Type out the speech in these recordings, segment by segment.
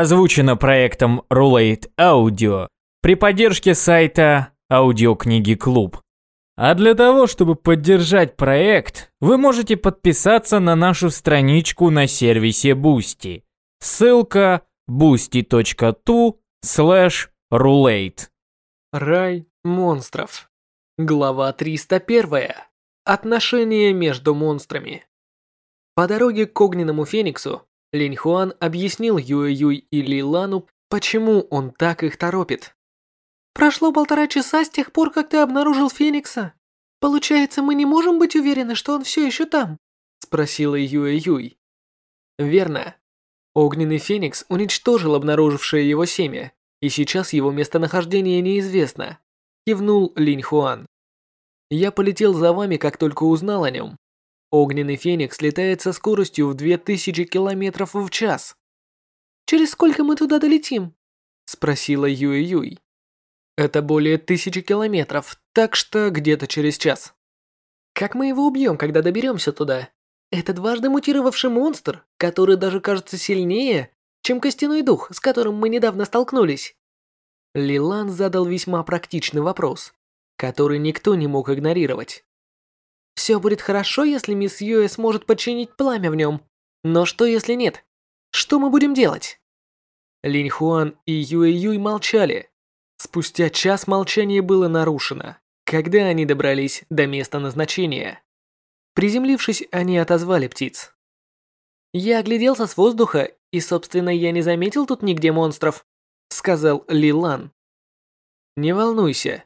Озвучено проектом Roulette Audio при поддержке сайта Аудиокниги Клуб. А для того, чтобы поддержать проект, вы можете подписаться на нашу страничку на сервисе Boosty. Ссылка boosty.tu slash roulette. Рай монстров. Глава 301. Отношения между монстрами. По дороге к огненному фениксу Линь Хуан объяснил Юэ Юй и Ли Лану, почему он так их торопит. Прошло полтора часа с тех пор, как ты обнаружил Феникса. Получается, мы не можем быть уверены, что он все еще там? Спросила Юэ Юй. Верно. Огненный Феникс уничтожил обнаружившее его семя, и сейчас его местонахождение неизвестно. Кивнул Линь Хуан. Я полетел за вами, как только узнал о нем. Огненный Феникс летает со скоростью в 2000 километров в час. Через сколько мы туда долетим? Спросила Юэ Юй. Это более тысячи километров, так что где-то через час. Как мы его убьем, когда доберемся туда? Это дважды мутировавший монстр, который даже кажется сильнее, чем костяной дух, с которым мы недавно столкнулись. Лилан задал весьма практичный вопрос, который никто не мог игнорировать. Все будет хорошо, если мисс Юэ сможет подчинить пламя в нем. Но что если нет? Что мы будем делать? Линь Хуан и Юэ Юй молчали, Спустя час молчание было нарушено, когда они добрались до места назначения. Приземлившись, они отозвали птиц. «Я огляделся с воздуха, и, собственно, я не заметил тут нигде монстров», сказал Лилан. «Не волнуйся».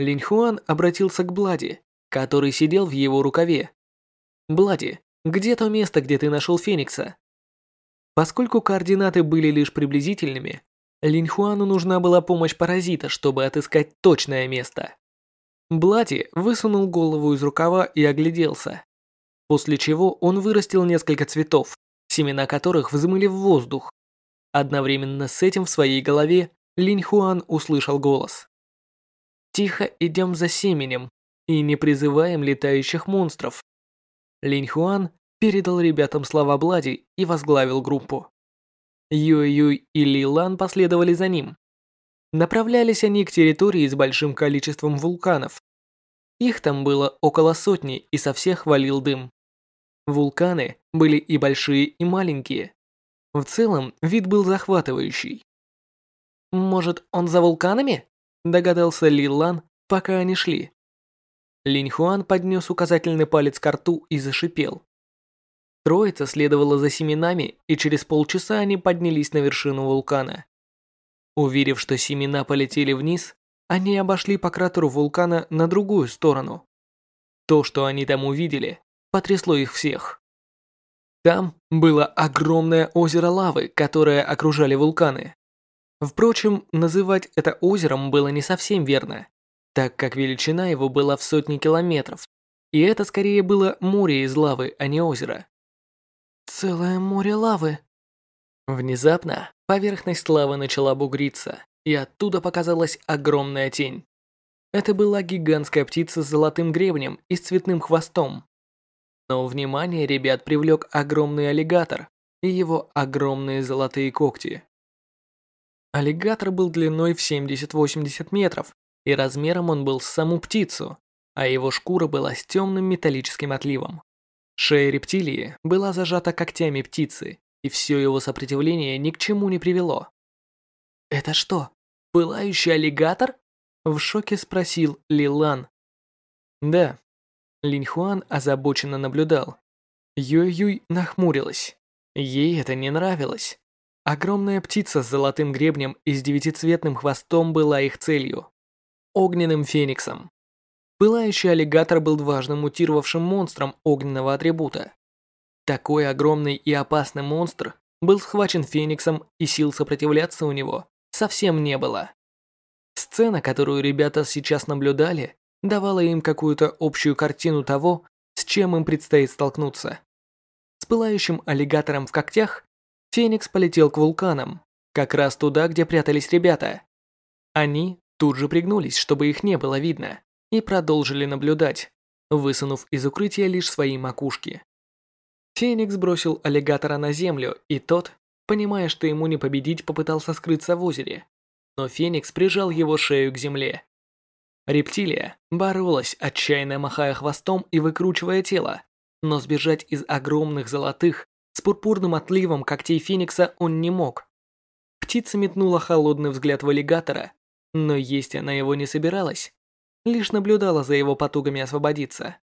Линьхуан обратился к Блади, который сидел в его рукаве. «Блади, где то место, где ты нашел Феникса?» Поскольку координаты были лишь приблизительными, Линьхуану нужна была помощь паразита, чтобы отыскать точное место. Блати высунул голову из рукава и огляделся. После чего он вырастил несколько цветов, семена которых взмыли в воздух. Одновременно с этим в своей голове Линьхуан услышал голос. «Тихо идем за семенем и не призываем летающих монстров». Линьхуан передал ребятам слова Блади и возглавил группу. Юй-Юй и Ли Лан последовали за ним. Направлялись они к территории с большим количеством вулканов. Их там было около сотни, и со всех валил дым. Вулканы были и большие, и маленькие. В целом, вид был захватывающий. «Может, он за вулканами?» – догадался Ли Лан, пока они шли. Линь Хуан поднес указательный палец к рту и зашипел. Троица следовала за семенами, и через полчаса они поднялись на вершину вулкана. Уверив, что семена полетели вниз, они обошли по кратеру вулкана на другую сторону. То, что они там увидели, потрясло их всех. Там было огромное озеро лавы, которое окружали вулканы. Впрочем, называть это озером было не совсем верно, так как величина его была в сотни километров, и это скорее было море из лавы, а не озеро. Целое море лавы. Внезапно поверхность лавы начала бугриться, и оттуда показалась огромная тень. Это была гигантская птица с золотым гребнем и с цветным хвостом. Но внимание ребят привлек огромный аллигатор и его огромные золотые когти. Аллигатор был длиной в 70-80 метров, и размером он был с саму птицу, а его шкура была с темным металлическим отливом. Шея рептилии была зажата когтями птицы, и все его сопротивление ни к чему не привело. «Это что, пылающий аллигатор?» В шоке спросил Лилан. «Да». Линьхуан озабоченно наблюдал. Юй-Юй нахмурилась. Ей это не нравилось. Огромная птица с золотым гребнем и с девятицветным хвостом была их целью. Огненным фениксом. Пылающий аллигатор был важным мутировавшим монстром огненного атрибута. Такой огромный и опасный монстр был схвачен Фениксом, и сил сопротивляться у него совсем не было. Сцена, которую ребята сейчас наблюдали, давала им какую-то общую картину того, с чем им предстоит столкнуться. С пылающим аллигатором в когтях Феникс полетел к вулканам, как раз туда, где прятались ребята. Они тут же пригнулись, чтобы их не было видно и продолжили наблюдать, высунув из укрытия лишь свои макушки. Феникс бросил аллигатора на землю, и тот понимая, что ему не победить, попытался скрыться в озере. Но Феникс прижал его шею к земле. Рептилия боролась, отчаянно махая хвостом и выкручивая тело, но сбежать из огромных золотых с пурпурным отливом когтей Феникса он не мог. Птица метнула холодный взгляд в аллигатора, но есть она его не собиралась, лишь наблюдала за его потугами освободиться.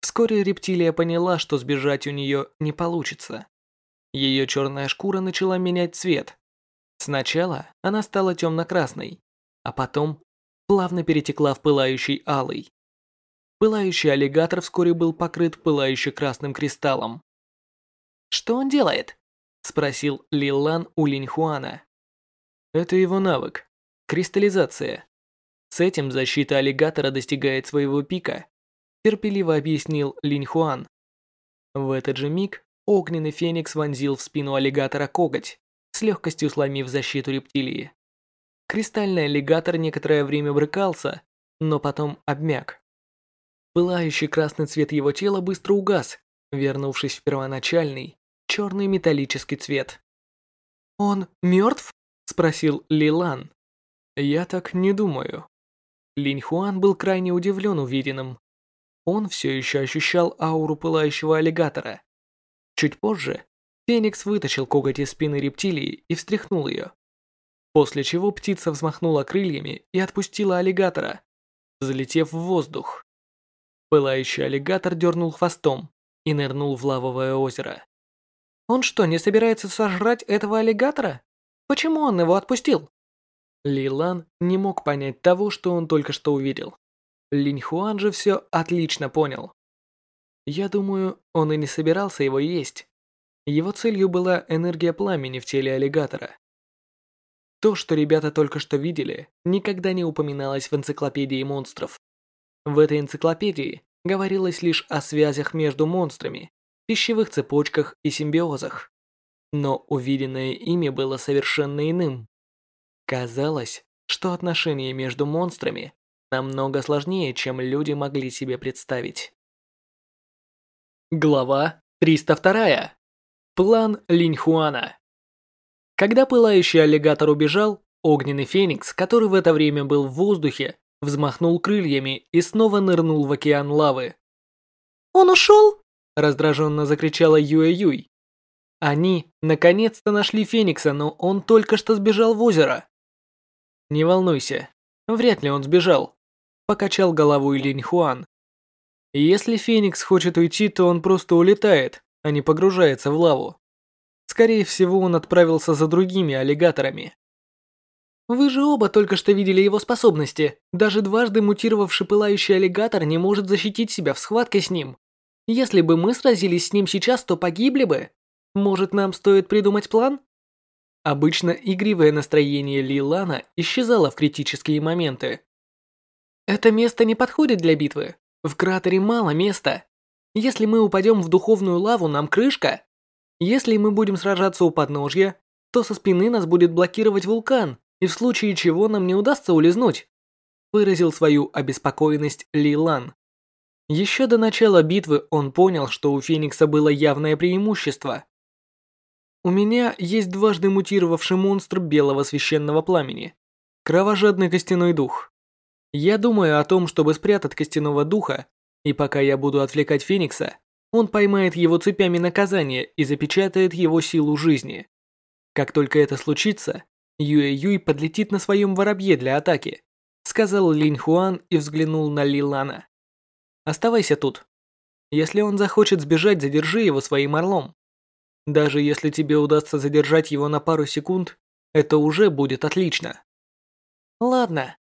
Вскоре рептилия поняла, что сбежать у нее не получится. Ее черная шкура начала менять цвет. Сначала она стала темно-красной, а потом плавно перетекла в пылающий алый. Пылающий аллигатор вскоре был покрыт пылающе красным кристаллом. «Что он делает?» – спросил Лилан у Линьхуана. «Это его навык. Кристаллизация. С этим защита аллигатора достигает своего пика», – терпеливо объяснил Линьхуан. В этот же миг огненный феникс вонзил в спину аллигатора коготь, с легкостью сломив защиту рептилии. Кристальный аллигатор некоторое время брыкался, но потом обмяк. Пылающий красный цвет его тела быстро угас, вернувшись в первоначальный, черный металлический цвет. «Он мертв?» – спросил Лилан. «Я так не думаю». Линь Хуан был крайне удивлен увиденным. Он все еще ощущал ауру пылающего аллигатора. Чуть позже Феникс вытащил коготь из спины рептилии и встряхнул ее. После чего птица взмахнула крыльями и отпустила аллигатора, залетев в воздух. Пылающий аллигатор дернул хвостом и нырнул в лавовое озеро. Он что, не собирается сожрать этого аллигатора? Почему он его отпустил? Лилан не мог понять того, что он только что увидел. Линь Хуан же все отлично понял. Я думаю, он и не собирался его есть. Его целью была энергия пламени в теле аллигатора. То, что ребята только что видели, никогда не упоминалось в энциклопедии монстров. В этой энциклопедии говорилось лишь о связях между монстрами, пищевых цепочках и симбиозах. Но увиденное ими было совершенно иным. Казалось, что отношения между монстрами намного сложнее, чем люди могли себе представить. Глава 302. План Линьхуана. Когда пылающий аллигатор убежал, огненный феникс, который в это время был в воздухе, взмахнул крыльями и снова нырнул в океан лавы. «Он ушел?» – раздраженно закричала Юэ Юй. Они наконец-то нашли Феникса, но он только что сбежал в озеро. «Не волнуйся, вряд ли он сбежал», – покачал головой Линь Хуан. «Если Феникс хочет уйти, то он просто улетает, а не погружается в лаву. Скорее всего, он отправился за другими аллигаторами. Вы же оба только что видели его способности. Даже дважды мутировавший пылающий аллигатор не может защитить себя в схватке с ним. Если бы мы сразились с ним сейчас, то погибли бы. Может, нам стоит придумать план? Обычно игривое настроение Лилана исчезало в критические моменты. Это место не подходит для битвы. В кратере мало места. Если мы упадем в духовную лаву, нам крышка. Если мы будем сражаться у подножья, то со спины нас будет блокировать вулкан, и в случае чего нам не удастся улизнуть. Выразил свою обеспокоенность Ли Лан. Еще до начала битвы он понял, что у Феникса было явное преимущество. У меня есть дважды мутировавший монстр белого священного пламени. Кровожадный костяной дух. Я думаю о том, чтобы спрятать костяного духа, и пока я буду отвлекать Феникса, он поймает его цепями наказания и запечатает его силу жизни. Как только это случится, Юэ Юй подлетит на своем воробье для атаки, сказал Линь Хуан и взглянул на Ли Лана. Оставайся тут. Если он захочет сбежать, задержи его своим орлом. Даже если тебе удастся задержать его на пару секунд, это уже будет отлично. Ладно.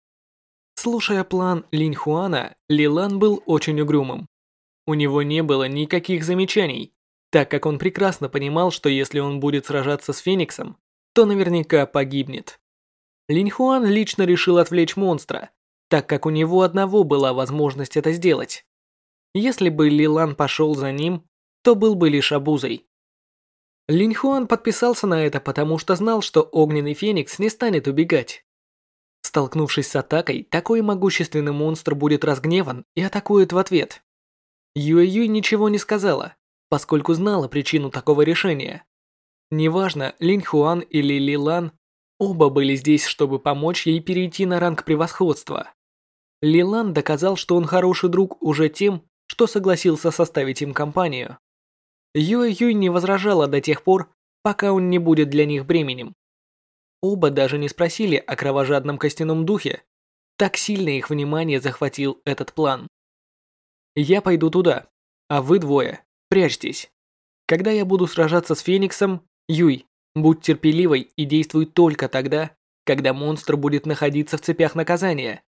Слушая план Линь Хуана, Лилан был очень угрюмым. У него не было никаких замечаний, так как он прекрасно понимал, что если он будет сражаться с Фениксом, то наверняка погибнет. Линьхуан лично решил отвлечь монстра, так как у него одного была возможность это сделать. Если бы Лилан пошел за ним, то был бы лишь обузой. Линьхуан подписался на это, потому что знал, что огненный феникс не станет убегать. Столкнувшись с атакой, такой могущественный монстр будет разгневан и атакует в ответ. Юэ Юй ничего не сказала, поскольку знала причину такого решения. Неважно, Линь Хуан или Ли Лан, оба были здесь, чтобы помочь ей перейти на ранг превосходства. Ли Лан доказал, что он хороший друг уже тем, что согласился составить им компанию. Юэ Юй не возражала до тех пор, пока он не будет для них бременем. Оба даже не спросили о кровожадном костяном духе. Так сильно их внимание захватил этот план. «Я пойду туда, а вы двое прячьтесь. Когда я буду сражаться с Фениксом, Юй, будь терпеливой и действуй только тогда, когда монстр будет находиться в цепях наказания.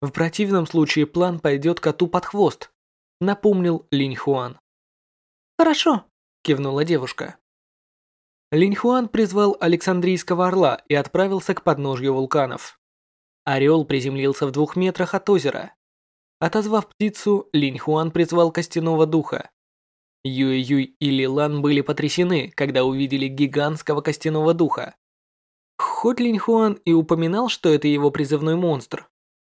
В противном случае план пойдет коту под хвост», напомнил Линь Хуан. «Хорошо», кивнула девушка. Линь Хуан призвал Александрийского орла и отправился к подножью вулканов. Орел приземлился в двух метрах от озера. Отозвав птицу, Линь Хуан призвал костяного духа. Юэ-Юй и Лилан были потрясены, когда увидели гигантского костяного духа. Хоть Линь Хуан и упоминал, что это его призывной монстр,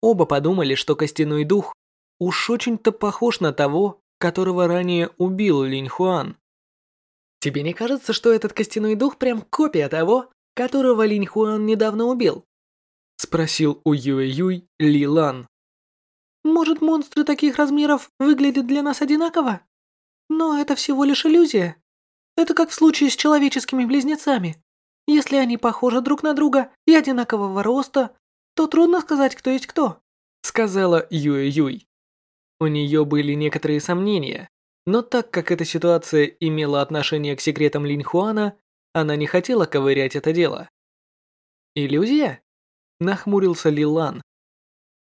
оба подумали, что костяной дух уж очень-то похож на того, которого ранее убил Линь Хуан. Тебе не кажется, что этот костяной дух прям копия того, которого Линь Хуан недавно убил? Спросил у Юэ Юй Ли Лан. Может, монстры таких размеров выглядят для нас одинаково? Но это всего лишь иллюзия. Это как в случае с человеческими близнецами. Если они похожи друг на друга и одинакового роста, то трудно сказать, кто есть кто. Сказала Юэ Юй. У нее были некоторые сомнения, но так как эта ситуация имела отношение к секретам Линь Хуана, она не хотела ковырять это дело. «Иллюзия?» – нахмурился Ли Лан.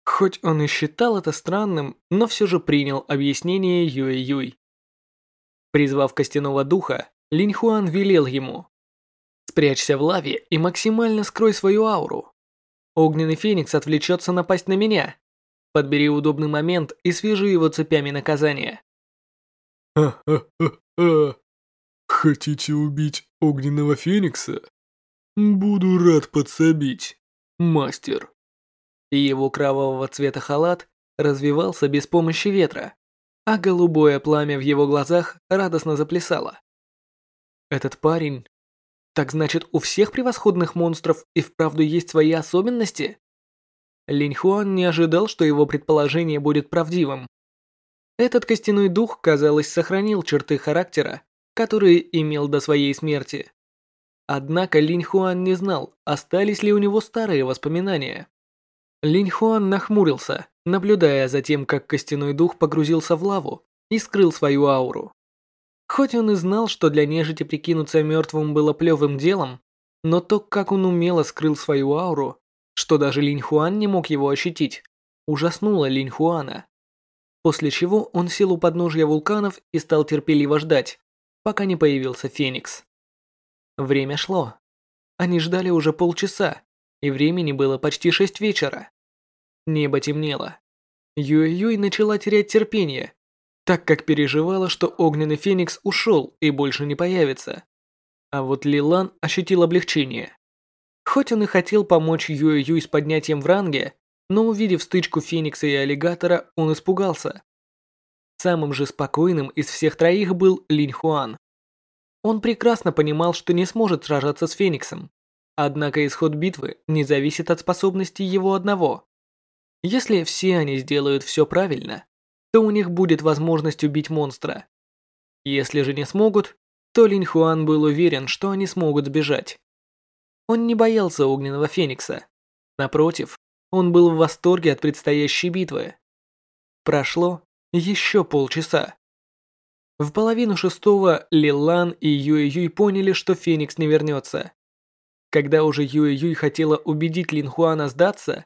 Хоть он и считал это странным, но все же принял объяснение Юэ Юй. Призвав костяного духа, Линь Хуан велел ему «Спрячься в лаве и максимально скрой свою ауру. Огненный феникс отвлечется напасть на меня. Подбери удобный момент и свяжи его цепями наказания. «Ха-ха-ха-ха! Хотите убить огненного феникса? Буду рад подсобить, мастер!» И его кровавого цвета халат развивался без помощи ветра, а голубое пламя в его глазах радостно заплясало. Этот парень... Так значит, у всех превосходных монстров и вправду есть свои особенности? Линь Хуан не ожидал, что его предположение будет правдивым. Этот костяной дух, казалось, сохранил черты характера, которые имел до своей смерти. Однако Линь Хуан не знал, остались ли у него старые воспоминания. Линь Хуан нахмурился, наблюдая за тем, как костяной дух погрузился в лаву и скрыл свою ауру. Хоть он и знал, что для нежити прикинуться мертвым было плевым делом, но то, как он умело скрыл свою ауру, что даже Линь Хуан не мог его ощутить, ужаснуло Линь Хуана. После чего он сел у подножья вулканов и стал терпеливо ждать, пока не появился Феникс. Время шло. Они ждали уже полчаса, и времени было почти шесть вечера. Небо темнело. Юй-Юй начала терять терпение, так как переживала, что огненный Феникс ушел и больше не появится. А вот Лилан ощутил облегчение. Хоть он и хотел помочь Юй-Юй с поднятием в ранге, но увидев стычку Феникса и Аллигатора, он испугался. Самым же спокойным из всех троих был Линь Хуан. Он прекрасно понимал, что не сможет сражаться с Фениксом, однако исход битвы не зависит от способностей его одного. Если все они сделают все правильно, то у них будет возможность убить монстра. Если же не смогут, то Линь Хуан был уверен, что они смогут сбежать. Он не боялся огненного феникса. Напротив, он был в восторге от предстоящей битвы. Прошло еще полчаса. В половину шестого Лилан и Юэ-Юй поняли, что Феникс не вернется. Когда уже Юэ-Юй хотела убедить Лин Хуана сдаться,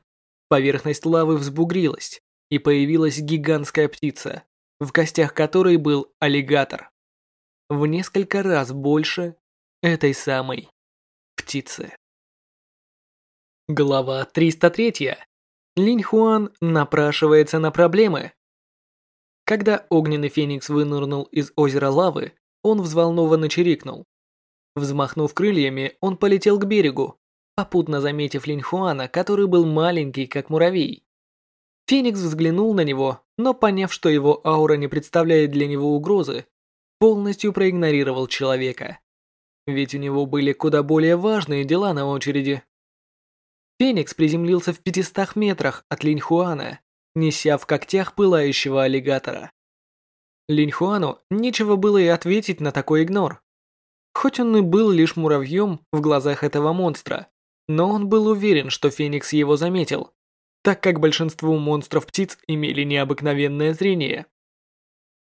поверхность лавы взбугрилась, и появилась гигантская птица, в костях которой был аллигатор. В несколько раз больше этой самой птицы. Глава 303. Линь Хуан напрашивается на проблемы. Когда огненный феникс вынырнул из озера лавы, он взволнованно чирикнул. Взмахнув крыльями, он полетел к берегу, попутно заметив Линь Хуана, который был маленький, как муравей. Феникс взглянул на него, но поняв, что его аура не представляет для него угрозы, полностью проигнорировал человека. Ведь у него были куда более важные дела на очереди. Феникс приземлился в 500 метрах от Линьхуана, неся в когтях пылающего аллигатора. Линьхуану нечего было и ответить на такой игнор. Хоть он и был лишь муравьем в глазах этого монстра, но он был уверен, что Феникс его заметил, так как большинство монстров-птиц имели необыкновенное зрение.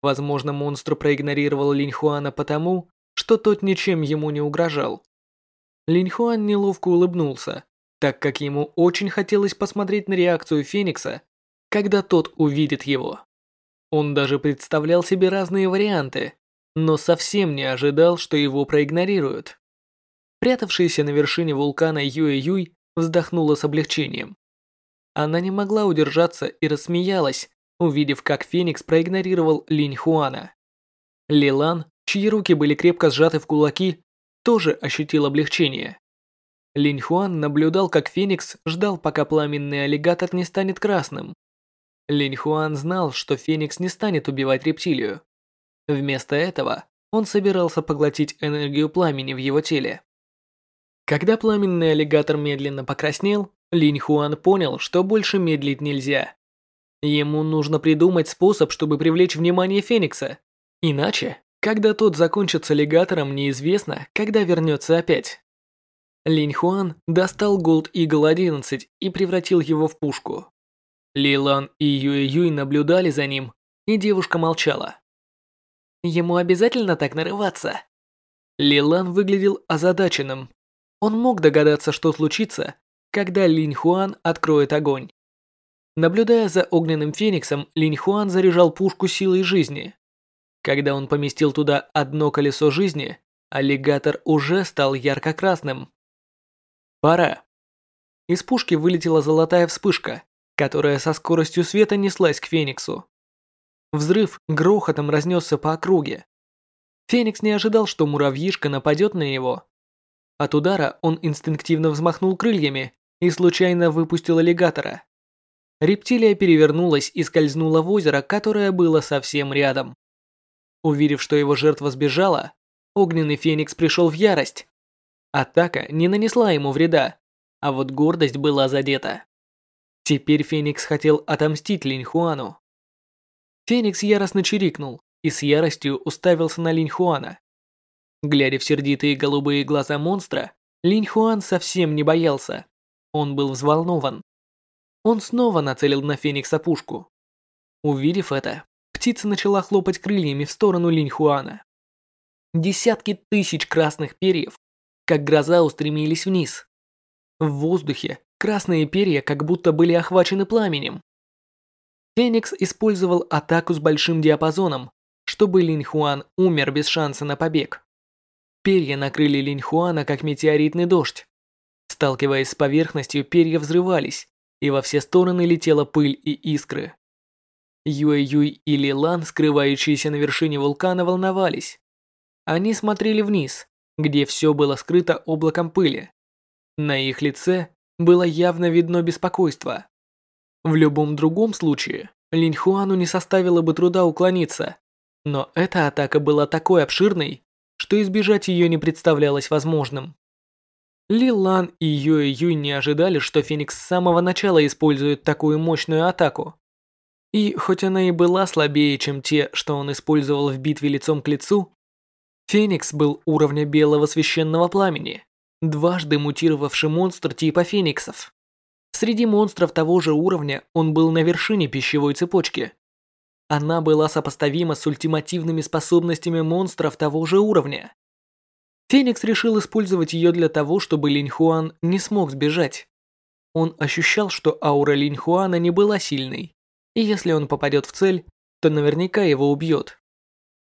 Возможно, монстр проигнорировал Линьхуана потому, что тот ничем ему не угрожал. Линьхуан неловко улыбнулся, так как ему очень хотелось посмотреть на реакцию Феникса, когда тот увидит его. Он даже представлял себе разные варианты, но совсем не ожидал, что его проигнорируют. Прятавшаяся на вершине вулкана Юэ-Юй вздохнула с облегчением. Она не могла удержаться и рассмеялась, увидев, как Феникс проигнорировал Линь Хуана. Лилан, чьи руки были крепко сжаты в кулаки, тоже ощутил облегчение. Линь Хуан наблюдал, как Феникс ждал, пока пламенный аллигатор не станет красным. Линь Хуан знал, что Феникс не станет убивать рептилию. Вместо этого он собирался поглотить энергию пламени в его теле. Когда пламенный аллигатор медленно покраснел, Линь Хуан понял, что больше медлить нельзя. Ему нужно придумать способ, чтобы привлечь внимание Феникса. Иначе, когда тот закончит с аллигатором, неизвестно, когда вернется опять. Линь Хуан достал Gold Eagle 11 и превратил его в пушку. Ли Лан и Юэ Юй наблюдали за ним, и девушка молчала. Ему обязательно так нарываться. Ли Лан выглядел озадаченным. Он мог догадаться, что случится, когда Линь Хуан откроет огонь. Наблюдая за огненным фениксом, Линь Хуан заряжал пушку силой жизни. Когда он поместил туда одно колесо жизни, аллигатор уже стал ярко-красным. Пора. Из пушки вылетела золотая вспышка, которая со скоростью света неслась к Фениксу. Взрыв грохотом разнесся по округе. Феникс не ожидал, что муравьишка нападет на него. От удара он инстинктивно взмахнул крыльями и случайно выпустил аллигатора. Рептилия перевернулась и скользнула в озеро, которое было совсем рядом. Увидев, что его жертва сбежала, огненный феникс пришел в ярость. Атака не нанесла ему вреда, а вот гордость была задета. Теперь Феникс хотел отомстить Линь Хуану. Феникс яростно чирикнул и с яростью уставился на Линь Хуана. Глядя в сердитые голубые глаза монстра, Линь Хуан совсем не боялся. Он был взволнован. Он снова нацелил на Феникса пушку. Увидев это, птица начала хлопать крыльями в сторону Линь Хуана. Десятки тысяч красных перьев как гроза устремились вниз. В воздухе красные перья как будто были охвачены пламенем. Феникс использовал атаку с большим диапазоном, чтобы Линь Хуан умер без шанса на побег. Перья накрыли Линь Хуана как метеоритный дождь. Сталкиваясь с поверхностью, перья взрывались, и во все стороны летела пыль и искры. Юэ-Юй и Лилан, скрывающиеся на вершине вулкана, волновались. Они смотрели вниз, где все было скрыто облаком пыли. На их лице было явно видно беспокойство. В любом другом случае, Линь Хуану не составило бы труда уклониться, но эта атака была такой обширной, что избежать ее не представлялось возможным. Ли Лан и Юэ Юй не ожидали, что Феникс с самого начала использует такую мощную атаку. И хоть она и была слабее, чем те, что он использовал в битве лицом к лицу, Феникс был уровня белого священного пламени, дважды мутировавший монстр типа фениксов. Среди монстров того же уровня он был на вершине пищевой цепочки. Она была сопоставима с ультимативными способностями монстров того же уровня. Феникс решил использовать ее для того, чтобы Линь Хуан не смог сбежать. Он ощущал, что аура Линь Хуана не была сильной, и если он попадет в цель, то наверняка его убьет.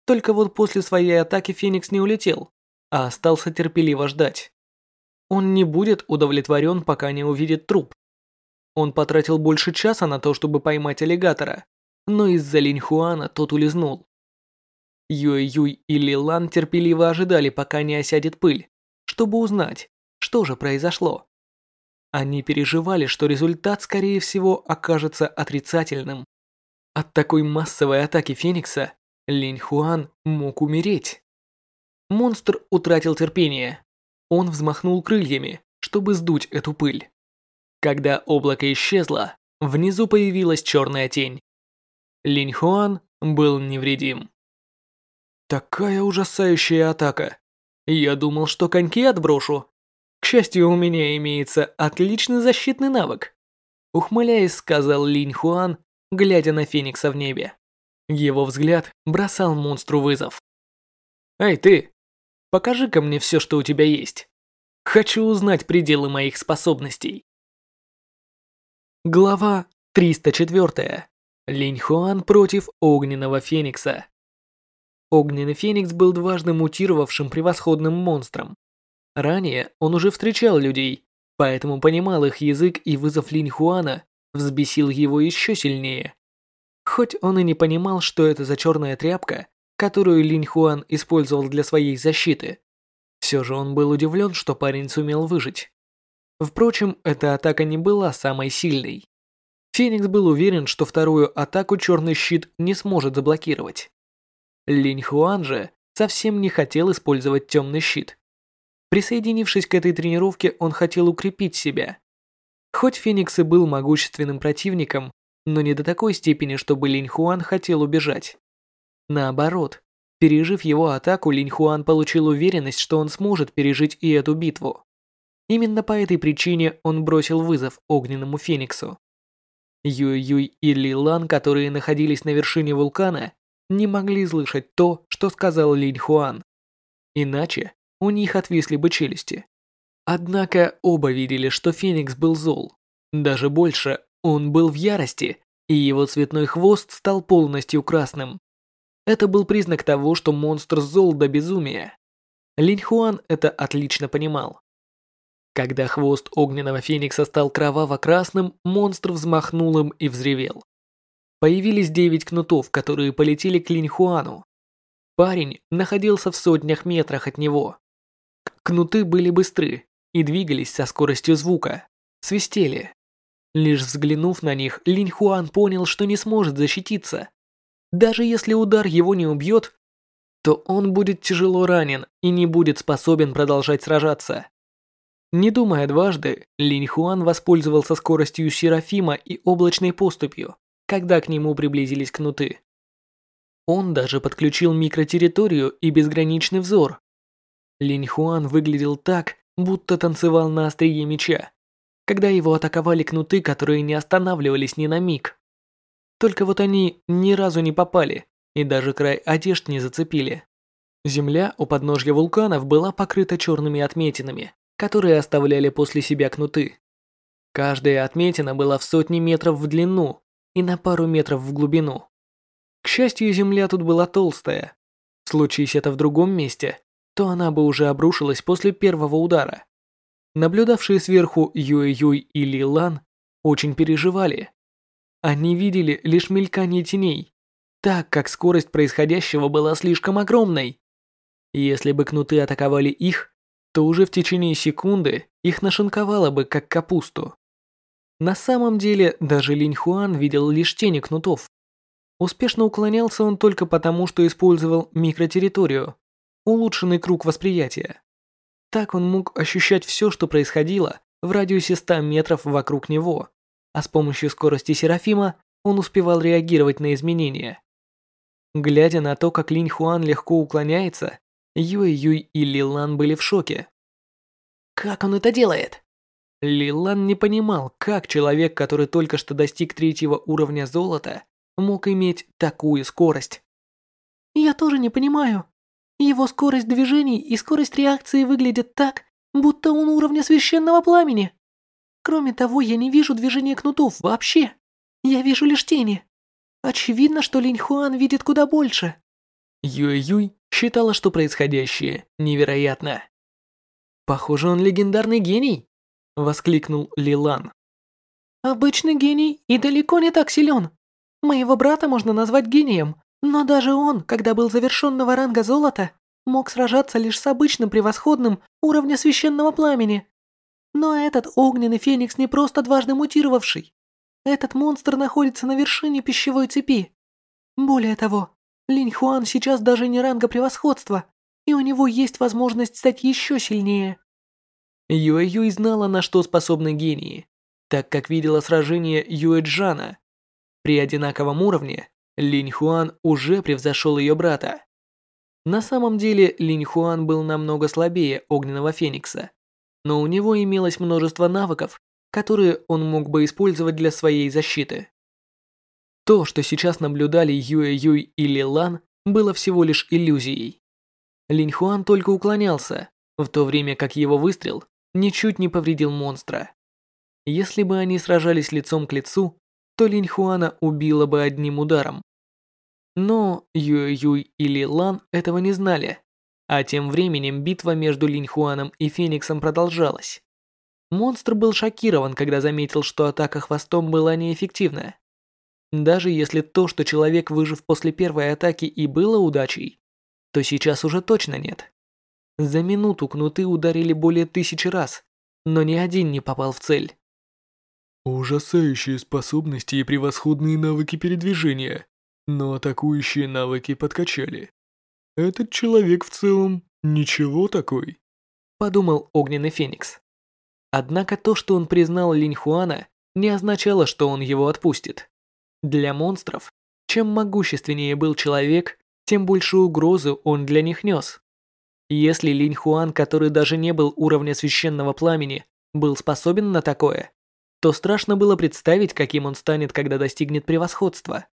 Только вот после своей атаки Феникс не улетел, а остался терпеливо ждать. Он не будет удовлетворен, пока не увидит труп. Он потратил больше часа на то, чтобы поймать аллигатора, но из-за Линьхуана тот улизнул. Юэ-Юй и Лилан терпеливо ожидали, пока не осядет пыль, чтобы узнать, что же произошло. Они переживали, что результат, скорее всего, окажется отрицательным. От такой массовой атаки Феникса Линь Хуан мог умереть. монстр утратил терпение. Он взмахнул крыльями, чтобы сдуть эту пыль. Когда облако исчезло, внизу появилась черная тень. Линь Хуан был невредим. Такая ужасающая атака. Я думал, что коньки отброшу. К счастью, у меня имеется отличный защитный навык. Ухмыляясь, сказал Линь Хуан, глядя на Феникса в небе. Его взгляд бросал монстру вызов. «Эй, ты! Покажи-ка мне все, что у тебя есть. Хочу узнать пределы моих способностей». Глава 304. Линь Хуан против Огненного Феникса. Огненный Феникс был дважды мутировавшим превосходным монстром. Ранее он уже встречал людей, поэтому понимал их язык и вызов Линь Хуана взбесил его еще сильнее. Хоть он и не понимал, что это за черная тряпка, которую Линь Хуан использовал для своей защиты, все же он был удивлен, что парень сумел выжить. Впрочем, эта атака не была самой сильной. Феникс был уверен, что вторую атаку черный щит не сможет заблокировать. Линь Хуан же совсем не хотел использовать темный щит. Присоединившись к этой тренировке, он хотел укрепить себя. Хоть Феникс и был могущественным противником, но не до такой степени, чтобы Линь Хуан хотел убежать. Наоборот, пережив его атаку, Линь Хуан получил уверенность, что он сможет пережить и эту битву. Именно по этой причине он бросил вызов Огненному Фениксу. Юй-Юй и Ли Лан, которые находились на вершине вулкана, не могли слышать то, что сказал Линь Хуан. Иначе у них отвисли бы челюсти. Однако оба видели, что Феникс был зол. Даже больше, он был в ярости, и его цветной хвост стал полностью красным. Это был признак того, что монстр зол до безумия. Линь Хуан это отлично понимал. Когда хвост огненного феникса стал кроваво-красным, монстр взмахнул им и взревел. Появились девять кнутов, которые полетели к Линьхуану. Парень находился в сотнях метрах от него. Кнуты были быстры и двигались со скоростью звука, свистели. Лишь взглянув на них, Линьхуан понял, что не сможет защититься. Даже если удар его не убьет, то он будет тяжело ранен и не будет способен продолжать сражаться. Не думая дважды, Линьхуан воспользовался скоростью Серафима и облачной поступью когда к нему приблизились кнуты. Он даже подключил микротерриторию и безграничный взор. Линь Хуан выглядел так, будто танцевал на острие меча, когда его атаковали кнуты, которые не останавливались ни на миг. Только вот они ни разу не попали и даже край одежд не зацепили. Земля у подножья вулканов была покрыта черными отметинами, которые оставляли после себя кнуты. Каждая отметина была в сотни метров в длину и на пару метров в глубину. К счастью, земля тут была толстая. Случись это в другом месте, то она бы уже обрушилась после первого удара. Наблюдавшие сверху Юэ-Юй и Ли Лан очень переживали. Они видели лишь мелькание теней, так как скорость происходящего была слишком огромной. Если бы кнуты атаковали их, то уже в течение секунды их нашинковало бы как капусту. На самом деле, даже Линь Хуан видел лишь тени кнутов. Успешно уклонялся он только потому, что использовал микротерриторию, улучшенный круг восприятия. Так он мог ощущать все, что происходило в радиусе 100 метров вокруг него, а с помощью скорости Серафима он успевал реагировать на изменения. Глядя на то, как Линь Хуан легко уклоняется, Юэ Юй и Лилан были в шоке. «Как он это делает?» Лилан не понимал, как человек, который только что достиг третьего уровня золота, мог иметь такую скорость. «Я тоже не понимаю. Его скорость движений и скорость реакции выглядят так, будто он уровня священного пламени. Кроме того, я не вижу движения кнутов вообще. Я вижу лишь тени. Очевидно, что Линь Хуан видит куда больше». Юэ-Юй считала, что происходящее невероятно. Похоже, он легендарный гений воскликнул Лилан. Обычный гений и далеко не так силен. Моего брата можно назвать гением, но даже он, когда был завершенного ранга золота, мог сражаться лишь с обычным превосходным уровня священного пламени. Но этот огненный феникс не просто дважды мутировавший. Этот монстр находится на вершине пищевой цепи. Более того, Линь Хуан сейчас даже не ранга превосходства, и у него есть возможность стать еще сильнее. Юэ Юй знала, на что способны гении, так как видела сражение Юэ Джана. При одинаковом уровне Линь Хуан уже превзошел ее брата. На самом деле Линь Хуан был намного слабее Огненного Феникса, но у него имелось множество навыков, которые он мог бы использовать для своей защиты. То, что сейчас наблюдали Юэ Юй и Ли Лан, было всего лишь иллюзией. Линь Хуан только уклонялся, в то время как его выстрел ничуть не повредил монстра. Если бы они сражались лицом к лицу, то Линь Хуана убила бы одним ударом. Но Юэ Юй и Ли Лан этого не знали, а тем временем битва между Линь Хуаном и Фениксом продолжалась. Монстр был шокирован, когда заметил, что атака хвостом была неэффективна. Даже если то, что человек, выжив после первой атаки, и было удачей, то сейчас уже точно нет. За минуту кнуты ударили более тысячи раз, но ни один не попал в цель. Ужасающие способности и превосходные навыки передвижения, но атакующие навыки подкачали. Этот человек в целом ничего такой. Подумал Огненный Феникс. Однако то, что он признал Линь Хуана, не означало, что он его отпустит. Для монстров, чем могущественнее был человек, тем большую угрозу он для них нес. Если Линь Хуан, который даже не был уровня священного пламени, был способен на такое, то страшно было представить, каким он станет, когда достигнет превосходства.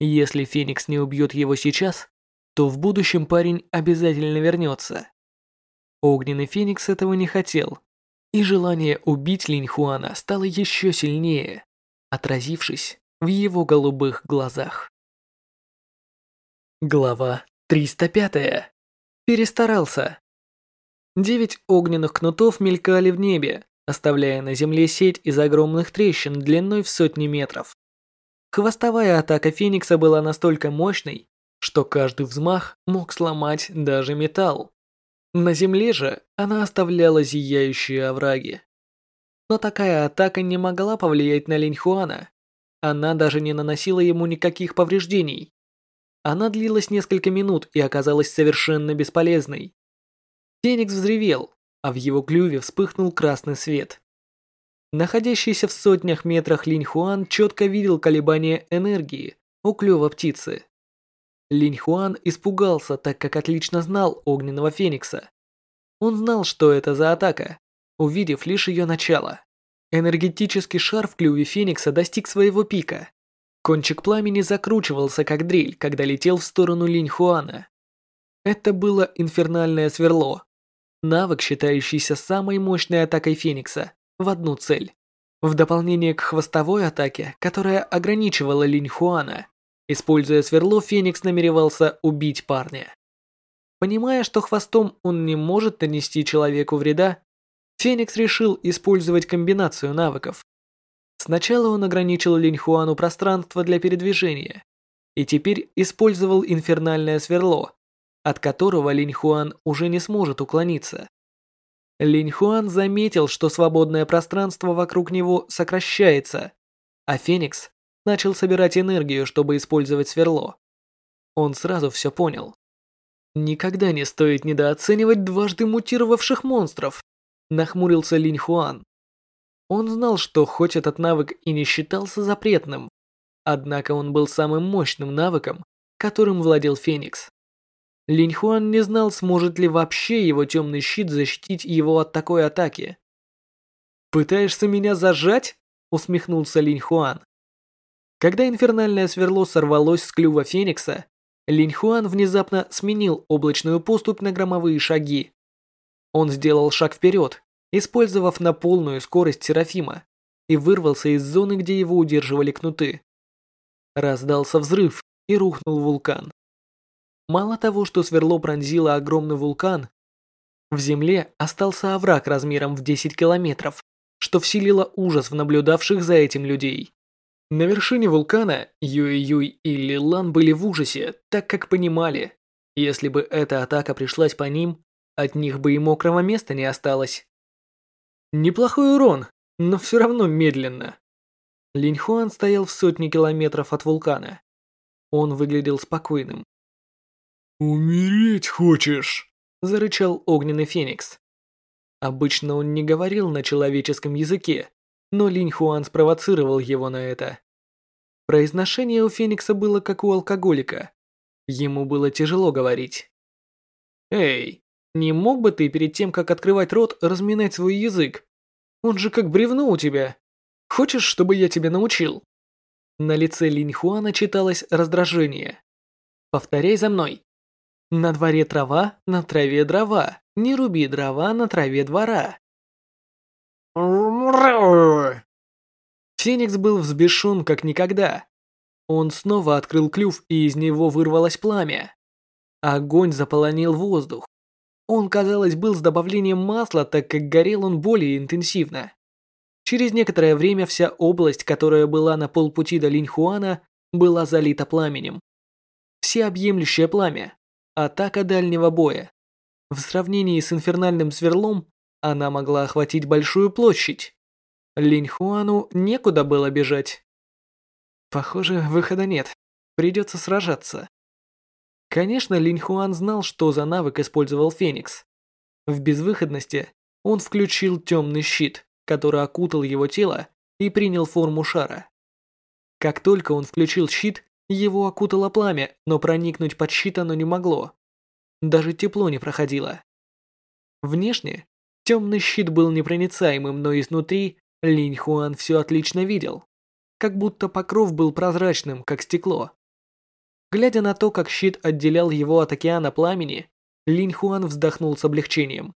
Если Феникс не убьет его сейчас, то в будущем парень обязательно вернется. Огненный Феникс этого не хотел, и желание убить Линь Хуана стало еще сильнее, отразившись в его голубых глазах. Глава 305. Перестарался. Девять огненных кнутов мелькали в небе, оставляя на земле сеть из огромных трещин длиной в сотни метров. Хвостовая атака Феникса была настолько мощной, что каждый взмах мог сломать даже металл. На земле же она оставляла зияющие овраги. Но такая атака не могла повлиять на Линьхуана. Она даже не наносила ему никаких повреждений. Она длилась несколько минут и оказалась совершенно бесполезной. Феникс взревел, а в его клюве вспыхнул красный свет. Находящийся в сотнях метрах Линь Хуан четко видел колебания энергии у клюва птицы. Линь Хуан испугался, так как отлично знал огненного феникса. Он знал, что это за атака, увидев лишь ее начало. Энергетический шар в клюве феникса достиг своего пика. Кончик пламени закручивался как дрель, когда летел в сторону Линьхуана. Это было инфернальное сверло. Навык, считающийся самой мощной атакой Феникса, в одну цель. В дополнение к хвостовой атаке, которая ограничивала Линьхуана, используя сверло, Феникс намеревался убить парня. Понимая, что хвостом он не может нанести человеку вреда, Феникс решил использовать комбинацию навыков, Сначала он ограничил Линьхуану пространство для передвижения и теперь использовал инфернальное сверло, от которого Линьхуан уже не сможет уклониться. Линьхуан заметил, что свободное пространство вокруг него сокращается, а Феникс начал собирать энергию, чтобы использовать сверло. Он сразу все понял. Никогда не стоит недооценивать дважды мутировавших монстров, нахмурился Линьхуан. Он знал, что хоть этот навык и не считался запретным, однако он был самым мощным навыком, которым владел Феникс. Линь Хуан не знал, сможет ли вообще его темный щит защитить его от такой атаки. «Пытаешься меня зажать?» – усмехнулся Линь Хуан. Когда инфернальное сверло сорвалось с клюва Феникса, Линь Хуан внезапно сменил облачную поступь на громовые шаги. Он сделал шаг вперед, использовав на полную скорость Серафима, и вырвался из зоны, где его удерживали кнуты. Раздался взрыв, и рухнул вулкан. Мало того, что сверло пронзило огромный вулкан, в земле остался овраг размером в 10 километров, что вселило ужас в наблюдавших за этим людей. На вершине вулкана Юй-Юй и Лилан были в ужасе, так как понимали, если бы эта атака пришлась по ним, от них бы и мокрого места не осталось. Неплохой урон, но все равно медленно. Линь Хуан стоял в сотне километров от вулкана. Он выглядел спокойным. «Умереть хочешь?» – зарычал огненный феникс. Обычно он не говорил на человеческом языке, но Линь Хуан спровоцировал его на это. Произношение у Феникса было как у алкоголика. Ему было тяжело говорить. «Эй, не мог бы ты перед тем, как открывать рот, разминать свой язык? Он же как бревно у тебя. Хочешь, чтобы я тебя научил?» На лице Линь Хуана читалось раздражение. «Повторяй за мной. На дворе трава, на траве дрова. Не руби дрова на траве двора. Феникс был взбешен как никогда. Он снова открыл клюв, и из него вырвалось пламя. Огонь заполонил воздух. Он, казалось, был с добавлением масла, так как горел он более интенсивно. Через некоторое время вся область, которая была на полпути до Линьхуана, была залита пламенем. Всеобъемлющее пламя. Атака дальнего боя. В сравнении с инфернальным сверлом, она могла охватить большую площадь. Линь Хуану некуда было бежать. Похоже, выхода нет. Придется сражаться. Конечно, Линь Хуан знал, что за навык использовал Феникс. В безвыходности он включил темный щит, который окутал его тело и принял форму шара. Как только он включил щит, его окутало пламя, но проникнуть под щит оно не могло. Даже тепло не проходило. Внешне Темный щит был непроницаемым, но изнутри Линь Хуан все отлично видел. Как будто покров был прозрачным, как стекло. Глядя на то, как щит отделял его от океана пламени, Линь Хуан вздохнул с облегчением.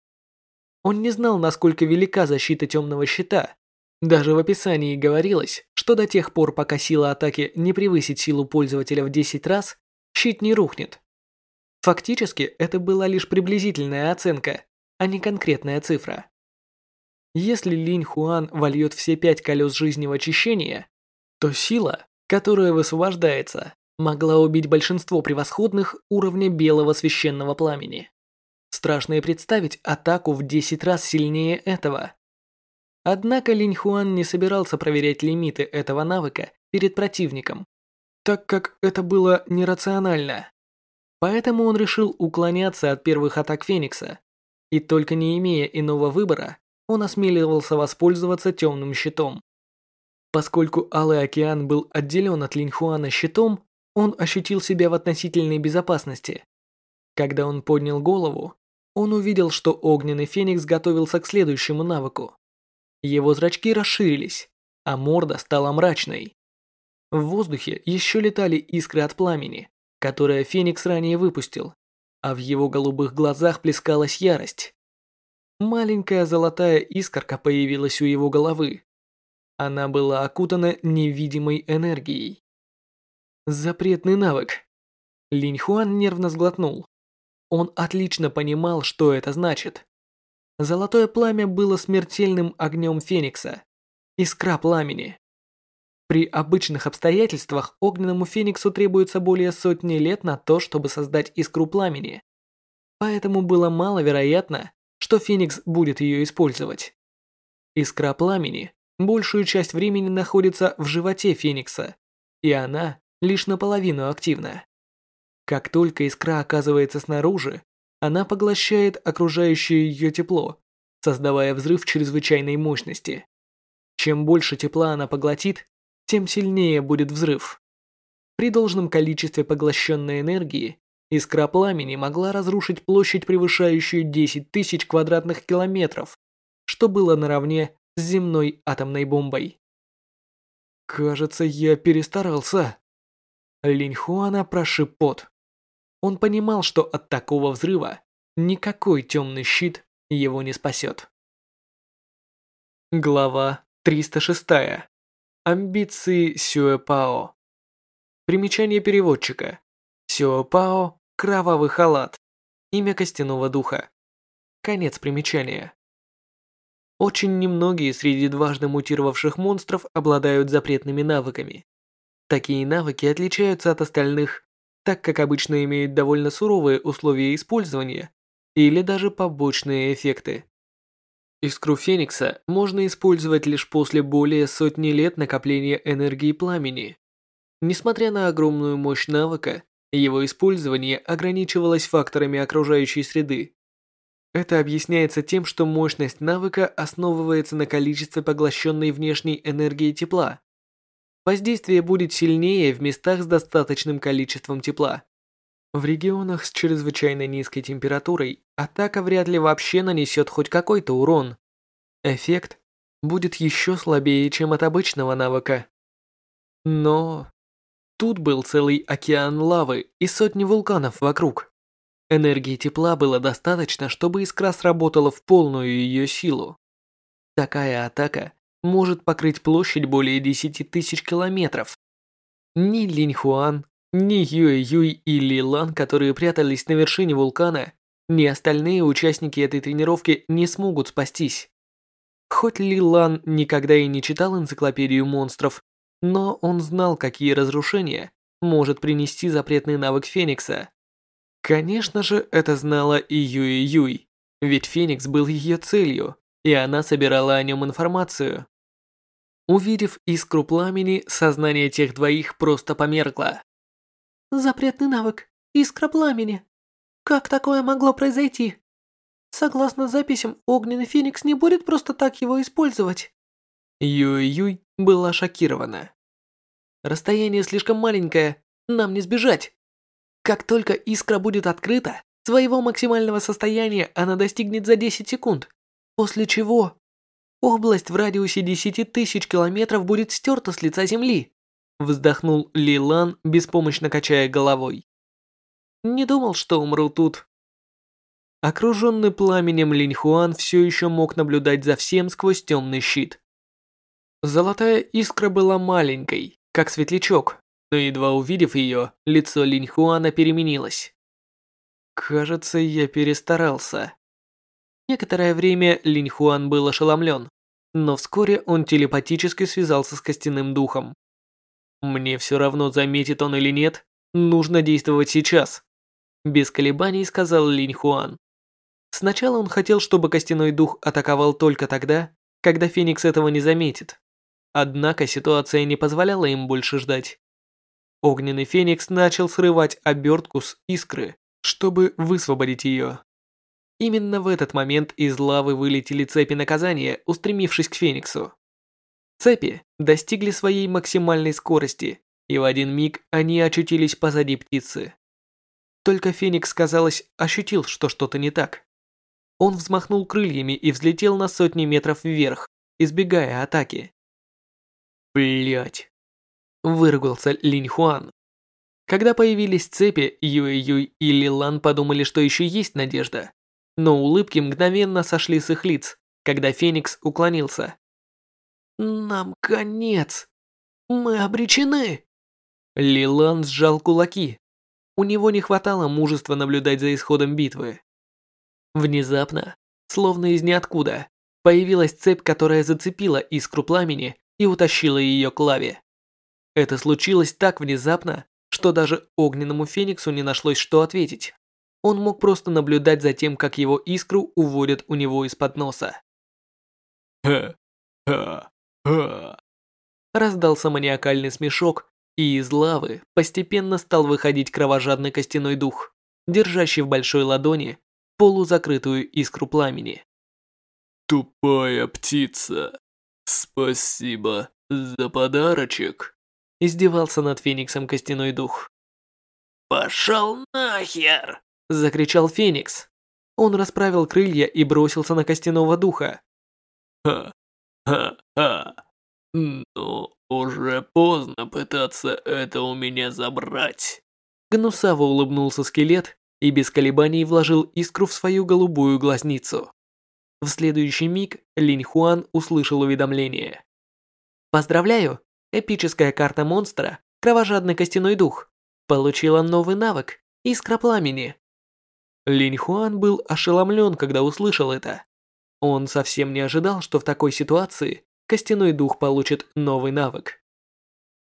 Он не знал, насколько велика защита темного щита. Даже в описании говорилось, что до тех пор, пока сила атаки не превысит силу пользователя в 10 раз, щит не рухнет. Фактически, это была лишь приблизительная оценка, а не конкретная цифра. Если Линь Хуан вольет все пять колес жизни в очищение, то сила, которая высвобождается, могла убить большинство превосходных уровня белого священного пламени. Страшно и представить атаку в 10 раз сильнее этого. Однако Линь Хуан не собирался проверять лимиты этого навыка перед противником, так как это было нерационально. Поэтому он решил уклоняться от первых атак Феникса и только не имея иного выбора, он осмеливался воспользоваться темным щитом. Поскольку Алый океан был отделен от Линьхуана щитом, он ощутил себя в относительной безопасности. Когда он поднял голову, он увидел, что огненный феникс готовился к следующему навыку. Его зрачки расширились, а морда стала мрачной. В воздухе еще летали искры от пламени, которое феникс ранее выпустил, а в его голубых глазах плескалась ярость. Маленькая золотая искорка появилась у его головы. Она была окутана невидимой энергией. Запретный навык. Линь Хуан нервно сглотнул. Он отлично понимал, что это значит. Золотое пламя было смертельным огнем Феникса. Искра пламени. При обычных обстоятельствах огненному фениксу требуется более сотни лет на то, чтобы создать искру пламени. Поэтому было маловероятно, что феникс будет ее использовать. Искра пламени большую часть времени находится в животе феникса, и она лишь наполовину активна. Как только искра оказывается снаружи, она поглощает окружающее ее тепло, создавая взрыв чрезвычайной мощности. Чем больше тепла она поглотит, тем сильнее будет взрыв. При должном количестве поглощенной энергии искра пламени могла разрушить площадь, превышающую 10 тысяч квадратных километров, что было наравне с земной атомной бомбой. «Кажется, я перестарался». Линь Хуана прошиб пот. Он понимал, что от такого взрыва никакой темный щит его не спасет. Глава 306. Амбиции Сюэпао. Примечание переводчика. Сюэпао – кровавый халат. Имя костяного духа. Конец примечания. Очень немногие среди дважды мутировавших монстров обладают запретными навыками. Такие навыки отличаются от остальных, так как обычно имеют довольно суровые условия использования или даже побочные эффекты. Искру Феникса можно использовать лишь после более сотни лет накопления энергии пламени. Несмотря на огромную мощь навыка, Его использование ограничивалось факторами окружающей среды. Это объясняется тем, что мощность навыка основывается на количестве поглощенной внешней энергии тепла. Воздействие будет сильнее в местах с достаточным количеством тепла. В регионах с чрезвычайно низкой температурой атака вряд ли вообще нанесет хоть какой-то урон. Эффект будет еще слабее, чем от обычного навыка. Но тут был целый океан лавы и сотни вулканов вокруг. Энергии тепла было достаточно, чтобы искра сработала в полную ее силу. Такая атака может покрыть площадь более 10 тысяч километров. Ни Линьхуан, ни Юэ Юй и Ли Лан, которые прятались на вершине вулкана, ни остальные участники этой тренировки не смогут спастись. Хоть Ли Лан никогда и не читал энциклопедию монстров, но он знал, какие разрушения может принести запретный навык Феникса. Конечно же, это знала и Юи Юй, ведь Феникс был ее целью, и она собирала о нем информацию. Увидев искру пламени, сознание тех двоих просто померкло. Запретный навык. Искра пламени. Как такое могло произойти? Согласно записям, огненный феникс не будет просто так его использовать. Юй-Юй была шокирована. Расстояние слишком маленькое, нам не сбежать. Как только искра будет открыта, своего максимального состояния она достигнет за 10 секунд, после чего область в радиусе 10 тысяч километров будет стерта с лица земли. Вздохнул Лилан, беспомощно качая головой. Не думал, что умру тут. Окруженный пламенем Линьхуан все еще мог наблюдать за всем сквозь темный щит. Золотая искра была маленькой, как светлячок, но едва увидев ее, лицо Линьхуана переменилось. Кажется, я перестарался. Некоторое время Линьхуан был ошеломлен, но вскоре он телепатически связался с костяным духом. Мне все равно, заметит он или нет, нужно действовать сейчас. Без колебаний сказал Линьхуан. Сначала он хотел, чтобы костяной дух атаковал только тогда, когда Феникс этого не заметит. Однако ситуация не позволяла им больше ждать. Огненный феникс начал срывать обертку с искры, чтобы высвободить ее. Именно в этот момент из лавы вылетели цепи наказания, устремившись к фениксу. Цепи достигли своей максимальной скорости, и в один миг они очутились позади птицы. Только феникс, казалось, ощутил, что что-то не так. Он взмахнул крыльями и взлетел на сотни метров вверх, избегая атаки. Блять выругался Линь Хуан. Когда появились цепи, Юэ Юй и Ли Лан подумали, что еще есть надежда. Но улыбки мгновенно сошли с их лиц, когда Феникс уклонился. «Нам конец! Мы обречены!» Ли Лан сжал кулаки. У него не хватало мужества наблюдать за исходом битвы. Внезапно, словно из ниоткуда, появилась цепь, которая зацепила искру пламени и утащила ее к лаве. Это случилось так внезапно, что даже огненному фениксу не нашлось что ответить. Он мог просто наблюдать за тем, как его искру уводят у него из-под носа. «Ха-ха-ха!» Раздался маниакальный смешок, и из лавы постепенно стал выходить кровожадный костяной дух, держащий в большой ладони полузакрытую искру пламени. «Тупая птица! Спасибо за подарочек!» Издевался над Фениксом костяной дух. «Пошел нахер!» – закричал Феникс. Он расправил крылья и бросился на костяного духа. «Ха-ха-ха! Ну, уже поздно пытаться это у меня забрать!» Гнусаво улыбнулся скелет и без колебаний вложил искру в свою голубую глазницу. В следующий миг Линь Хуан услышал уведомление. «Поздравляю! Эпическая карта монстра, кровожадный костяной дух, получила новый навык Искра пламени. Линь Хуан был ошеломлен, когда услышал это. Он совсем не ожидал, что в такой ситуации костяной дух получит новый навык.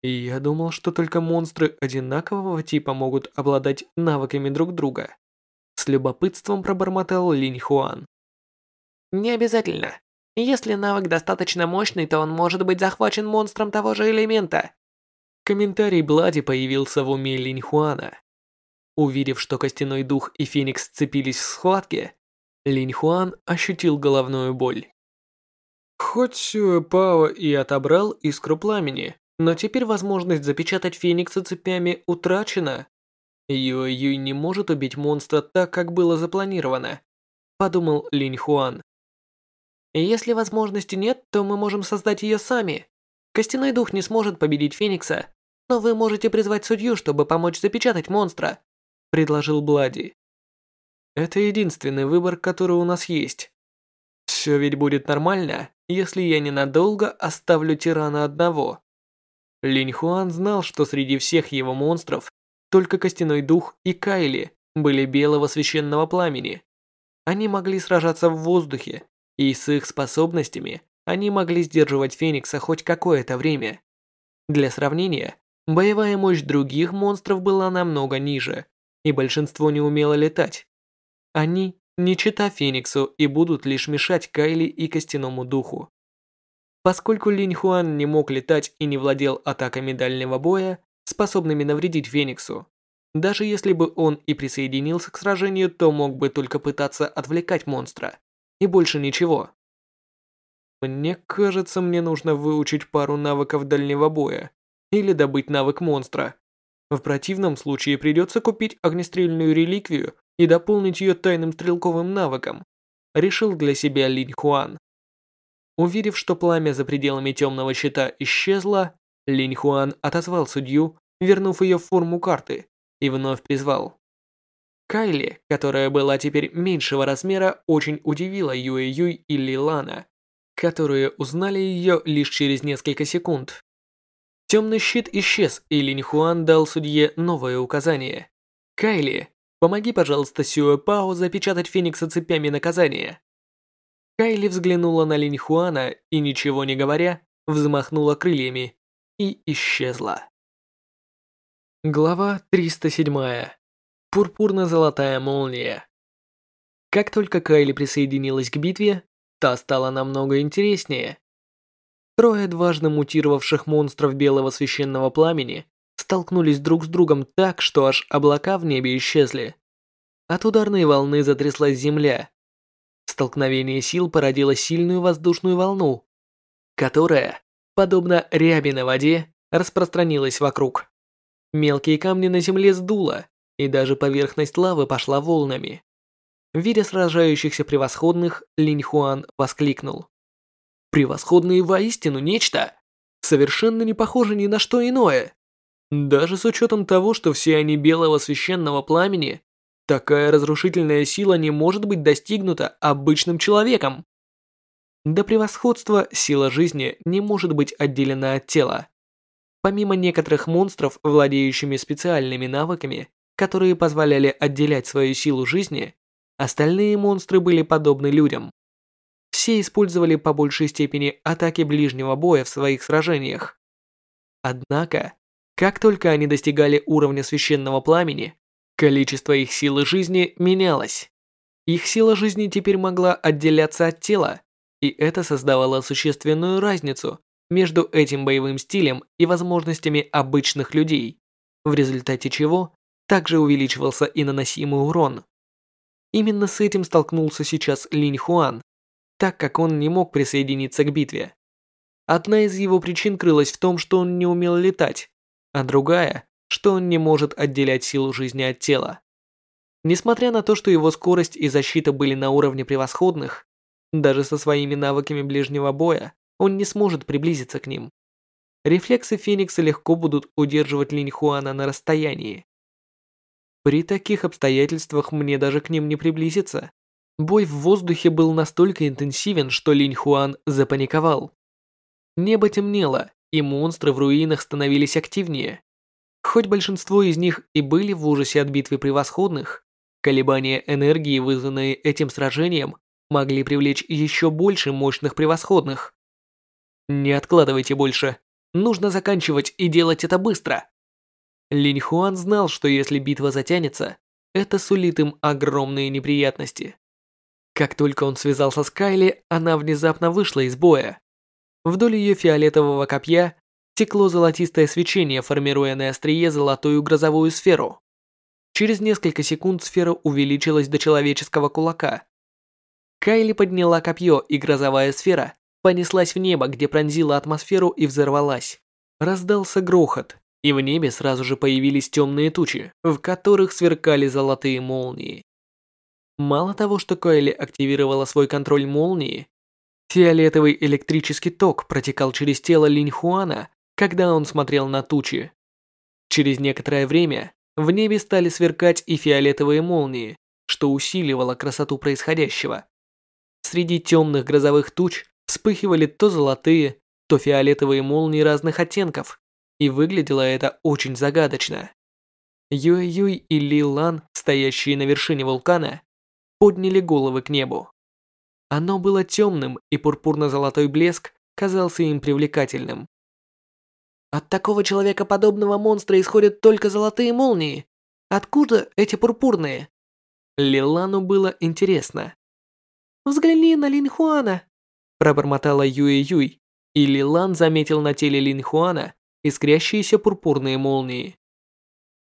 я думал, что только монстры одинакового типа могут обладать навыками друг друга. С любопытством пробормотал Линь Хуан. Не обязательно. Если навык достаточно мощный, то он может быть захвачен монстром того же элемента. Комментарий Блади появился в уме Линьхуана. Увидев, что костяной дух и феникс сцепились в схватке, Линь Хуан ощутил головную боль. Хоть Сюэ Пао и отобрал искру пламени, но теперь возможность запечатать Феникса цепями утрачена. Юэ Юй не может убить монстра так, как было запланировано, подумал Линь Хуан. Если возможности нет, то мы можем создать ее сами. Костяной дух не сможет победить Феникса, но вы можете призвать судью, чтобы помочь запечатать монстра, предложил Блади. Это единственный выбор, который у нас есть. Все ведь будет нормально, если я ненадолго оставлю тирана одного. Линь Хуан знал, что среди всех его монстров только Костяной Дух и Кайли были белого священного пламени. Они могли сражаться в воздухе, и с их способностями они могли сдерживать Феникса хоть какое-то время. Для сравнения, боевая мощь других монстров была намного ниже, и большинство не умело летать. Они не чита Фениксу и будут лишь мешать Кайли и Костяному Духу. Поскольку Линь Хуан не мог летать и не владел атаками дальнего боя, способными навредить Фениксу, даже если бы он и присоединился к сражению, то мог бы только пытаться отвлекать монстра, и больше ничего. Мне кажется, мне нужно выучить пару навыков дальнего боя, или добыть навык монстра. В противном случае придется купить огнестрельную реликвию и дополнить ее тайным стрелковым навыком, решил для себя Линь Хуан. Увидев, что пламя за пределами темного щита исчезло, Линь Хуан отозвал судью, вернув ее в форму карты, и вновь призвал. Кайли, которая была теперь меньшего размера, очень удивила Юэ Юй и Лилана, которые узнали ее лишь через несколько секунд. Темный щит исчез, и Линь Хуан дал судье новое указание. «Кайли, помоги, пожалуйста, Сюэ Пао запечатать Феникса цепями наказания». Кайли взглянула на Линь Хуана и, ничего не говоря, взмахнула крыльями и исчезла. Глава 307. Пурпурно-золотая молния. Как только Кайли присоединилась к битве, та стала намного интереснее. Трое дважды мутировавших монстров белого священного пламени столкнулись друг с другом так, что аж облака в небе исчезли. От ударной волны затряслась земля, Столкновение сил породило сильную воздушную волну, которая, подобно ряби на воде, распространилась вокруг. Мелкие камни на земле сдуло, и даже поверхность лавы пошла волнами. Видя сражающихся превосходных, Линь Хуан воскликнул. «Превосходные воистину нечто! Совершенно не похоже ни на что иное! Даже с учетом того, что все они белого священного пламени, Такая разрушительная сила не может быть достигнута обычным человеком. До превосходства сила жизни не может быть отделена от тела. Помимо некоторых монстров, владеющими специальными навыками, которые позволяли отделять свою силу жизни, остальные монстры были подобны людям. Все использовали по большей степени атаки ближнего боя в своих сражениях. Однако, как только они достигали уровня священного пламени, Количество их силы жизни менялось. Их сила жизни теперь могла отделяться от тела, и это создавало существенную разницу между этим боевым стилем и возможностями обычных людей, в результате чего также увеличивался и наносимый урон. Именно с этим столкнулся сейчас Линь Хуан, так как он не мог присоединиться к битве. Одна из его причин крылась в том, что он не умел летать, а другая что он не может отделять силу жизни от тела. Несмотря на то, что его скорость и защита были на уровне превосходных, даже со своими навыками ближнего боя он не сможет приблизиться к ним. Рефлексы Феникса легко будут удерживать Линь Хуана на расстоянии. При таких обстоятельствах мне даже к ним не приблизиться. Бой в воздухе был настолько интенсивен, что Линь Хуан запаниковал. Небо темнело, и монстры в руинах становились активнее. Хоть большинство из них и были в ужасе от битвы превосходных, колебания энергии, вызванные этим сражением, могли привлечь еще больше мощных превосходных. Не откладывайте больше. Нужно заканчивать и делать это быстро. Линь Хуан знал, что если битва затянется, это сулит им огромные неприятности. Как только он связался с Кайли, она внезапно вышла из боя. Вдоль ее фиолетового копья текло золотистое свечение, формируя на острие золотую грозовую сферу. Через несколько секунд сфера увеличилась до человеческого кулака. Кайли подняла копье, и грозовая сфера понеслась в небо, где пронзила атмосферу и взорвалась. Раздался грохот, и в небе сразу же появились темные тучи, в которых сверкали золотые молнии. Мало того, что Кайли активировала свой контроль молнии, фиолетовый электрический ток протекал через тело Линь Хуана, когда он смотрел на тучи. Через некоторое время в небе стали сверкать и фиолетовые молнии, что усиливало красоту происходящего. Среди темных грозовых туч вспыхивали то золотые, то фиолетовые молнии разных оттенков, и выглядело это очень загадочно. Юэ-Юй и Ли Лан, стоящие на вершине вулкана, подняли головы к небу. Оно было темным, и пурпурно-золотой блеск казался им привлекательным. От такого человекоподобного монстра исходят только золотые молнии. Откуда эти пурпурные? Лилану было интересно. Взгляни на Линхуана, пробормотала Юэ-Юй, и Лилан заметил на теле Линхуана искрящиеся пурпурные молнии.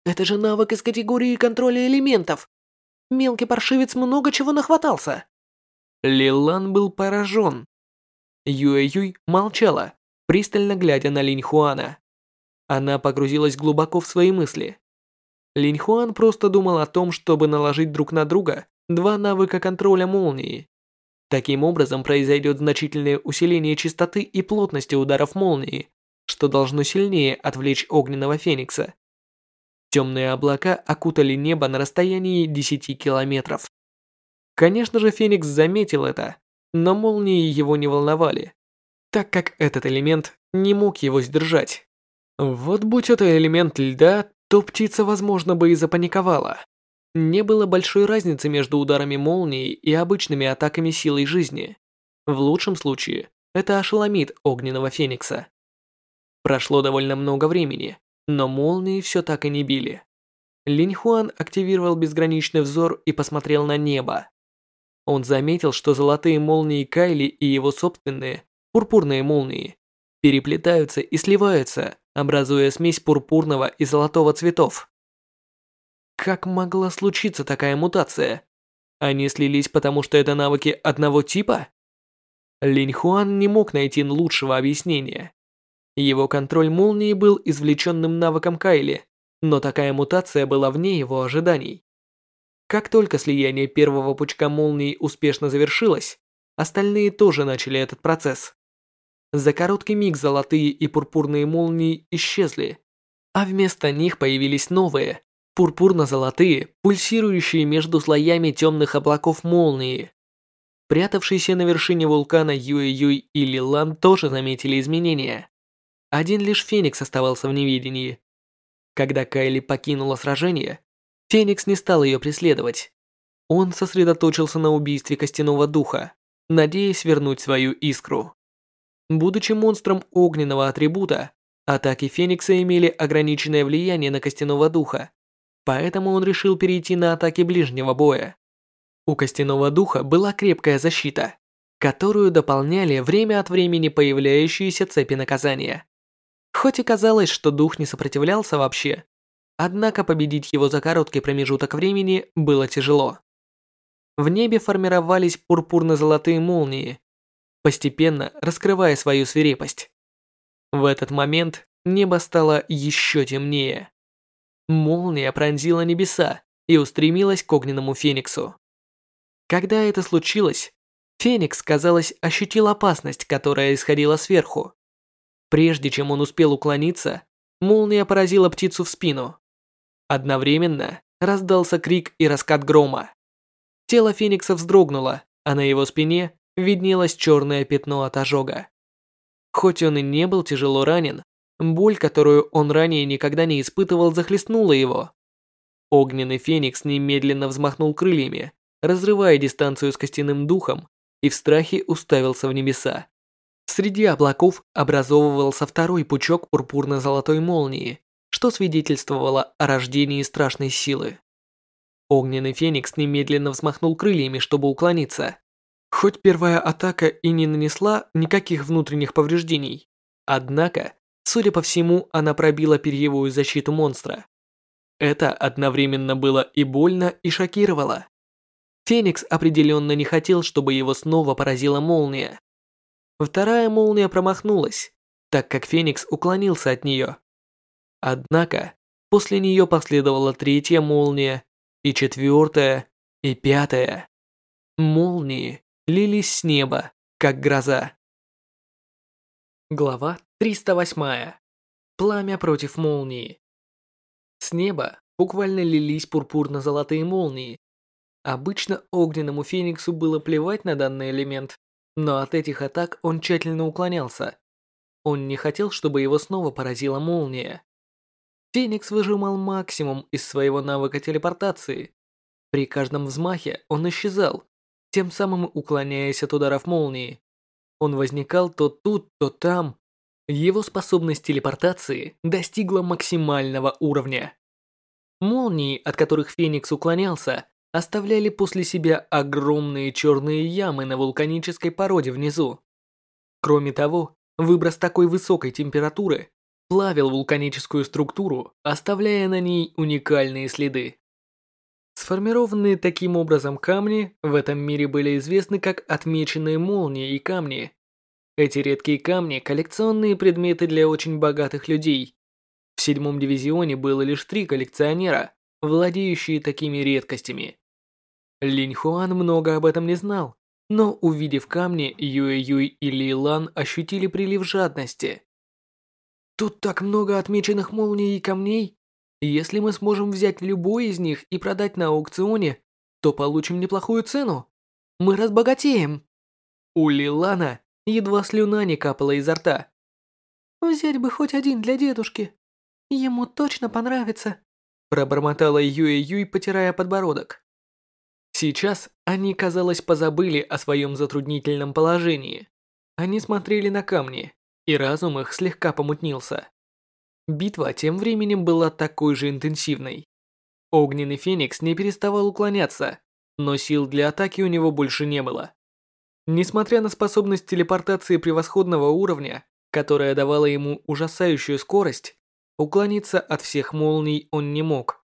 Это же навык из категории контроля элементов. Мелкий паршивец много чего нахватался. Лилан был поражен. Юэ-Юй молчала, пристально глядя на Линь Хуана. Она погрузилась глубоко в свои мысли. Линь Хуан просто думал о том, чтобы наложить друг на друга два навыка контроля молнии. Таким образом произойдет значительное усиление частоты и плотности ударов молнии, что должно сильнее отвлечь огненного феникса. Темные облака окутали небо на расстоянии 10 километров. Конечно же, Феникс заметил это, но молнии его не волновали, так как этот элемент не мог его сдержать. Вот будь это элемент льда, то птица, возможно, бы и запаниковала. Не было большой разницы между ударами молнии и обычными атаками силой жизни. В лучшем случае, это ошеломит огненного феникса. Прошло довольно много времени, но молнии все так и не били. Линь Хуан активировал безграничный взор и посмотрел на небо. Он заметил, что золотые молнии Кайли и его собственные, пурпурные молнии, переплетаются и сливаются, образуя смесь пурпурного и золотого цветов. Как могла случиться такая мутация? Они слились потому, что это навыки одного типа? Линь Хуан не мог найти лучшего объяснения. Его контроль молнии был извлеченным навыком Кайли, но такая мутация была вне его ожиданий. Как только слияние первого пучка молнии успешно завершилось, остальные тоже начали этот процесс. За короткий миг золотые и пурпурные молнии исчезли, а вместо них появились новые, пурпурно-золотые, пульсирующие между слоями темных облаков молнии. Прятавшиеся на вершине вулкана Юэ-Юй и Лилан тоже заметили изменения. Один лишь Феникс оставался в неведении. Когда Кайли покинула сражение, Феникс не стал ее преследовать. Он сосредоточился на убийстве костяного духа, надеясь вернуть свою искру. Будучи монстром огненного атрибута, атаки Феникса имели ограниченное влияние на костяного духа, поэтому он решил перейти на атаки ближнего боя. У костяного духа была крепкая защита, которую дополняли время от времени появляющиеся цепи наказания. Хоть и казалось, что дух не сопротивлялся вообще, однако победить его за короткий промежуток времени было тяжело. В небе формировались пурпурно-золотые молнии, постепенно раскрывая свою свирепость. В этот момент небо стало еще темнее. Молния пронзила небеса и устремилась к огненному фениксу. Когда это случилось, Феникс, казалось, ощутил опасность, которая исходила сверху. Прежде чем он успел уклониться, молния поразила птицу в спину. Одновременно раздался крик и раскат грома. Тело Феникса вздрогнуло, а на его спине виднелось черное пятно от ожога. Хоть он и не был тяжело ранен, боль, которую он ранее никогда не испытывал, захлестнула его. Огненный Феникс немедленно взмахнул крыльями, разрывая дистанцию с костяным духом, и в страхе уставился в небеса. Среди облаков образовывался второй пучок пурпурно-золотой молнии, что свидетельствовало о рождении страшной силы. Огненный феникс немедленно взмахнул крыльями, чтобы уклониться. Хоть первая атака и не нанесла никаких внутренних повреждений, однако, судя по всему, она пробила перьевую защиту монстра. Это одновременно было и больно, и шокировало. Феникс определенно не хотел, чтобы его снова поразила молния. Вторая молния промахнулась, так как Феникс уклонился от нее. Однако, после нее последовала третья молния, и четвертая, и пятая. Молнии лились с неба, как гроза. Глава 308. Пламя против молнии. С неба буквально лились пурпурно-золотые молнии. Обычно огненному фениксу было плевать на данный элемент, но от этих атак он тщательно уклонялся. Он не хотел, чтобы его снова поразила молния. Феникс выжимал максимум из своего навыка телепортации. При каждом взмахе он исчезал, тем самым уклоняясь от ударов молнии. Он возникал то тут, то там. Его способность телепортации достигла максимального уровня. Молнии, от которых Феникс уклонялся, оставляли после себя огромные черные ямы на вулканической породе внизу. Кроме того, выброс такой высокой температуры плавил вулканическую структуру, оставляя на ней уникальные следы. Сформированные таким образом камни в этом мире были известны как отмеченные молнии и камни. Эти редкие камни – коллекционные предметы для очень богатых людей. В седьмом дивизионе было лишь три коллекционера, владеющие такими редкостями. Линь Хуан много об этом не знал, но увидев камни, Юэ Юй и Ли Лан ощутили прилив жадности. Тут так много отмеченных молний и камней. Если мы сможем взять любой из них и продать на аукционе, то получим неплохую цену. Мы разбогатеем. У Лилана едва слюна не капала изо рта. Взять бы хоть один для дедушки. Ему точно понравится. Пробормотала Юэ Юй, потирая подбородок. Сейчас они, казалось, позабыли о своем затруднительном положении. Они смотрели на камни, и разум их слегка помутнился. Битва тем временем была такой же интенсивной. Огненный Феникс не переставал уклоняться, но сил для атаки у него больше не было. Несмотря на способность телепортации превосходного уровня, которая давала ему ужасающую скорость, уклониться от всех молний он не мог.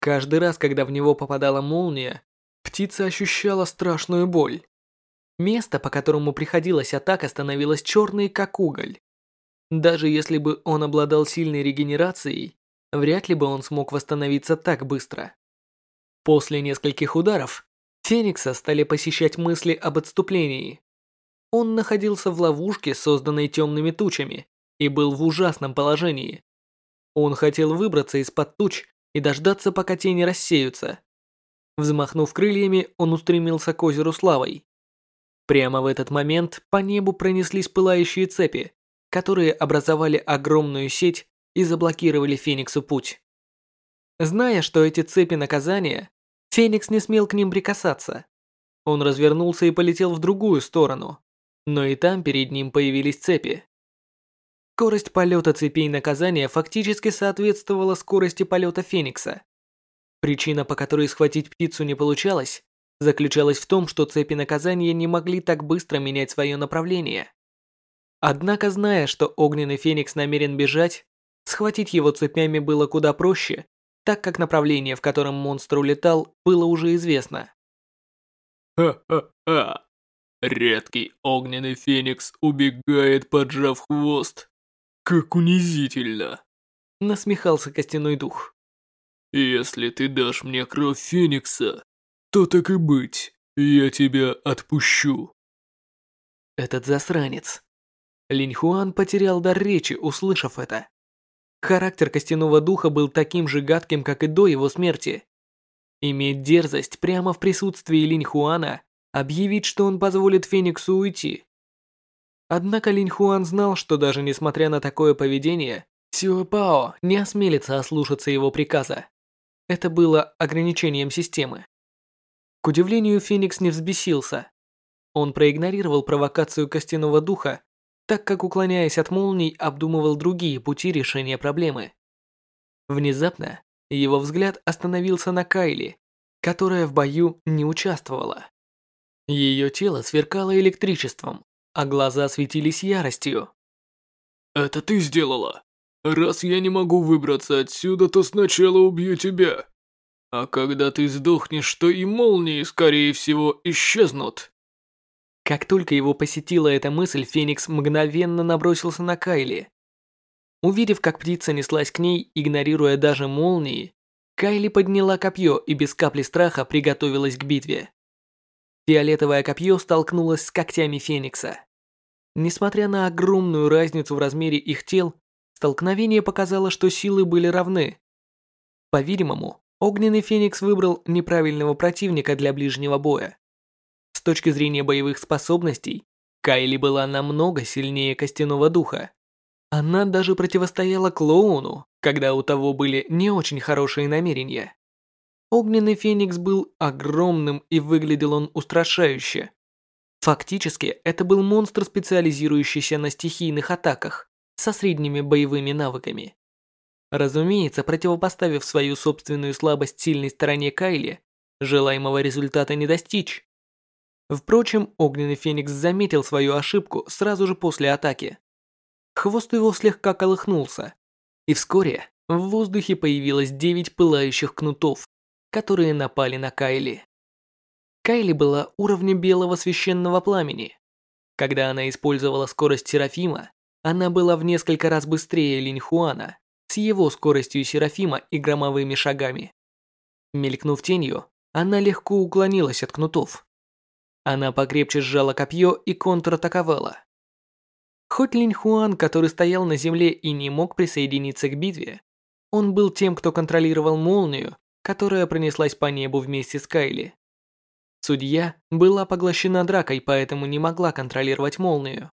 Каждый раз, когда в него попадала молния, птица ощущала страшную боль. Место, по которому приходилась атака, становилось черной, как уголь. Даже если бы он обладал сильной регенерацией, вряд ли бы он смог восстановиться так быстро. После нескольких ударов, Феникса стали посещать мысли об отступлении. Он находился в ловушке, созданной темными тучами, и был в ужасном положении. Он хотел выбраться из-под туч и дождаться, пока тени рассеются. Взмахнув крыльями, он устремился к озеру Славой. Прямо в этот момент по небу пронеслись пылающие цепи, которые образовали огромную сеть и заблокировали Фениксу путь. Зная, что эти цепи наказания, Феникс не смел к ним прикасаться. Он развернулся и полетел в другую сторону, но и там перед ним появились цепи. Скорость полета цепей наказания фактически соответствовала скорости полета Феникса. Причина, по которой схватить птицу не получалось, заключалась в том, что цепи наказания не могли так быстро менять свое направление. Однако, зная, что огненный феникс намерен бежать, схватить его цепями было куда проще, так как направление, в котором монстр улетал, было уже известно. Ха-ха-ха. Редкий огненный феникс убегает, поджав хвост. Как унизительно. Насмехался костяной дух. Если ты дашь мне кровь феникса, то так и быть, я тебя отпущу. Этот засранец. Линь Хуан потерял дар речи, услышав это. Характер костяного духа был таким же гадким, как и до его смерти. Иметь дерзость прямо в присутствии Линь Хуана, объявить, что он позволит Фениксу уйти. Однако Линь Хуан знал, что даже несмотря на такое поведение, Сюэ Пао не осмелится ослушаться его приказа. Это было ограничением системы. К удивлению, Феникс не взбесился. Он проигнорировал провокацию костяного духа, так как, уклоняясь от молний, обдумывал другие пути решения проблемы. Внезапно его взгляд остановился на Кайли, которая в бою не участвовала. Ее тело сверкало электричеством, а глаза светились яростью. «Это ты сделала?» Раз я не могу выбраться отсюда, то сначала убью тебя. А когда ты сдохнешь, то и молнии, скорее всего, исчезнут. Как только его посетила эта мысль, Феникс мгновенно набросился на Кайли. Увидев, как птица неслась к ней, игнорируя даже молнии, Кайли подняла копье и без капли страха приготовилась к битве. Фиолетовое копье столкнулось с когтями Феникса. Несмотря на огромную разницу в размере их тел, столкновение показало, что силы были равны. По-видимому, Огненный Феникс выбрал неправильного противника для ближнего боя. С точки зрения боевых способностей, Кайли была намного сильнее Костяного Духа. Она даже противостояла клоуну, когда у того были не очень хорошие намерения. Огненный Феникс был огромным и выглядел он устрашающе. Фактически, это был монстр, специализирующийся на стихийных атаках со средними боевыми навыками. Разумеется, противопоставив свою собственную слабость сильной стороне Кайли, желаемого результата не достичь. Впрочем, Огненный Феникс заметил свою ошибку сразу же после атаки. Хвост его слегка колыхнулся, и вскоре в воздухе появилось девять пылающих кнутов, которые напали на Кайли. Кайли была уровня белого священного пламени. Когда она использовала скорость Серафима, она была в несколько раз быстрее Линьхуана с его скоростью Серафима и громовыми шагами. Мелькнув тенью, она легко уклонилась от кнутов. Она покрепче сжала копье и контратаковала. Хоть Линь Хуан, который стоял на земле и не мог присоединиться к битве, он был тем, кто контролировал молнию, которая пронеслась по небу вместе с Кайли. Судья была поглощена дракой, поэтому не могла контролировать молнию.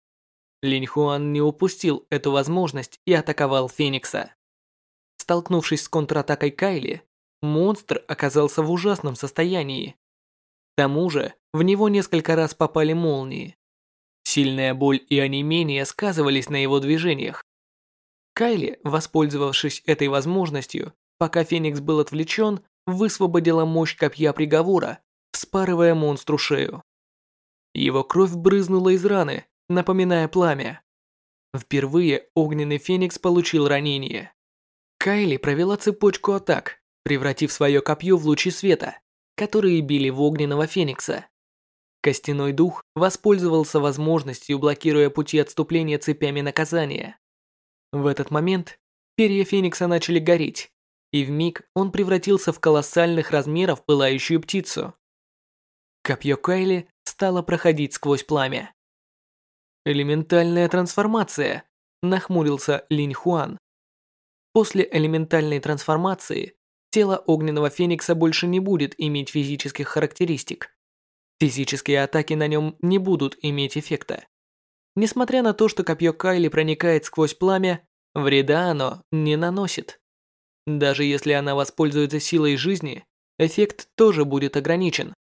Линь Хуан не упустил эту возможность и атаковал Феникса. Столкнувшись с контратакой Кайли, монстр оказался в ужасном состоянии. К тому же, в него несколько раз попали молнии. Сильная боль и онемение сказывались на его движениях. Кайли, воспользовавшись этой возможностью, пока Феникс был отвлечен, высвободила мощь копья приговора, вспарывая монстру шею. Его кровь брызнула из раны, напоминая пламя. Впервые огненный Феникс получил ранение. Кайли провела цепочку атак, превратив свое копье в лучи света, которые били в огненного феникса. Костяной дух воспользовался возможностью, блокируя пути отступления цепями наказания. В этот момент перья феникса начали гореть, и в миг он превратился в колоссальных размеров пылающую птицу. Копье Кайли стало проходить сквозь пламя. Элементальная трансформация, нахмурился Линь Хуан. После элементальной трансформации тело огненного феникса больше не будет иметь физических характеристик. Физические атаки на нем не будут иметь эффекта. Несмотря на то, что копье Кайли проникает сквозь пламя, вреда оно не наносит. Даже если она воспользуется силой жизни, эффект тоже будет ограничен.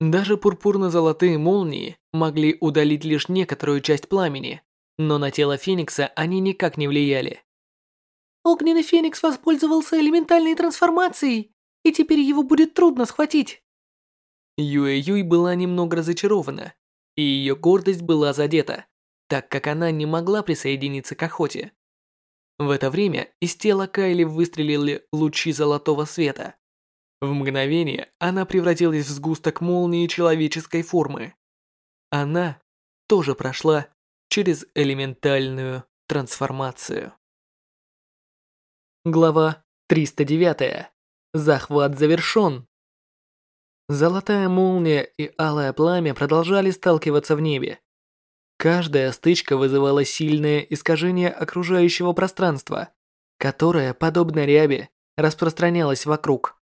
Даже пурпурно-золотые молнии могли удалить лишь некоторую часть пламени, но на тело Феникса они никак не влияли. Огненный Феникс воспользовался элементальной трансформацией, и теперь его будет трудно схватить. Юэ Юй была немного разочарована, и ее гордость была задета, так как она не могла присоединиться к охоте. В это время из тела Кайли выстрелили лучи золотого света. В мгновение она превратилась в сгусток молнии человеческой формы. Она тоже прошла через элементальную трансформацию. Глава 309. Захват завершен. Золотая молния и алое пламя продолжали сталкиваться в небе. Каждая стычка вызывала сильное искажение окружающего пространства, которое, подобно рябе, распространялось вокруг.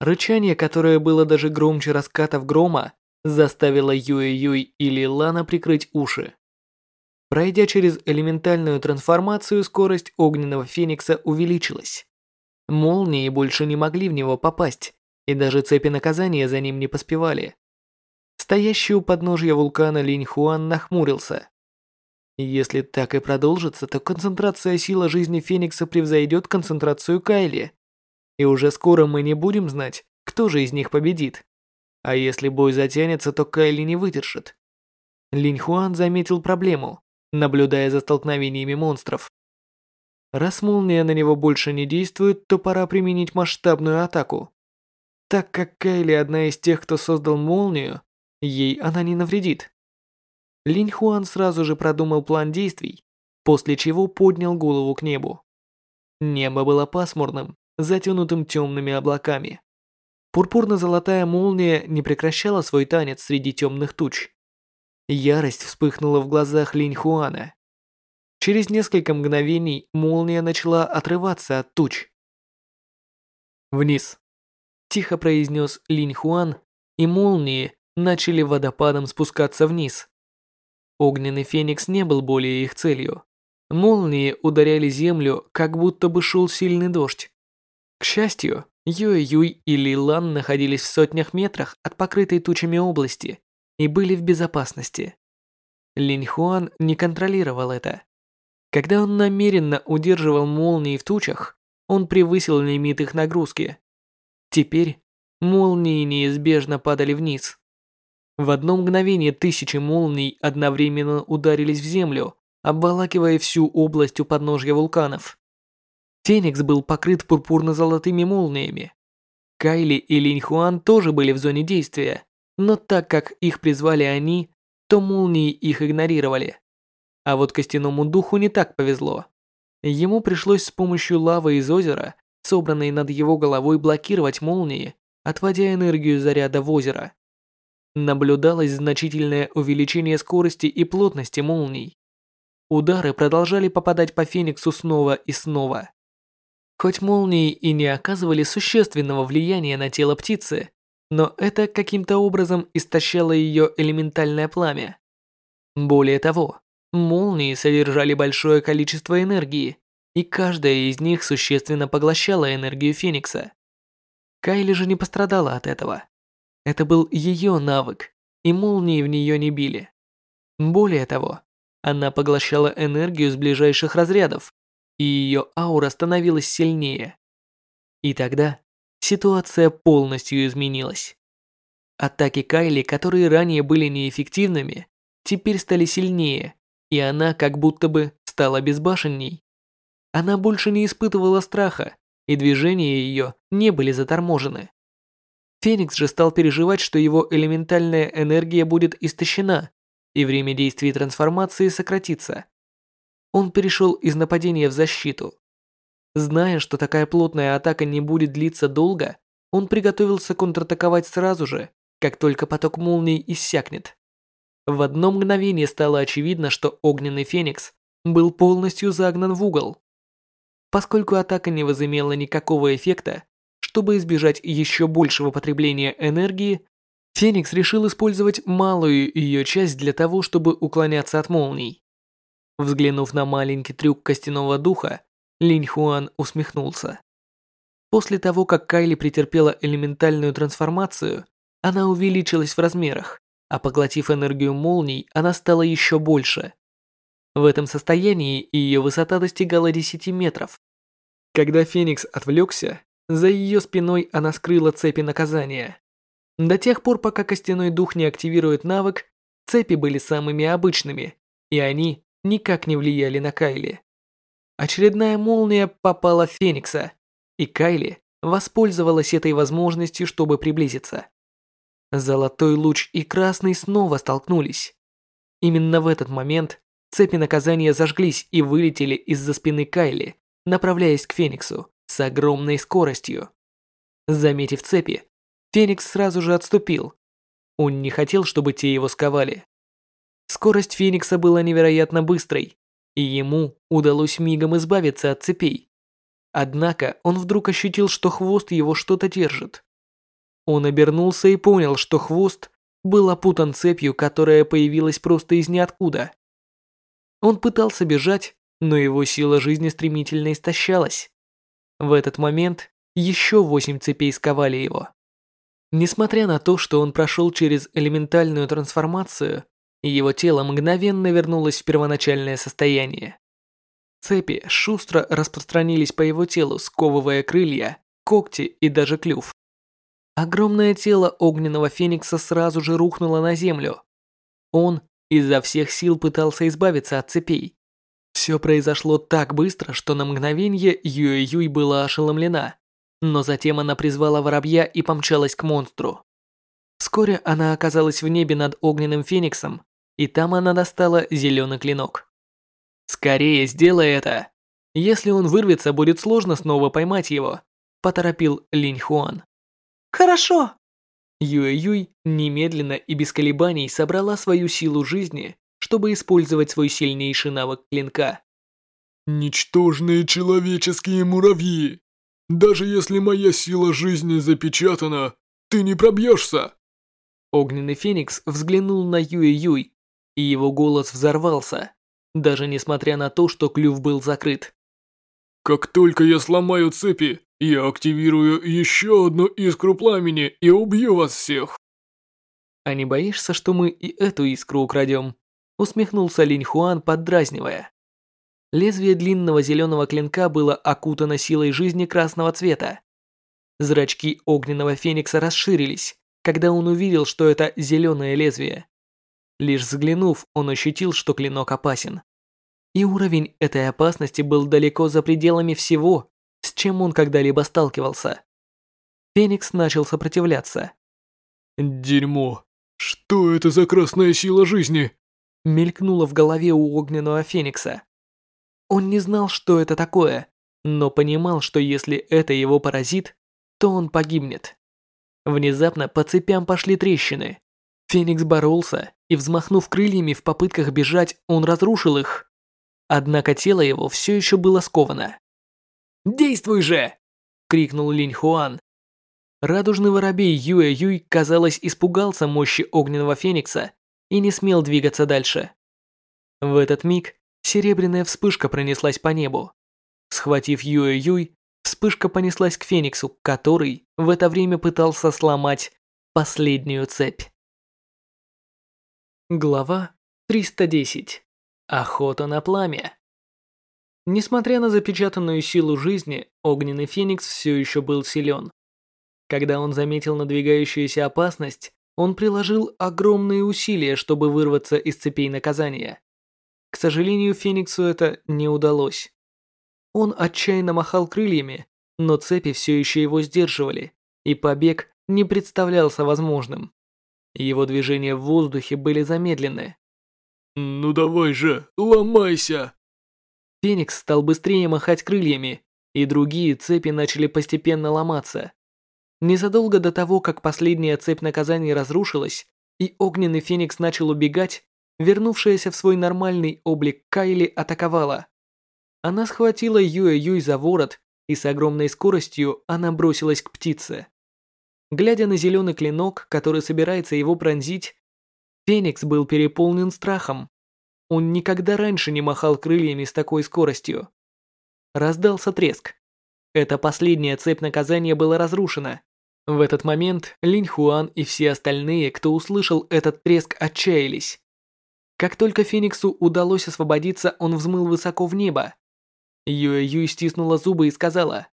Рычание, которое было даже громче раскатов грома, заставило Юэ-Юй и Лилана прикрыть уши. Пройдя через элементальную трансформацию, скорость огненного феникса увеличилась. Молнии больше не могли в него попасть, и даже цепи наказания за ним не поспевали. Стоящий у подножья вулкана Линь Хуан нахмурился. Если так и продолжится, то концентрация силы жизни Феникса превзойдет концентрацию Кайли. И уже скоро мы не будем знать, кто же из них победит. А если бой затянется, то Кайли не выдержит. Линь Хуан заметил проблему наблюдая за столкновениями монстров. Раз молния на него больше не действует, то пора применить масштабную атаку. Так как Кайли одна из тех, кто создал молнию, ей она не навредит. Линь Хуан сразу же продумал план действий, после чего поднял голову к небу. Небо было пасмурным, затянутым темными облаками. Пурпурно-золотая молния не прекращала свой танец среди темных туч. Ярость вспыхнула в глазах Линь Хуана. Через несколько мгновений молния начала отрываться от туч. «Вниз», – тихо произнес Линь Хуан, и молнии начали водопадом спускаться вниз. Огненный феникс не был более их целью. Молнии ударяли землю, как будто бы шел сильный дождь. К счастью, Юэ Юй и Ли Лан находились в сотнях метрах от покрытой тучами области и были в безопасности. Линь Хуан не контролировал это. Когда он намеренно удерживал молнии в тучах, он превысил лимит их нагрузки. Теперь молнии неизбежно падали вниз. В одно мгновение тысячи молний одновременно ударились в землю, обволакивая всю область у подножья вулканов. Феникс был покрыт пурпурно-золотыми молниями. Кайли и Линь Хуан тоже были в зоне действия, но так как их призвали они, то молнии их игнорировали. А вот костяному духу не так повезло. Ему пришлось с помощью лавы из озера, собранной над его головой, блокировать молнии, отводя энергию заряда в озеро. Наблюдалось значительное увеличение скорости и плотности молний. Удары продолжали попадать по Фениксу снова и снова. Хоть молнии и не оказывали существенного влияния на тело птицы, но это каким-то образом истощало ее элементальное пламя. Более того, молнии содержали большое количество энергии, и каждая из них существенно поглощала энергию Феникса. Кайли же не пострадала от этого. Это был ее навык, и молнии в нее не били. Более того, она поглощала энергию с ближайших разрядов, и ее аура становилась сильнее. И тогда ситуация полностью изменилась. Атаки Кайли, которые ранее были неэффективными, теперь стали сильнее, и она как будто бы стала безбашенней. Она больше не испытывала страха, и движения ее не были заторможены. Феникс же стал переживать, что его элементальная энергия будет истощена, и время действия трансформации сократится. Он перешел из нападения в защиту. Зная, что такая плотная атака не будет длиться долго, он приготовился контратаковать сразу же, как только поток молний иссякнет. В одно мгновение стало очевидно, что огненный феникс был полностью загнан в угол. Поскольку атака не возымела никакого эффекта, чтобы избежать еще большего потребления энергии, Феникс решил использовать малую ее часть для того, чтобы уклоняться от молний. Взглянув на маленький трюк костяного духа, Линь Хуан усмехнулся. После того, как Кайли претерпела элементальную трансформацию, она увеличилась в размерах, а поглотив энергию молний, она стала еще больше. В этом состоянии ее высота достигала 10 метров. Когда Феникс отвлекся, за ее спиной она скрыла цепи наказания. До тех пор, пока костяной дух не активирует навык, цепи были самыми обычными, и они никак не влияли на Кайли. Очередная молния попала в Феникса, и Кайли воспользовалась этой возможностью, чтобы приблизиться. Золотой луч и красный снова столкнулись. Именно в этот момент цепи наказания зажглись и вылетели из-за спины Кайли, направляясь к Фениксу с огромной скоростью. Заметив цепи, Феникс сразу же отступил. Он не хотел, чтобы те его сковали. Скорость Феникса была невероятно быстрой, и ему удалось мигом избавиться от цепей. Однако он вдруг ощутил, что хвост его что-то держит. Он обернулся и понял, что хвост был опутан цепью, которая появилась просто из ниоткуда. Он пытался бежать, но его сила жизни стремительно истощалась. В этот момент еще восемь цепей сковали его. Несмотря на то, что он прошел через элементальную трансформацию, его тело мгновенно вернулось в первоначальное состояние. Цепи шустро распространились по его телу, сковывая крылья, когти и даже клюв. Огромное тело огненного феникса сразу же рухнуло на землю. Он изо всех сил пытался избавиться от цепей. Все произошло так быстро, что на мгновение Юэ Юй была ошеломлена, но затем она призвала воробья и помчалась к монстру. Вскоре она оказалась в небе над огненным фениксом, и там она достала зеленый клинок. «Скорее сделай это! Если он вырвется, будет сложно снова поймать его», – поторопил Линь Хуан. «Хорошо!» Юэ Юй немедленно и без колебаний собрала свою силу жизни, чтобы использовать свой сильнейший навык клинка. Ничтожные человеческие муравьи! Даже если моя сила жизни запечатана, ты не пробьешься!» Огненный феникс взглянул на Юэ Юй, и его голос взорвался, даже несмотря на то, что клюв был закрыт. «Как только я сломаю цепи, я активирую еще одну искру пламени и убью вас всех!» «А не боишься, что мы и эту искру украдем?» усмехнулся Линь Хуан, поддразнивая. Лезвие длинного зеленого клинка было окутано силой жизни красного цвета. Зрачки огненного феникса расширились, когда он увидел, что это зеленое лезвие. Лишь взглянув, он ощутил, что клинок опасен. И уровень этой опасности был далеко за пределами всего, с чем он когда-либо сталкивался. Феникс начал сопротивляться. «Дерьмо! Что это за красная сила жизни?» мелькнуло в голове у огненного феникса. Он не знал, что это такое, но понимал, что если это его паразит, то он погибнет. Внезапно по цепям пошли трещины. Феникс боролся, и взмахнув крыльями в попытках бежать, он разрушил их. Однако тело его все еще было сковано. «Действуй же!» — крикнул Линь Хуан. Радужный воробей Юэ Юй, казалось, испугался мощи огненного феникса и не смел двигаться дальше. В этот миг серебряная вспышка пронеслась по небу. Схватив Юэ Юй, вспышка понеслась к Фениксу, который в это время пытался сломать последнюю цепь. Глава 310. Охота на пламя. Несмотря на запечатанную силу жизни, огненный феникс все еще был силен. Когда он заметил надвигающуюся опасность, он приложил огромные усилия, чтобы вырваться из цепей наказания. К сожалению, Фениксу это не удалось. Он отчаянно махал крыльями, но цепи все еще его сдерживали, и побег не представлялся возможным. Его движения в воздухе были замедлены. «Ну давай же, ломайся!» Феникс стал быстрее махать крыльями, и другие цепи начали постепенно ломаться. Незадолго до того, как последняя цепь наказаний разрушилась, и огненный феникс начал убегать, вернувшаяся в свой нормальный облик Кайли атаковала. Она схватила Юэ Юй за ворот, и с огромной скоростью она бросилась к птице. Глядя на зеленый клинок, который собирается его пронзить, Феникс был переполнен страхом. Он никогда раньше не махал крыльями с такой скоростью. Раздался треск. Эта последняя цепь наказания была разрушена, в этот момент Линь Хуан и все остальные, кто услышал этот треск, отчаялись. Как только Фениксу удалось освободиться, он взмыл высоко в небо. Юэ Юй стиснула зубы и сказала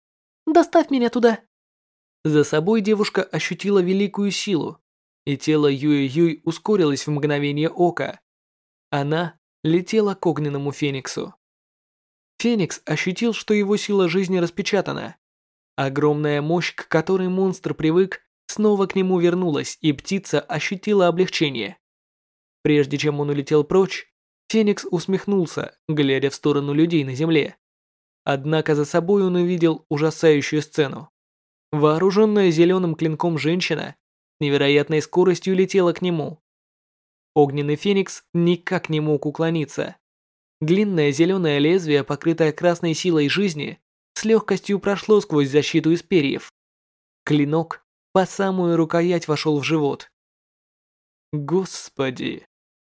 «Доставь меня туда». За собой девушка ощутила великую силу, и тело Юэ Юй ускорилось в мгновение ока. Она летела к огненному Фениксу. Феникс ощутил, что его сила жизни распечатана. Огромная мощь, к которой монстр привык, снова к нему вернулась, и птица ощутила облегчение. Прежде чем он улетел прочь, Феникс усмехнулся, глядя в сторону людей на земле. Однако за собой он увидел ужасающую сцену. Вооруженная зеленым клинком женщина невероятной скоростью летела к нему. Огненный Феникс никак не мог уклониться. Длинное зеленое лезвие, покрытое красной силой жизни, с легкостью прошло сквозь защиту из перьев. Клинок по самую рукоять вошел в живот. Господи,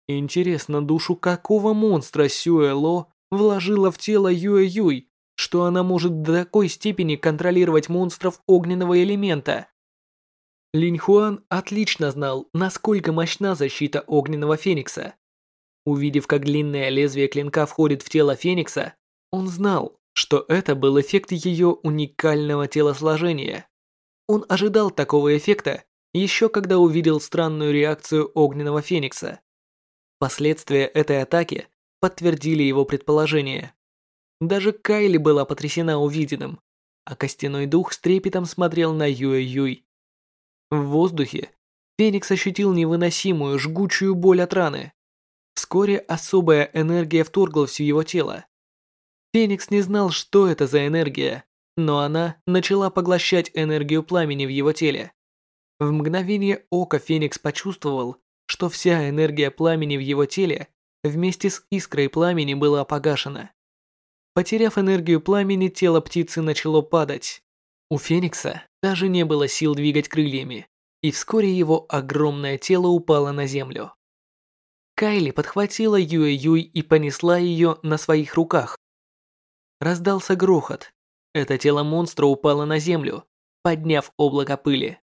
интересно, душу какого монстра Сюэло вложила в тело Юэ Юй, что она может до такой степени контролировать монстров огненного элемента? Линь Хуан отлично знал, насколько мощна защита огненного феникса. Увидев, как длинное лезвие клинка входит в тело феникса, он знал, что это был эффект ее уникального телосложения. Он ожидал такого эффекта еще когда увидел странную реакцию огненного феникса. Последствия этой атаки подтвердили его предположение. Даже Кайли была потрясена увиденным, а костяной дух с трепетом смотрел на Юэ-Юй. В воздухе Феникс ощутил невыносимую жгучую боль от раны. Вскоре особая энергия вторглась в его тело. Феникс не знал, что это за энергия, но она начала поглощать энергию пламени в его теле. В мгновение ока Феникс почувствовал, что вся энергия пламени в его теле вместе с искрой пламени была погашена. Потеряв энергию пламени, тело птицы начало падать. У Феникса даже не было сил двигать крыльями, и вскоре его огромное тело упало на землю. Кайли подхватила Юэ-Юй и понесла ее на своих руках. Раздался грохот. Это тело монстра упало на землю, подняв облако пыли.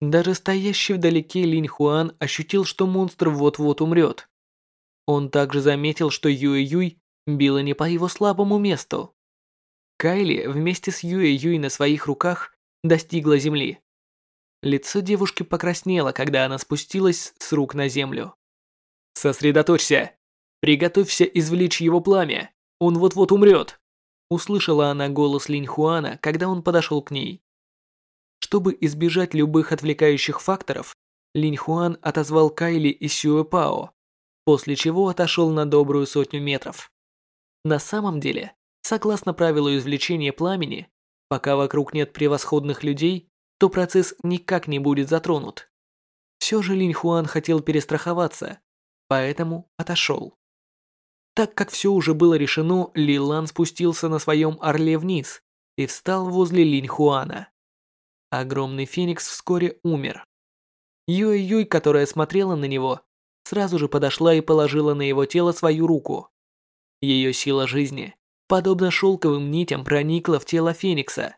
Даже стоящий вдалеке Линь Хуан ощутил, что монстр вот-вот умрет. Он также заметил, что Юэ-Юй била не по его слабому месту. Кайли вместе с Юэ-Юй на своих руках достигла земли. Лицо девушки покраснело, когда она спустилась с рук на землю. «Сосредоточься! Приготовься извлечь его пламя! Он вот-вот умрет!» Услышала она голос Линь Хуана, когда он подошел к ней. Чтобы избежать любых отвлекающих факторов, Линь Хуан отозвал Кайли и Сюэ Пао, после чего отошел на добрую сотню метров. На самом деле, согласно правилу извлечения пламени, пока вокруг нет превосходных людей, то процесс никак не будет затронут. Все же Линь Хуан хотел перестраховаться, поэтому отошел. Так как все уже было решено, Ли Лан спустился на своем орле вниз и встал возле Линь Хуана. Огромный феникс вскоре умер. Юй-Юй, которая смотрела на него, сразу же подошла и положила на его тело свою руку. Ее сила жизни, подобно шелковым нитям, проникла в тело феникса.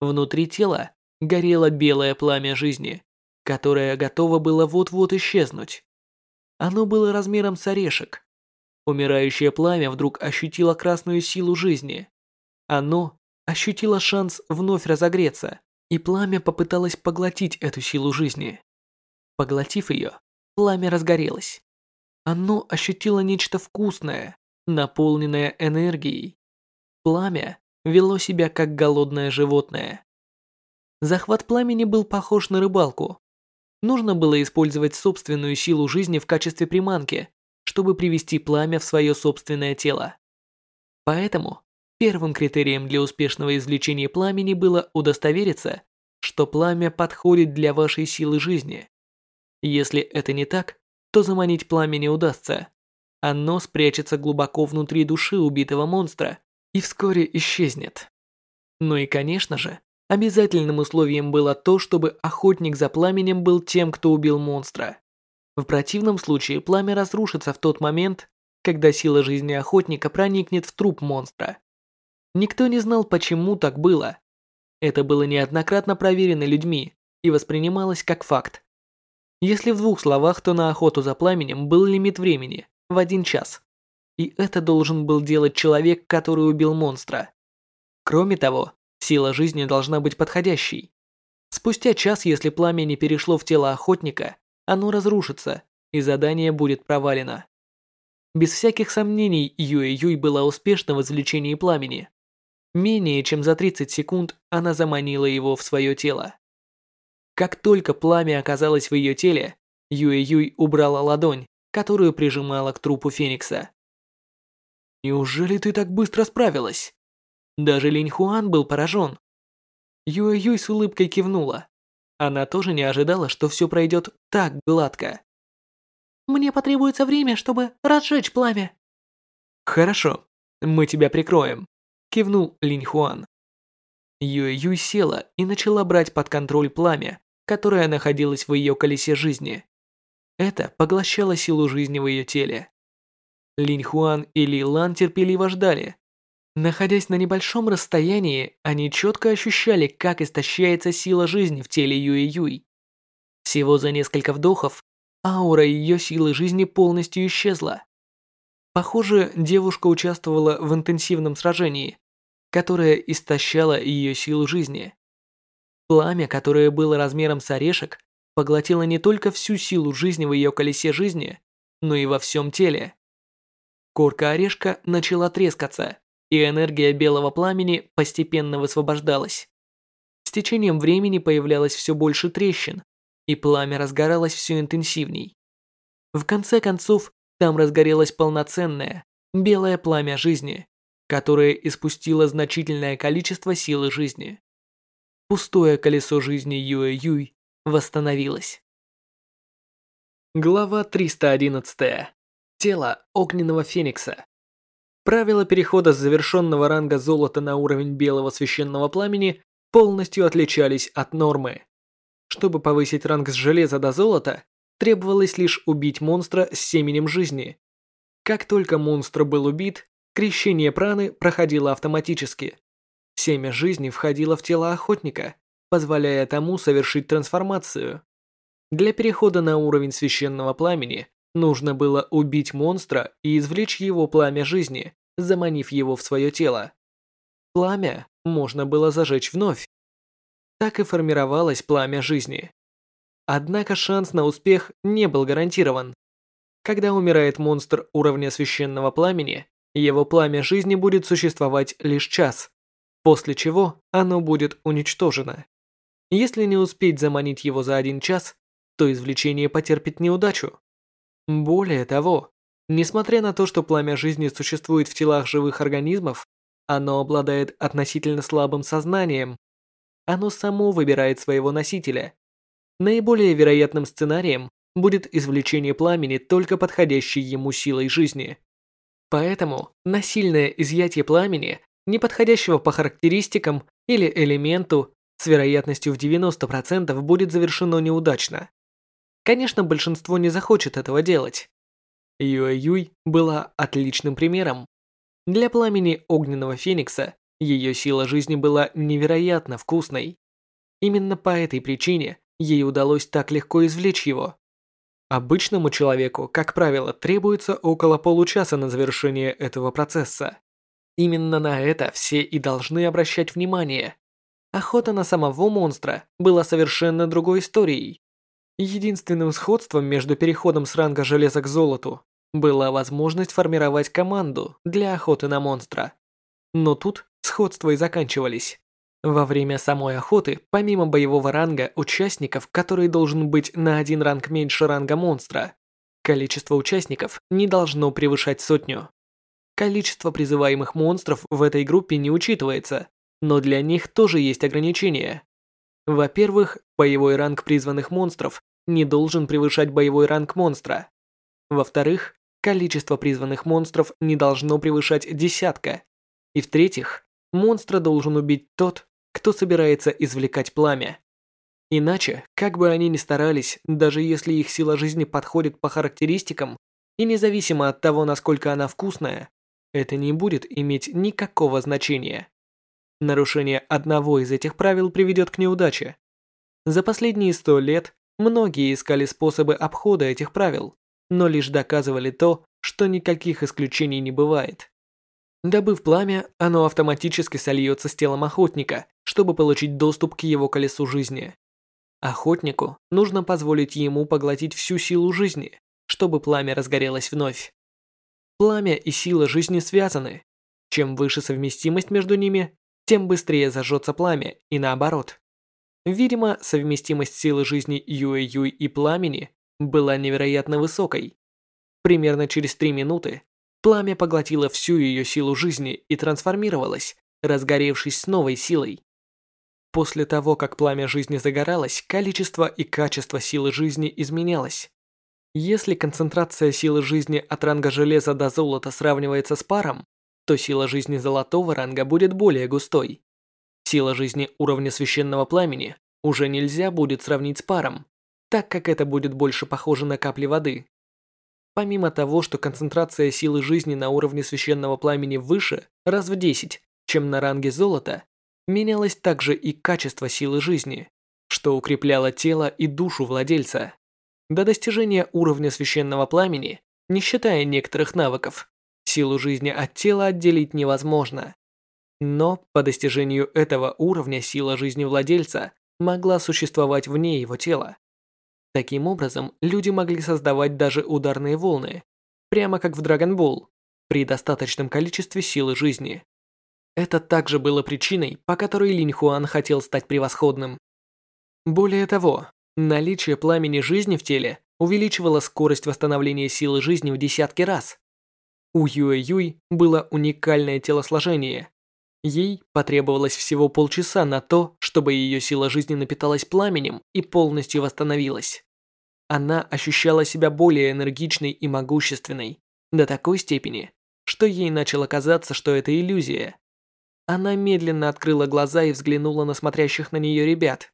Внутри тела горело белое пламя жизни, которое готово было вот-вот исчезнуть. Оно было размером с орешек. Умирающее пламя вдруг ощутило красную силу жизни. Оно ощутило шанс вновь разогреться, и пламя попыталось поглотить эту силу жизни. Поглотив ее, пламя разгорелось. Оно ощутило нечто вкусное, наполненное энергией. Пламя вело себя как голодное животное. Захват пламени был похож на рыбалку. Нужно было использовать собственную силу жизни в качестве приманки, чтобы привести пламя в свое собственное тело. Поэтому первым критерием для успешного извлечения пламени было удостовериться, что пламя подходит для вашей силы жизни. Если это не так, то заманить пламя не удастся. Оно спрячется глубоко внутри души убитого монстра и вскоре исчезнет. Ну и конечно же, Обязательным условием было то, чтобы охотник за пламенем был тем, кто убил монстра. В противном случае пламя разрушится в тот момент, когда сила жизни охотника проникнет в труп монстра. Никто не знал, почему так было. Это было неоднократно проверено людьми и воспринималось как факт. Если в двух словах, то на охоту за пламенем был лимит времени – в один час. И это должен был делать человек, который убил монстра. Кроме того, Сила жизни должна быть подходящей. Спустя час, если пламя не перешло в тело охотника, оно разрушится, и задание будет провалено. Без всяких сомнений, Юэ-Юй была успешна в извлечении пламени. Менее чем за 30 секунд она заманила его в свое тело. Как только пламя оказалось в ее теле, Юэ-Юй убрала ладонь, которую прижимала к трупу Феникса. «Неужели ты так быстро справилась?» Даже Линь Хуан был поражен. Юэ Юй с улыбкой кивнула. Она тоже не ожидала, что все пройдет так гладко. «Мне потребуется время, чтобы разжечь пламя». «Хорошо, мы тебя прикроем», — кивнул Линь Хуан. Юэ Юй села и начала брать под контроль пламя, которое находилось в ее колесе жизни. Это поглощало силу жизни в ее теле. Линь Хуан и Ли Лан терпеливо ждали, Находясь на небольшом расстоянии, они четко ощущали, как истощается сила жизни в теле Юэ-Юй. Всего за несколько вдохов аура ее силы жизни полностью исчезла. Похоже, девушка участвовала в интенсивном сражении, которое истощало ее силу жизни. Пламя, которое было размером с орешек, поглотило не только всю силу жизни в ее колесе жизни, но и во всем теле. Корка орешка начала трескаться, и энергия белого пламени постепенно высвобождалась. С течением времени появлялось все больше трещин, и пламя разгоралось все интенсивней. В конце концов, там разгорелось полноценное, белое пламя жизни, которое испустило значительное количество силы жизни. Пустое колесо жизни Юэ-Юй восстановилось. Глава 311. Тело огненного феникса. Правила перехода с завершенного ранга золота на уровень белого священного пламени полностью отличались от нормы. Чтобы повысить ранг с железа до золота, требовалось лишь убить монстра с семенем жизни. Как только монстр был убит, крещение праны проходило автоматически. Семя жизни входило в тело охотника, позволяя тому совершить трансформацию. Для перехода на уровень священного пламени нужно было убить монстра и извлечь его пламя жизни, заманив его в свое тело. Пламя можно было зажечь вновь. Так и формировалось пламя жизни. Однако шанс на успех не был гарантирован. Когда умирает монстр уровня священного пламени, его пламя жизни будет существовать лишь час, после чего оно будет уничтожено. Если не успеть заманить его за один час, то извлечение потерпит неудачу. Более того, несмотря на то, что пламя жизни существует в телах живых организмов, оно обладает относительно слабым сознанием. Оно само выбирает своего носителя Наиболее вероятным сценарием будет извлечение пламени только подходящей ему силой жизни. Поэтому насильное изъятие пламени, не подходящего по характеристикам или элементу, с вероятностью в 90% будет завершено неудачно. Конечно, большинство не захочет этого делать. Юэ-Юй была отличным примером. Для пламени огненного феникса ее сила жизни была невероятно вкусной. Именно по этой причине ей удалось так легко извлечь его. Обычному человеку, как правило, требуется около получаса на завершение этого процесса. Именно на это все и должны обращать внимание. Охота на самого монстра была совершенно другой историей. Единственным сходством между переходом с ранга железа к золоту была возможность формировать команду для охоты на монстра. Но тут сходства и заканчивались. Во время самой охоты, помимо боевого ранга участников, который должен быть на один ранг меньше ранга монстра, количество участников не должно превышать сотню. Количество призываемых монстров в этой группе не учитывается, но для них тоже есть ограничения. Во-первых, боевой ранг призванных монстров не должен превышать боевой ранг монстра. Во-вторых, количество призванных монстров не должно превышать десятка. И в-третьих, монстра должен убить тот, кто собирается извлекать пламя. Иначе, как бы они ни старались, даже если их сила жизни подходит по характеристикам, и независимо от того, насколько она вкусная, это не будет иметь никакого значения. Нарушение одного из этих правил приведет к неудаче. За последние сто лет многие искали способы обхода этих правил, но лишь доказывали то, что никаких исключений не бывает. Добыв пламя, оно автоматически сольется с телом охотника, чтобы получить доступ к его колесу жизни. Охотнику нужно позволить ему поглотить всю силу жизни, чтобы пламя разгорелось вновь. Пламя и сила жизни связаны. Чем выше совместимость между ними, тем быстрее зажжется пламя, и наоборот. Видимо, совместимость силы жизни Юэ-Юй и пламени была невероятно высокой. Примерно через три минуты Пламя поглотило всю ее силу жизни и трансформировалось, разгоревшись с новой силой. После того, как пламя жизни загоралось, количество и качество силы жизни изменялось. Если концентрация силы жизни от ранга железа до золота сравнивается с паром, то сила жизни золотого ранга будет более густой. Сила жизни уровня священного пламени уже нельзя будет сравнить с паром, так как это будет больше похоже на капли воды. Помимо того, что концентрация силы жизни на уровне священного пламени выше, раз в 10, чем на ранге золота, менялось также и качество силы жизни, что укрепляло тело и душу владельца. До достижения уровня священного пламени, не считая некоторых навыков, силу жизни от тела отделить невозможно. Но по достижению этого уровня сила жизни владельца могла существовать вне его тела. Таким образом, люди могли создавать даже ударные волны, прямо как в Dragon Ball. при достаточном количестве силы жизни. Это также было причиной, по которой Линь Хуан хотел стать превосходным. Более того, наличие пламени жизни в теле увеличивало скорость восстановления силы жизни в десятки раз. У Юэ Юй было уникальное телосложение. Ей потребовалось всего полчаса на то, чтобы ее сила жизни напиталась пламенем и полностью восстановилась. Она ощущала себя более энергичной и могущественной, до такой степени, что ей начало казаться, что это иллюзия. Она медленно открыла глаза и взглянула на смотрящих на нее ребят.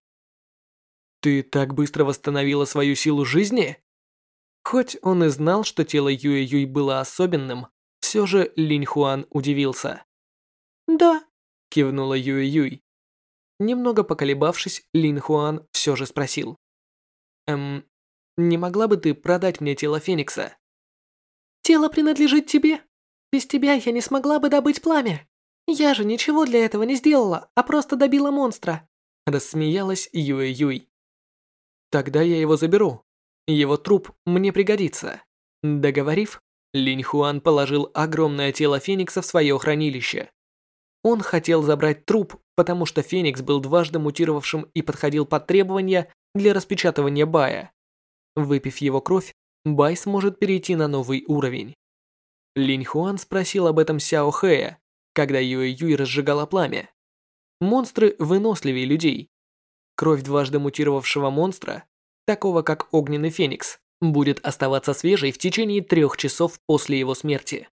«Ты так быстро восстановила свою силу жизни?» Хоть он и знал, что тело Юэ Юй было особенным, все же Линь Хуан удивился. «Да», – кивнула Юэ Юй. Немного поколебавшись, Лин Хуан все же спросил. «Эм, не могла бы ты продать мне тело Феникса?» «Тело принадлежит тебе. Без тебя я не смогла бы добыть пламя. Я же ничего для этого не сделала, а просто добила монстра», рассмеялась Юэ Юй. «Тогда я его заберу. Его труп мне пригодится». Договорив, Линь Хуан положил огромное тело Феникса в свое хранилище. Он хотел забрать труп, потому что Феникс был дважды мутировавшим и подходил под требования для распечатывания Бая. Выпив его кровь, Бай сможет перейти на новый уровень. Линь Хуан спросил об этом Сяо Хэя, когда Юэ Юй разжигала пламя. Монстры выносливее людей. Кровь дважды мутировавшего монстра, такого как Огненный Феникс, будет оставаться свежей в течение трех часов после его смерти.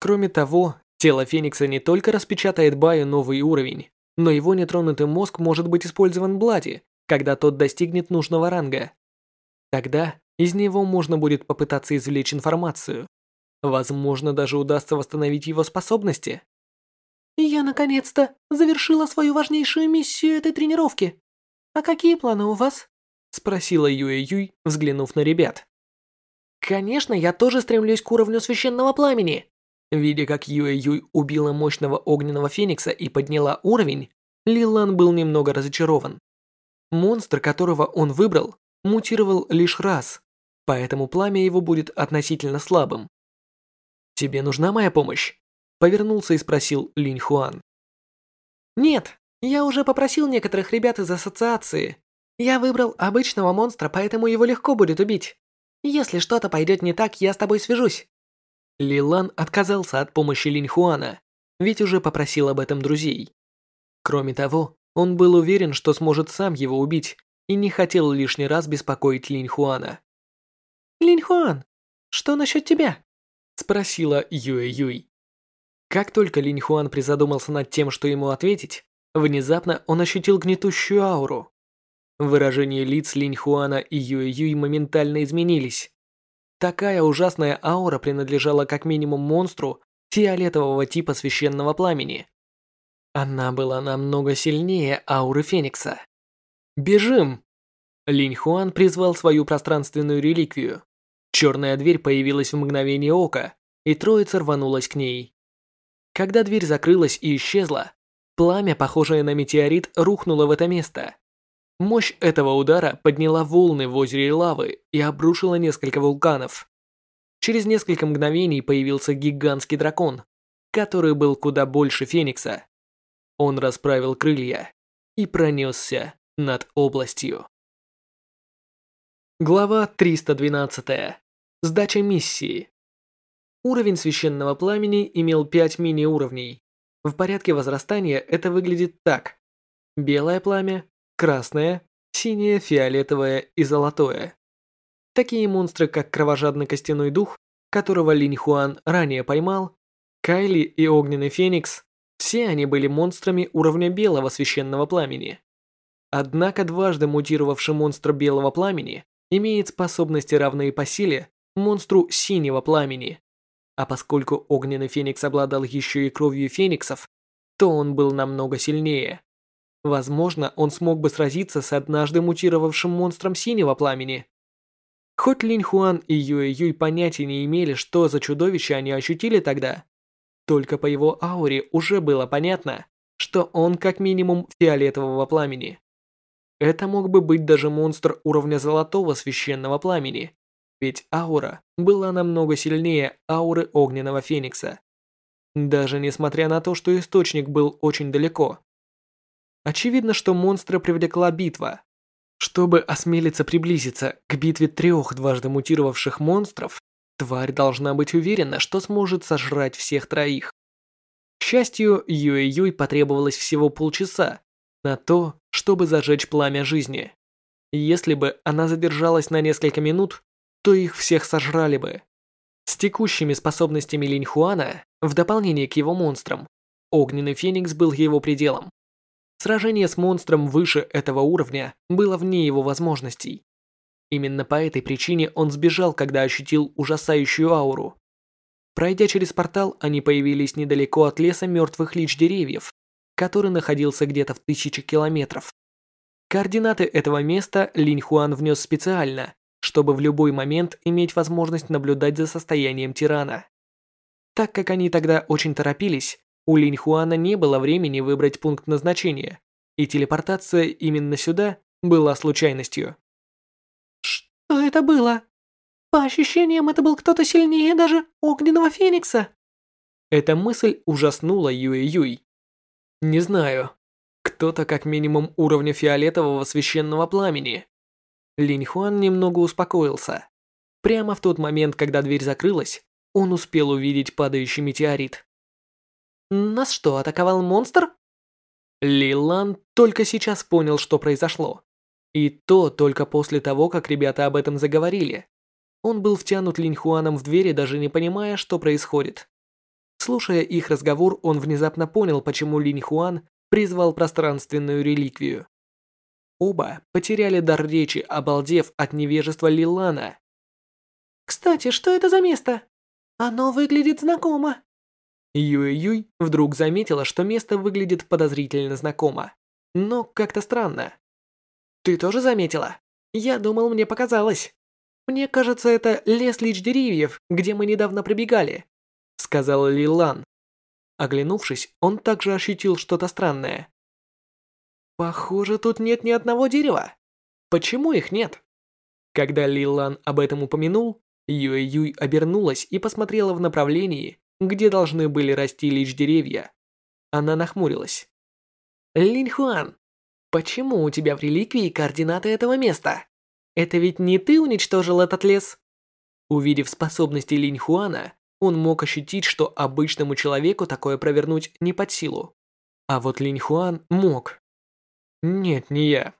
Кроме того, тело Феникса не только распечатает Баю новый уровень, но его нетронутый мозг может быть использован Блади, когда тот достигнет нужного ранга. Тогда из него можно будет попытаться извлечь информацию. Возможно, даже удастся восстановить его способности. «Я наконец-то завершила свою важнейшую миссию этой тренировки. А какие планы у вас?» Спросила Юэ Юй, взглянув на ребят. «Конечно, я тоже стремлюсь к уровню священного пламени!» Видя, как Юэ Юй убила мощного огненного феникса и подняла уровень, Лилан был немного разочарован. Монстр, которого он выбрал, мутировал лишь раз, поэтому пламя его будет относительно слабым. «Тебе нужна моя помощь?» Повернулся и спросил Линь Хуан. «Нет, я уже попросил некоторых ребят из ассоциации. Я выбрал обычного монстра, поэтому его легко будет убить. Если что-то пойдет не так, я с тобой свяжусь». Лилан отказался от помощи Линь Хуана, ведь уже попросил об этом друзей. Кроме того, он был уверен, что сможет сам его убить, и не хотел лишний раз беспокоить Линь Хуана. «Линь Хуан, что насчет тебя?» – спросила Юэ Юй. Как только Линь Хуан призадумался над тем, что ему ответить, внезапно он ощутил гнетущую ауру. Выражение лиц Линь Хуана и Юэ Юй моментально изменились. Такая ужасная аура принадлежала как минимум монстру фиолетового типа священного пламени. Она была намного сильнее ауры Феникса. «Бежим!» Линь Хуан призвал свою пространственную реликвию. Черная дверь появилась в мгновение ока, и троица рванулась к ней. Когда дверь закрылась и исчезла, пламя, похожее на метеорит, рухнуло в это место. Мощь этого удара подняла волны в озере лавы и обрушила несколько вулканов. Через несколько мгновений появился гигантский дракон, который был куда больше Феникса. Он расправил крылья и пронесся над областью. Глава 312. Сдача миссии. Уровень священного пламени имел 5 мини-уровней. В порядке возрастания это выглядит так. Белое пламя, красное, синее, фиолетовое и золотое. Такие монстры, как кровожадный костяной дух, которого Линь Хуан ранее поймал, Кайли и огненный феникс, все они были монстрами уровня белого священного пламени. Однако дважды мутировавший монстр белого пламени имеет способности равные по силе монстру синего пламени. А поскольку огненный феникс обладал еще и кровью фениксов, то он был намного сильнее. Возможно, он смог бы сразиться с однажды мутировавшим монстром синего пламени. Хоть Линь Хуан и Юэ Юй понятия не имели, что за чудовище они ощутили тогда, только по его ауре уже было понятно, что он как минимум фиолетового пламени. Это мог бы быть даже монстр уровня золотого священного пламени. Ведь аура была намного сильнее ауры огненного феникса. Даже несмотря на то, что источник был очень далеко. Очевидно, что монстра привлекла битва. Чтобы осмелиться приблизиться к битве трех дважды мутировавших монстров, тварь должна быть уверена, что сможет сожрать всех троих. К счастью, Юэ-Юй потребовалось всего полчаса на то, чтобы зажечь пламя жизни. Если бы она задержалась на несколько минут, то их всех сожрали бы. С текущими способностями Линь Хуана, в дополнение к его монстрам, Огненный Феникс был его пределом. Сражение с монстром выше этого уровня было вне его возможностей. Именно по этой причине он сбежал, когда ощутил ужасающую ауру. Пройдя через портал, они появились недалеко от леса мертвых лич деревьев, который находился где-то в тысячи километров. Координаты этого места Линь Хуан внес специально, чтобы в любой момент иметь возможность наблюдать за состоянием тирана. Так как они тогда очень торопились, у Линь Хуана не было времени выбрать пункт назначения, и телепортация именно сюда была случайностью. Что это было? По ощущениям, это был кто-то сильнее даже Огненного Феникса. Эта мысль ужаснула Юэ Юй. Не знаю. Кто-то как минимум уровня фиолетового священного пламени. Линь Хуан немного успокоился. Прямо в тот момент, когда дверь закрылась, он успел увидеть падающий метеорит. Нас что, атаковал монстр? Ли Лан только сейчас понял, что произошло. И то только после того, как ребята об этом заговорили. Он был втянут Линь Хуаном в двери, даже не понимая, что происходит. Слушая их разговор, он внезапно понял, почему Линь Хуан призвал пространственную реликвию. Оба потеряли дар речи, обалдев от невежества Лилана. «Кстати, что это за место? Оно выглядит знакомо». Юй-Юй вдруг заметила, что место выглядит подозрительно знакомо. Но как-то странно. «Ты тоже заметила? Я думал, мне показалось. Мне кажется, это лес лич деревьев, где мы недавно пробегали», сказал Лилан. Оглянувшись, он также ощутил что-то странное. Похоже, тут нет ни одного дерева. Почему их нет? Когда Лилан об этом упомянул, Юэ-Юй обернулась и посмотрела в направлении, где должны были расти лишь деревья. Она нахмурилась. Линь Хуан, почему у тебя в реликвии координаты этого места? Это ведь не ты уничтожил этот лес? Увидев способности Линь Хуана, он мог ощутить, что обычному человеку такое провернуть не под силу. А вот Линь Хуан мог. Нет, не я.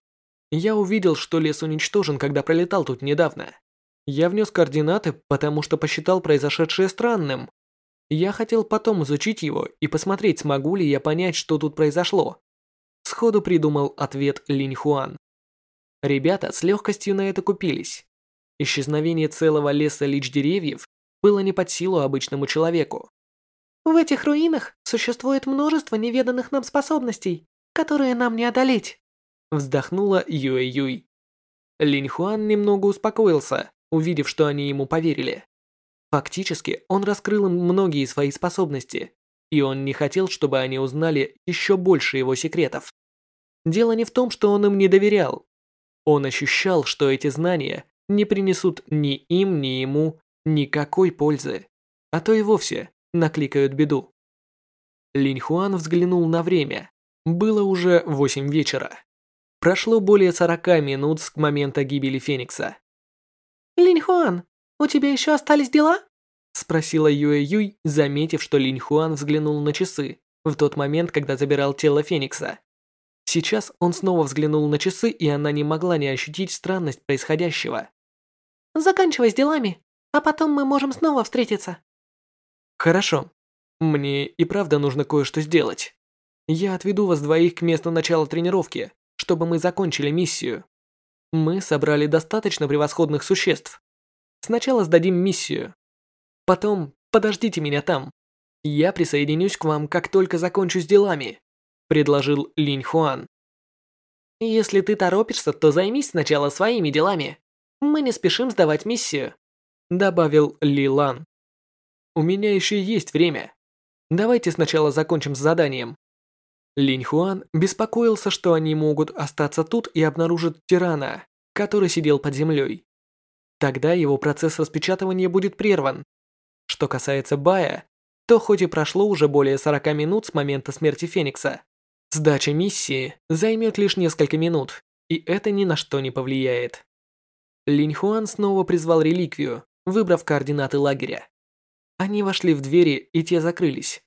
Я увидел, что лес уничтожен, когда пролетал тут недавно. Я внес координаты, потому что посчитал произошедшее странным. Я хотел потом изучить его и посмотреть, смогу ли я понять, что тут произошло. Сходу придумал ответ Линь Хуан. Ребята с легкостью на это купились. Исчезновение целого леса лич деревьев было не под силу обычному человеку. В этих руинах существует множество неведанных нам способностей которые нам не одолеть», вздохнула Юэ Юй. Линь Хуан немного успокоился, увидев, что они ему поверили. Фактически, он раскрыл им многие свои способности, и он не хотел, чтобы они узнали еще больше его секретов. Дело не в том, что он им не доверял. Он ощущал, что эти знания не принесут ни им, ни ему никакой пользы, а то и вовсе накликают беду. Линь Хуан взглянул на время. Было уже восемь вечера. Прошло более сорока минут с момента гибели Феникса. «Линь Хуан, у тебя еще остались дела?» Спросила Юэ Юй, заметив, что Линь Хуан взглянул на часы в тот момент, когда забирал тело Феникса. Сейчас он снова взглянул на часы, и она не могла не ощутить странность происходящего. «Заканчивай с делами, а потом мы можем снова встретиться». «Хорошо. Мне и правда нужно кое-что сделать». Я отведу вас двоих к месту начала тренировки, чтобы мы закончили миссию. Мы собрали достаточно превосходных существ. Сначала сдадим миссию. Потом подождите меня там. Я присоединюсь к вам, как только закончу с делами», – предложил Линь Хуан. «Если ты торопишься, то займись сначала своими делами. Мы не спешим сдавать миссию», – добавил Ли Лан. «У меня еще есть время. Давайте сначала закончим с заданием. Линь Хуан беспокоился, что они могут остаться тут и обнаружить тирана, который сидел под землей. Тогда его процесс распечатывания будет прерван. Что касается Бая, то хоть и прошло уже более 40 минут с момента смерти Феникса, сдача миссии займет лишь несколько минут, и это ни на что не повлияет. Линь Хуан снова призвал реликвию, выбрав координаты лагеря. Они вошли в двери, и те закрылись.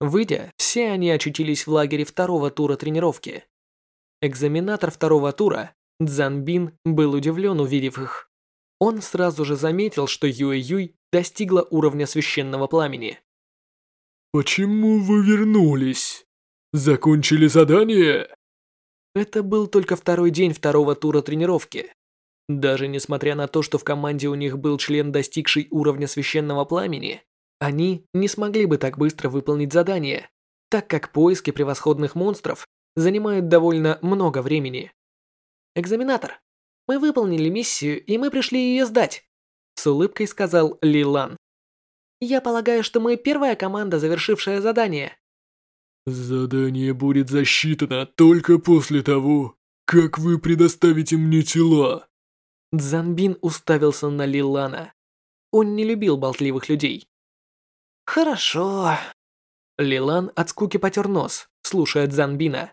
Выйдя, все они очутились в лагере второго тура тренировки. Экзаменатор второго тура, Цзан Бин, был удивлен, увидев их. Он сразу же заметил, что Юэ Юй достигла уровня священного пламени. «Почему вы вернулись? Закончили задание?» Это был только второй день второго тура тренировки. Даже несмотря на то, что в команде у них был член, достигший уровня священного пламени, они не смогли бы так быстро выполнить задание, так как поиски превосходных монстров занимают довольно много времени. «Экзаменатор, мы выполнили миссию, и мы пришли ее сдать», с улыбкой сказал Лилан. Я полагаю, что мы первая команда, завершившая задание. Задание будет засчитано только после того, как вы предоставите мне тела. Дзанбин уставился на Лилана. Он не любил болтливых людей. Хорошо. Лилан от скуки потер нос, слушая Дзанбина.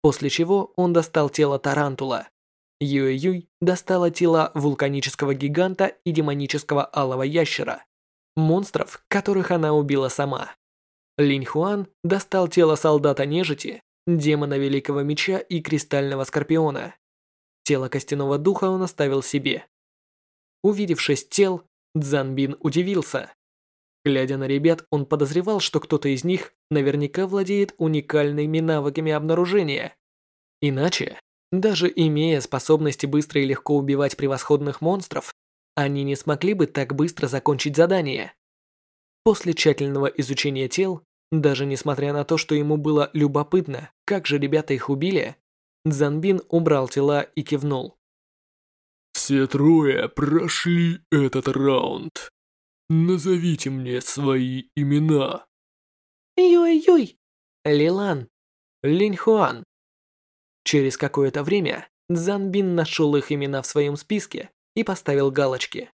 После чего он достал тело Тарантула. Юэ-Юй достала тела вулканического гиганта и демонического алого ящера монстров, которых она убила сама. Линь Хуан достал тело солдата нежити, демона Великого Меча и Кристального Скорпиона. Тело Костяного Духа он оставил себе. Увидев шесть тел, Цзанбин удивился. Глядя на ребят, он подозревал, что кто-то из них наверняка владеет уникальными навыками обнаружения. Иначе, даже имея способности быстро и легко убивать превосходных монстров, они не смогли бы так быстро закончить задание. После тщательного изучения тел, даже несмотря на то, что ему было любопытно, как же ребята их убили, Дзанбин убрал тела и кивнул. «Все трое прошли этот раунд. Назовите мне свои имена». Юй-юй, Лилан, Линьхуан. Через какое-то время Дзанбин нашел их имена в своем списке и поставил галочки.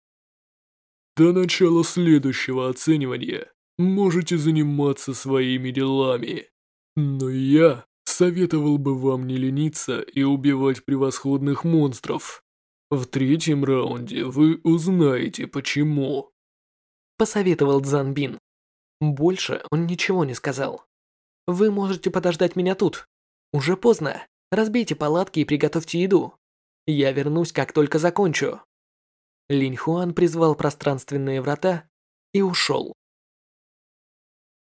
До начала следующего оценивания можете заниматься своими делами. Но я советовал бы вам не лениться и убивать превосходных монстров. В третьем раунде вы узнаете почему. Посоветовал Цзанбин. Больше он ничего не сказал. Вы можете подождать меня тут. Уже поздно. Разбейте палатки и приготовьте еду. Я вернусь, как только закончу. Линь Хуан призвал пространственные врата и ушел.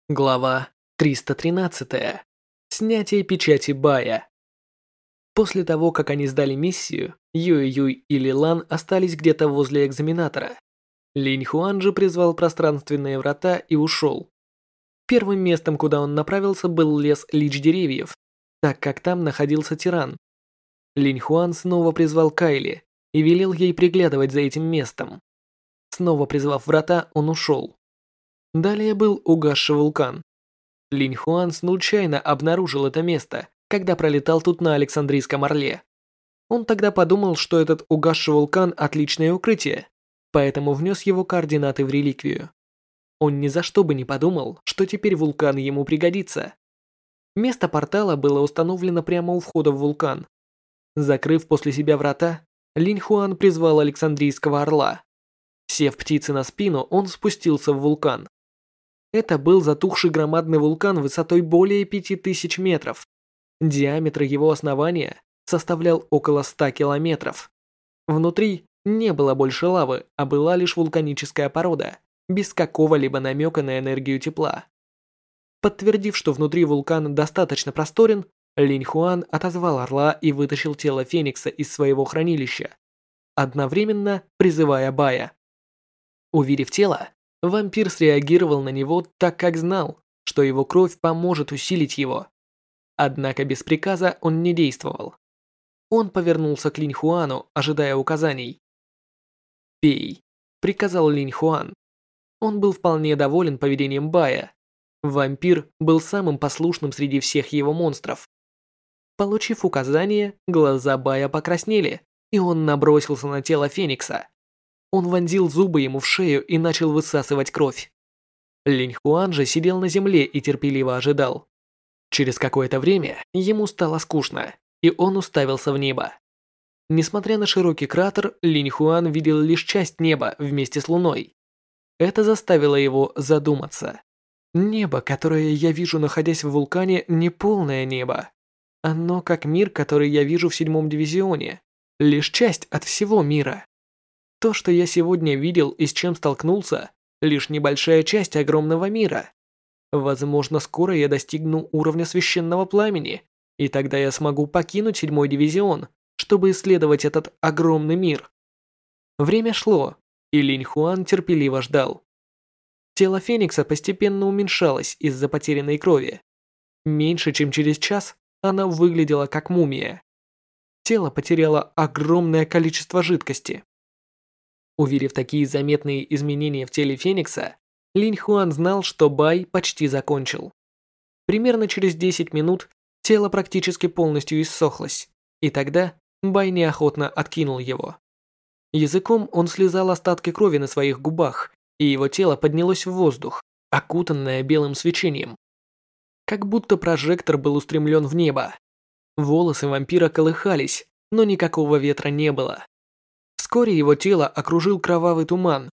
Глава 313. Снятие печати Бая. После того, как они сдали миссию, Юй-Юй и Лилан остались где-то возле экзаменатора. Линь Хуан же призвал пространственные врата и ушел. Первым местом, куда он направился, был лес лич деревьев, так как там находился тиран. Линь Хуан снова призвал Кайли, и велел ей приглядывать за этим местом. Снова призвав врата, он ушел. Далее был угасший вулкан. Линь Хуан случайно обнаружил это место, когда пролетал тут на Александрийском Орле. Он тогда подумал, что этот угасший вулкан – отличное укрытие, поэтому внес его координаты в реликвию. Он ни за что бы не подумал, что теперь вулкан ему пригодится. Место портала было установлено прямо у входа в вулкан. Закрыв после себя врата, Линь Хуан призвал Александрийского орла. Сев птицы на спину, он спустился в вулкан. Это был затухший громадный вулкан высотой более 5000 метров. Диаметр его основания составлял около 100 километров. Внутри не было больше лавы, а была лишь вулканическая порода, без какого-либо намека на энергию тепла. Подтвердив, что внутри вулкан достаточно просторен, Линь Хуан отозвал орла и вытащил тело Феникса из своего хранилища, одновременно призывая Бая. Увидев тело, вампир среагировал на него так, как знал, что его кровь поможет усилить его. Однако без приказа он не действовал. Он повернулся к Линь Хуану, ожидая указаний. «Пей», — приказал Линь Хуан. Он был вполне доволен поведением Бая. Вампир был самым послушным среди всех его монстров. Получив указание, глаза Бая покраснели, и он набросился на тело Феникса. Он вонзил зубы ему в шею и начал высасывать кровь. Линь Хуан же сидел на земле и терпеливо ожидал. Через какое-то время ему стало скучно, и он уставился в небо. Несмотря на широкий кратер, Линь Хуан видел лишь часть неба вместе с луной. Это заставило его задуматься. Небо, которое я вижу, находясь в вулкане, не полное небо. Оно как мир, который я вижу в седьмом дивизионе. Лишь часть от всего мира. То, что я сегодня видел и с чем столкнулся, лишь небольшая часть огромного мира. Возможно, скоро я достигну уровня священного пламени, и тогда я смогу покинуть седьмой дивизион, чтобы исследовать этот огромный мир. Время шло, и Линь Хуан терпеливо ждал. Тело Феникса постепенно уменьшалось из-за потерянной крови. Меньше чем через час она выглядела как мумия. Тело потеряло огромное количество жидкости. Увидев такие заметные изменения в теле Феникса, Линь Хуан знал, что Бай почти закончил. Примерно через 10 минут тело практически полностью иссохлось, и тогда Бай неохотно откинул его. Языком он слезал остатки крови на своих губах, и его тело поднялось в воздух, окутанное белым свечением. Как будто прожектор был устремлен в небо. Волосы вампира колыхались, но никакого ветра не было. Вскоре его тело окружил кровавый туман,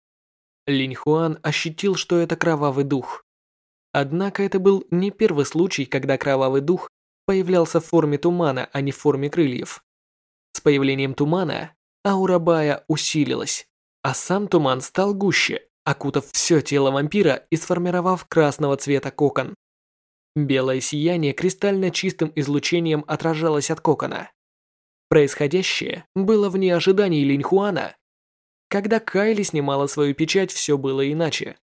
Линь Хуан ощутил, что это кровавый дух. Однако это был не первый случай, когда кровавый дух появлялся в форме тумана, а не в форме крыльев. С появлением тумана аура Бая усилилась, а сам туман стал гуще, окутав все тело вампира и сформировав красного цвета кокон. Белое сияние кристально чистым излучением отражалось от кокона. Происходящее было вне ожиданий Линьхуана когда Кайли снимала свою печать, все было иначе.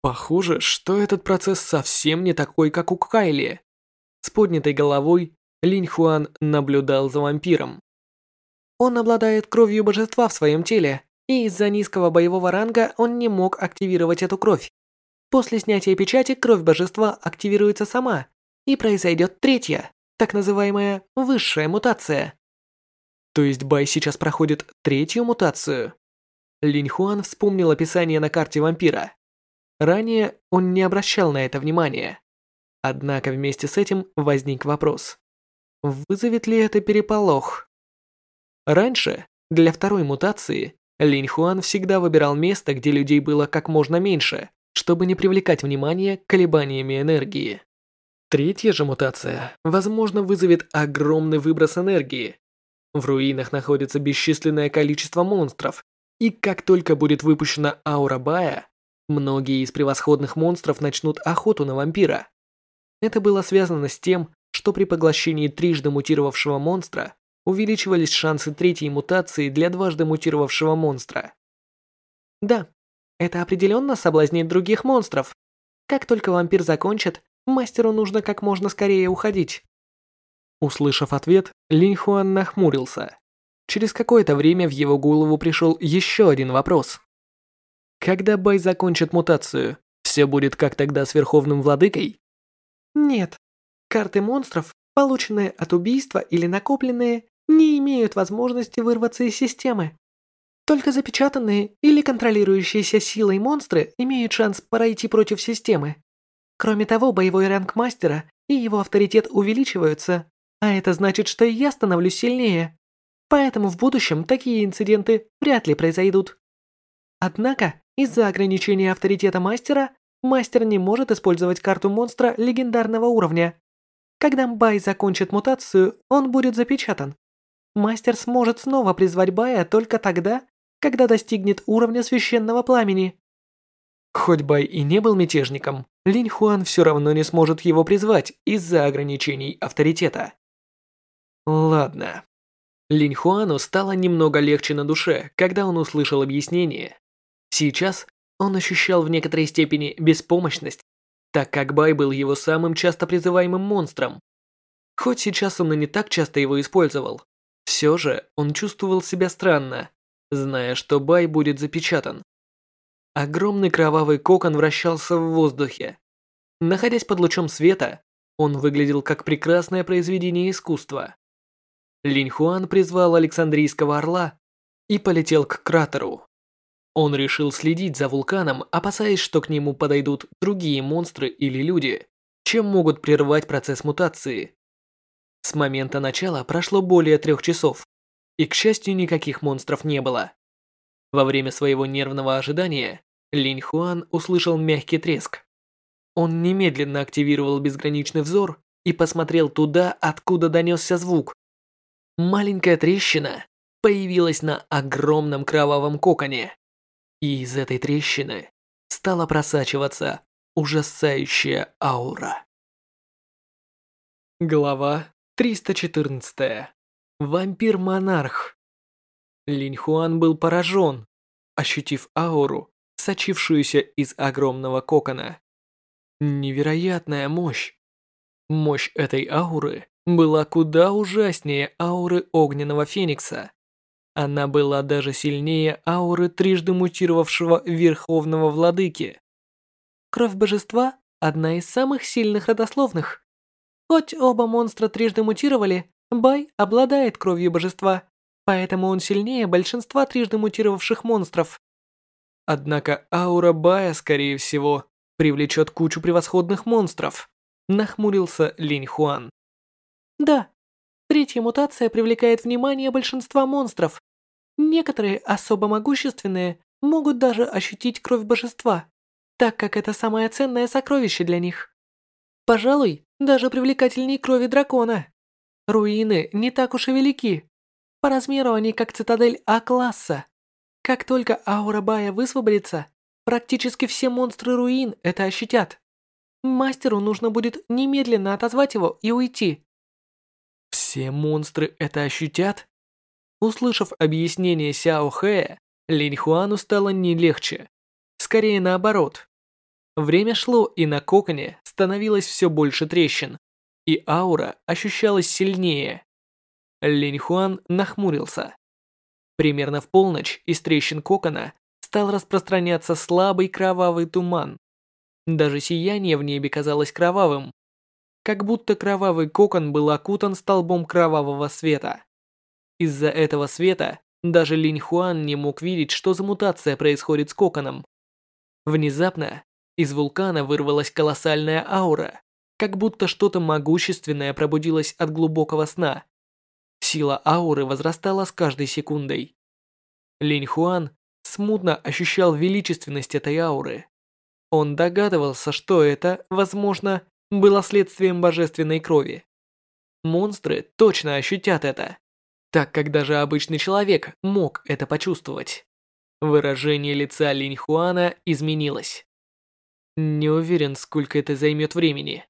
Похоже, что этот процесс совсем не такой, как у Кайли. С поднятой головой Линь Хуан наблюдал за вампиром. Он обладает кровью божества в своем теле, и из-за низкого боевого ранга он не мог активировать эту кровь. После снятия печати кровь божества активируется сама, и произойдет третья, так называемая высшая мутация. То есть Бай сейчас проходит третью мутацию? Линь Хуан вспомнил описание на карте вампира. Ранее он не обращал на это внимания. Однако вместе с этим возник вопрос. Вызовет ли это переполох? Раньше, для второй мутации, Линь Хуан всегда выбирал место, где людей было как можно меньше, чтобы не привлекать внимание колебаниями энергии. Третья же мутация, возможно, вызовет огромный выброс энергии, в руинах находится бесчисленное количество монстров, и как только будет выпущена аура Бая, многие из превосходных монстров начнут охоту на вампира. Это было связано с тем, что при поглощении трижды мутировавшего монстра увеличивались шансы третьей мутации для дважды мутировавшего монстра. Да, это определенно соблазнит других монстров. Как только вампир закончит, мастеру нужно как можно скорее уходить. Услышав ответ, Линь Хуан нахмурился. Через какое-то время в его голову пришел еще один вопрос. Когда Бай закончит мутацию, все будет как тогда с Верховным Владыкой? Нет. Карты монстров, полученные от убийства или накопленные, не имеют возможности вырваться из системы. Только запечатанные или контролирующиеся силой монстры имеют шанс пройти против системы. Кроме того, боевой ранг мастера и его авторитет увеличиваются, а это значит, что я становлюсь сильнее. Поэтому в будущем такие инциденты вряд ли произойдут. Однако, из-за ограничения авторитета мастера, мастер не может использовать карту монстра легендарного уровня. Когда Бай закончит мутацию, он будет запечатан. Мастер сможет снова призвать Бая только тогда, когда достигнет уровня священного пламени. Хоть Бай и не был мятежником, Линь Хуан все равно не сможет его призвать из-за ограничений авторитета. Ладно. Линь Хуану стало немного легче на душе, когда он услышал объяснение. Сейчас он ощущал в некоторой степени беспомощность, так как Бай был его самым часто призываемым монстром. Хоть сейчас он и не так часто его использовал, все же он чувствовал себя странно, зная, что Бай будет запечатан. Огромный кровавый кокон вращался в воздухе. Находясь под лучом света, он выглядел как прекрасное произведение искусства. Линь Хуан призвал Александрийского орла и полетел к кратеру. Он решил следить за вулканом, опасаясь, что к нему подойдут другие монстры или люди, чем могут прервать процесс мутации. С момента начала прошло более трех часов, и, к счастью, никаких монстров не было. Во время своего нервного ожидания Линь Хуан услышал мягкий треск. Он немедленно активировал безграничный взор и посмотрел туда, откуда донесся звук. Маленькая трещина появилась на огромном кровавом коконе. И из этой трещины стала просачиваться ужасающая аура. Глава 314. Вампир-монарх. Линь Хуан был поражен, ощутив ауру, сочившуюся из огромного кокона. Невероятная мощь. Мощь этой ауры была куда ужаснее ауры огненного феникса. Она была даже сильнее ауры трижды мутировавшего Верховного Владыки. Кровь божества – одна из самых сильных родословных. Хоть оба монстра трижды мутировали, Бай обладает кровью божества, поэтому он сильнее большинства трижды мутировавших монстров. Однако аура Бая, скорее всего, привлечет кучу превосходных монстров, нахмурился Линь Хуан. Да, третья мутация привлекает внимание большинства монстров. Некоторые особо могущественные могут даже ощутить кровь божества, так как это самое ценное сокровище для них. Пожалуй, даже привлекательней крови дракона. Руины не так уж и велики. По размеру они как цитадель А-класса. Как только аура Бая высвободится, практически все монстры руин это ощутят. Мастеру нужно будет немедленно отозвать его и уйти. Все монстры это ощутят? Услышав объяснение Сяо Хэя, Линь Хуану стало не легче. Скорее наоборот. Время шло, и на коконе становилось все больше трещин, и аура ощущалась сильнее. Линь Хуан нахмурился. Примерно в полночь из трещин кокона стал распространяться слабый кровавый туман. Даже сияние в небе казалось кровавым, как будто кровавый кокон был окутан столбом кровавого света. Из-за этого света даже Линь Хуан не мог видеть, что за мутация происходит с коконом. Внезапно из вулкана вырвалась колоссальная аура, как будто что-то могущественное пробудилось от глубокого сна. Сила ауры возрастала с каждой секундой. Линь Хуан смутно ощущал величественность этой ауры. Он догадывался, что это, возможно, было следствием божественной крови. Монстры точно ощутят это, так как даже обычный человек мог это почувствовать. Выражение лица Линь Хуана изменилось. Не уверен, сколько это займет времени.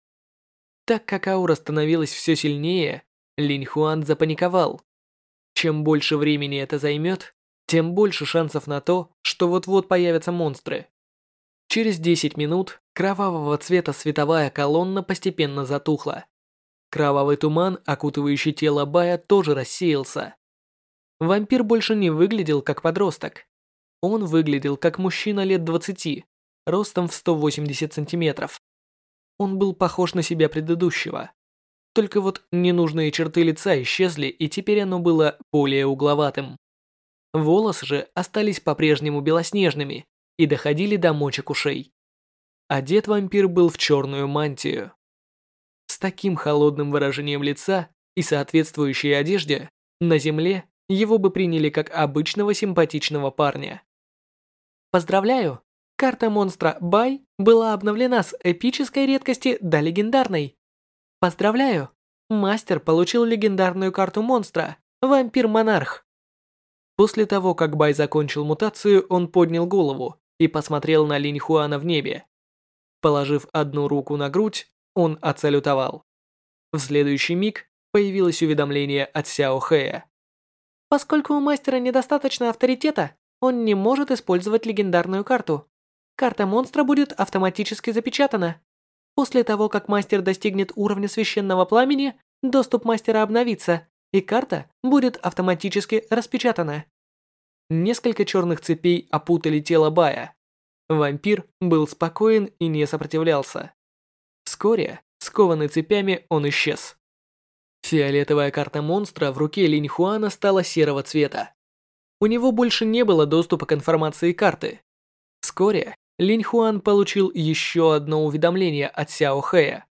Так как аура становилась все сильнее, Линь Хуан запаниковал. Чем больше времени это займет, тем больше шансов на то, что вот-вот появятся монстры. Через 10 минут кровавого цвета световая колонна постепенно затухла. Кровавый туман, окутывающий тело Бая, тоже рассеялся. Вампир больше не выглядел как подросток. Он выглядел как мужчина лет 20, ростом в 180 сантиметров. Он был похож на себя предыдущего. Только вот ненужные черты лица исчезли, и теперь оно было более угловатым. Волосы же остались по-прежнему белоснежными и доходили до мочек ушей. Одет вампир был в черную мантию. С таким холодным выражением лица и соответствующей одежде на земле его бы приняли как обычного симпатичного парня. Поздравляю, Карта монстра Бай была обновлена с эпической редкости до легендарной. Поздравляю! Мастер получил легендарную карту монстра Вампир-монарх. После того, как Бай закончил мутацию, он поднял голову и посмотрел на Линь Хуана в небе. Положив одну руку на грудь, он отсалютовал. В следующий миг появилось уведомление от Сяо Хэя. Поскольку у мастера недостаточно авторитета, он не может использовать легендарную карту. Карта монстра будет автоматически запечатана. После того, как мастер достигнет уровня священного пламени, доступ мастера обновится, и карта будет автоматически распечатана. Несколько черных цепей опутали тело Бая. Вампир был спокоен и не сопротивлялся. Вскоре, скованный цепями, он исчез. Фиолетовая карта монстра в руке Линь Хуана стала серого цвета. у него больше не было доступа к информации карты. Вскоре Линь Хуан получил еще одно уведомление от Сяо Хэя.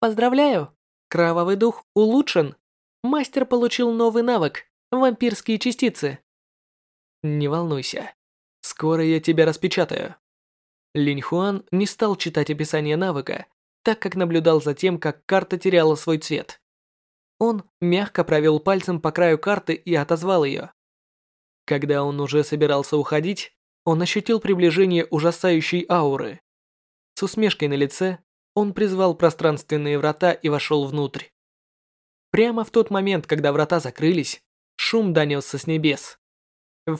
«Поздравляю! Кровавый дух улучшен. Мастер получил новый навык – вампирские частицы». «Не волнуйся. Скоро я тебя распечатаю». Линь Хуан не стал читать описание навыка, так как наблюдал за тем, как карта теряла свой цвет. Он мягко провел пальцем по краю карты и отозвал ее. Когда он уже собирался уходить, он ощутил приближение ужасающей ауры. С усмешкой на лице он призвал пространственные врата и вошел внутрь. Прямо в тот момент, когда врата закрылись, шум донесся с небес.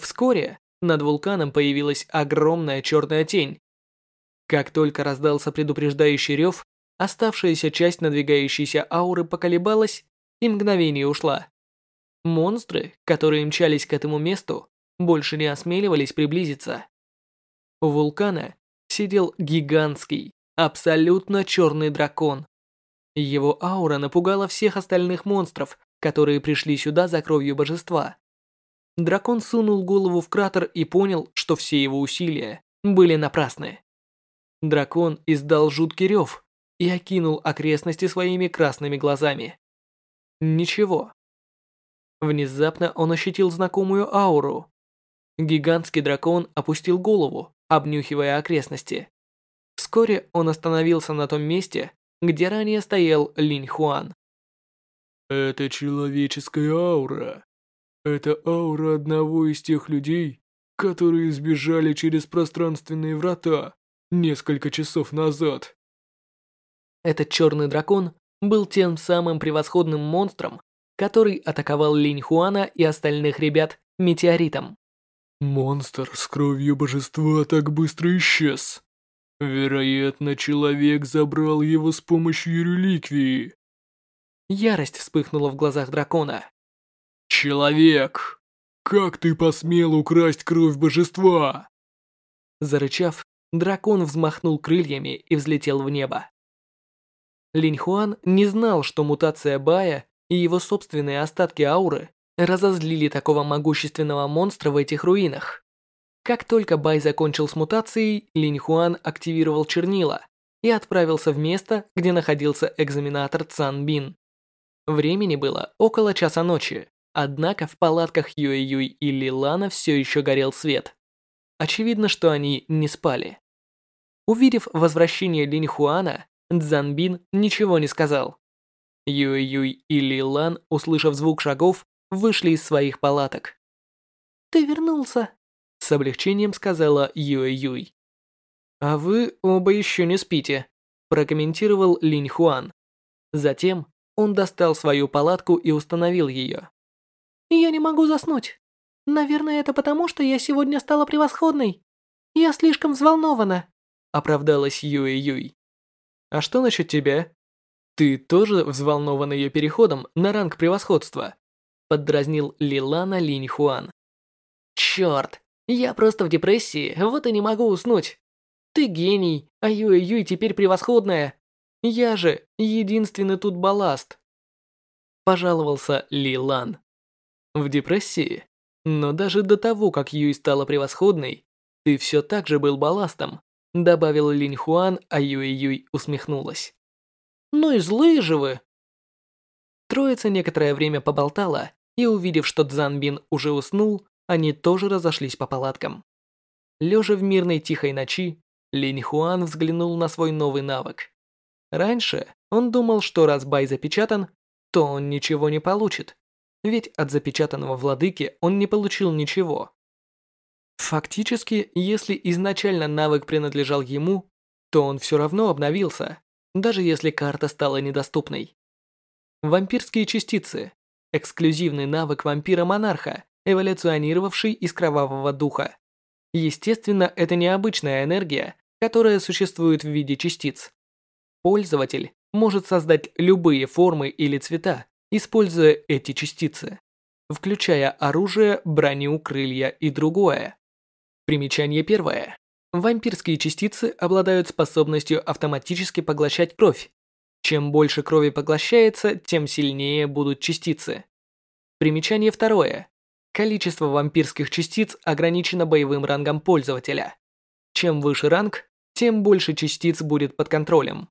Вскоре над вулканом появилась огромная черная тень. Как только раздался предупреждающий рев, оставшаяся часть надвигающейся ауры поколебалась и мгновение ушла. Монстры, которые мчались к этому месту, больше не осмеливались приблизиться. У вулкана сидел гигантский, абсолютно черный дракон. Его аура напугала всех остальных монстров, которые пришли сюда за кровью божества. Дракон сунул голову в кратер и понял, что все его усилия были напрасны. Дракон издал жуткий рев и окинул окрестности своими красными глазами. Ничего. Внезапно он ощутил знакомую ауру. Гигантский дракон опустил голову, обнюхивая окрестности. Вскоре он остановился на том месте, где ранее стоял Линь Хуан. «Это человеческая аура. Это аура одного из тех людей, которые сбежали через пространственные врата несколько часов назад». Этот черный дракон был тем самым превосходным монстром, который атаковал Линь Хуана и остальных ребят метеоритом. Монстр с кровью божества так быстро исчез. Вероятно, человек забрал его с помощью реликвии. Ярость вспыхнула в глазах дракона. Человек! Как ты посмел украсть кровь божества? Зарычав, дракон взмахнул крыльями и взлетел в небо. Линь Хуан не знал, что мутация Бая и его собственные остатки ауры разозлили такого могущественного монстра в этих руинах. Как только Бай закончил с мутацией, Линь Хуан активировал чернила и отправился в место, где находился экзаменатор Цан Бин. Времени было около часа ночи, однако в палатках Юэ Юй и Ли Лана все еще горел свет. Очевидно, что они не спали. Увидев возвращение Линь Хуана, Цзанбин ничего не сказал. Юй-Юй и Ли Лан, услышав звук шагов, вышли из своих палаток. «Ты вернулся», — с облегчением сказала Юй-Юй. «А вы оба еще не спите», — прокомментировал Линь Хуан. Затем он достал свою палатку и установил ее. «Я не могу заснуть. Наверное, это потому, что я сегодня стала превосходной. Я слишком взволнована», — оправдалась Юэ-Юй. А что насчет тебя? Ты тоже взволнован ее переходом на ранг превосходства? Поддразнил Лилана Линь Хуан. Черт, я просто в депрессии, вот и не могу уснуть. Ты гений, а Юэ Юй теперь превосходная. Я же единственный тут балласт. Пожаловался Ли Лан. В депрессии? Но даже до того, как Юй стала превосходной, ты все так же был балластом добавил Линь Хуан, а Юй Юй усмехнулась. Ну и злые же вы. Троица некоторое время поболтала, и увидев, что Цзан Бин уже уснул, они тоже разошлись по палаткам. Лежа в мирной тихой ночи, Линь Хуан взглянул на свой новый навык. Раньше он думал, что раз Бай запечатан, то он ничего не получит, ведь от запечатанного владыки он не получил ничего. Фактически, если изначально навык принадлежал ему, то он все равно обновился, даже если карта стала недоступной. Вампирские частицы – эксклюзивный навык вампира-монарха, эволюционировавший из кровавого духа. Естественно, это необычная энергия, которая существует в виде частиц. Пользователь может создать любые формы или цвета, используя эти частицы, включая оружие, броню, крылья и другое. Примечание первое. Вампирские частицы обладают способностью автоматически поглощать кровь. Чем больше крови поглощается, тем сильнее будут частицы. Примечание второе. Количество вампирских частиц ограничено боевым рангом пользователя. Чем выше ранг, тем больше частиц будет под контролем.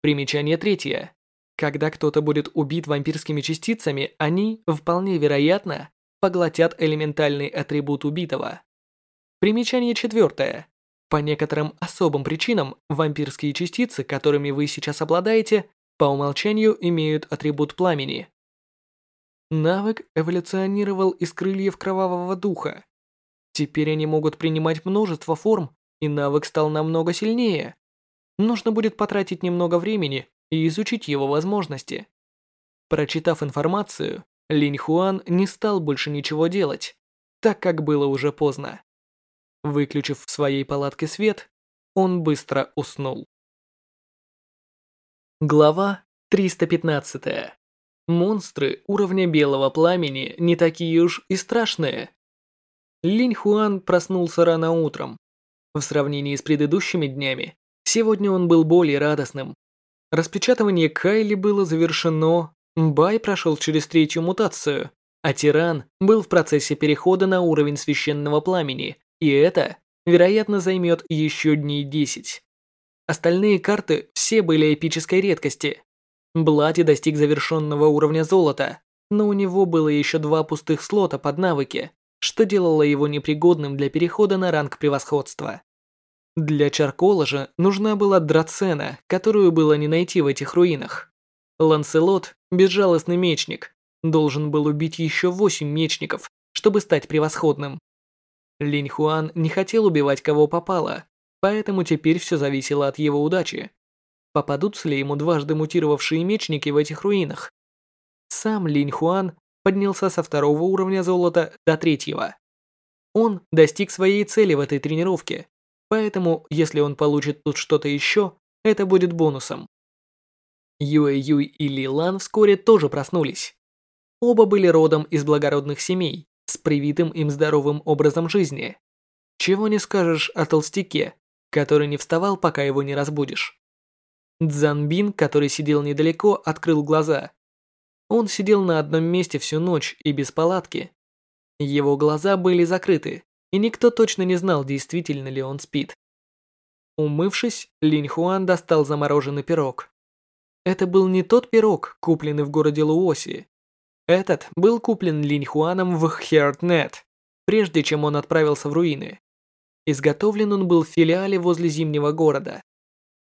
Примечание третье. Когда кто-то будет убит вампирскими частицами, они, вполне вероятно, поглотят элементальный атрибут убитого. Примечание четвертое. По некоторым особым причинам вампирские частицы, которыми вы сейчас обладаете, по умолчанию имеют атрибут пламени. Навык эволюционировал из крыльев кровавого духа. Теперь они могут принимать множество форм, и навык стал намного сильнее. Нужно будет потратить немного времени и изучить его возможности. Прочитав информацию, Линь Хуан не стал больше ничего делать, так как было уже поздно. Выключив в своей палатке свет, он быстро уснул. Глава 315. Монстры уровня белого пламени не такие уж и страшные. Линь Хуан проснулся рано утром. В сравнении с предыдущими днями, сегодня он был более радостным. Распечатывание Кайли было завершено, Бай прошел через третью мутацию, а Тиран был в процессе перехода на уровень священного пламени и это, вероятно, займет еще дней 10. Остальные карты все были эпической редкости. Блади достиг завершенного уровня золота, но у него было еще два пустых слота под навыки, что делало его непригодным для перехода на ранг превосходства. Для Чаркола же нужна была драцена, которую было не найти в этих руинах. Ланселот, безжалостный мечник, должен был убить еще восемь мечников, чтобы стать превосходным. Линь Хуан не хотел убивать кого попало, поэтому теперь все зависело от его удачи. Попадутся ли ему дважды мутировавшие мечники в этих руинах? Сам Линь Хуан поднялся со второго уровня золота до третьего. Он достиг своей цели в этой тренировке, поэтому если он получит тут что-то еще, это будет бонусом. Юэ Юй и Ли Лан вскоре тоже проснулись. Оба были родом из благородных семей, с привитым им здоровым образом жизни. Чего не скажешь о толстяке, который не вставал, пока его не разбудишь. Цзанбин, который сидел недалеко, открыл глаза. Он сидел на одном месте всю ночь и без палатки. Его глаза были закрыты, и никто точно не знал, действительно ли он спит. Умывшись, Линь Хуан достал замороженный пирог. Это был не тот пирог, купленный в городе Луоси, этот был куплен Линь Хуаном в Хертнет, прежде чем он отправился в руины. Изготовлен он был в филиале возле Зимнего города.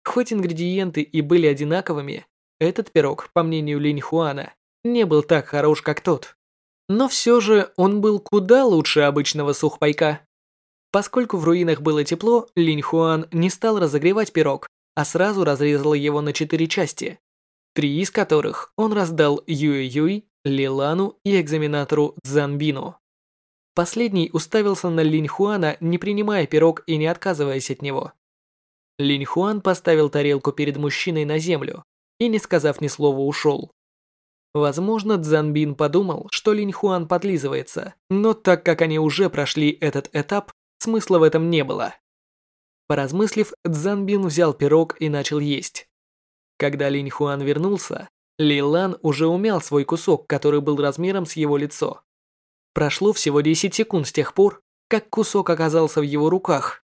Хоть ингредиенты и были одинаковыми, этот пирог, по мнению Линь Хуана, не был так хорош, как тот. Но все же он был куда лучше обычного сухпайка. Поскольку в руинах было тепло, Линь Хуан не стал разогревать пирог, а сразу разрезал его на четыре части, три из которых он раздал Юэ-Юй, Лилану и экзаменатору Цзанбину. Последний уставился на Линь Хуана, не принимая пирог и не отказываясь от него. Линь Хуан поставил тарелку перед мужчиной на землю и, не сказав ни слова, ушел. Возможно, Цзанбин подумал, что Линь Хуан подлизывается, но так как они уже прошли этот этап, смысла в этом не было. Поразмыслив, Цзанбин взял пирог и начал есть. Когда Линь Хуан вернулся, Лилан уже умял свой кусок, который был размером с его лицо. Прошло всего 10 секунд с тех пор, как кусок оказался в его руках.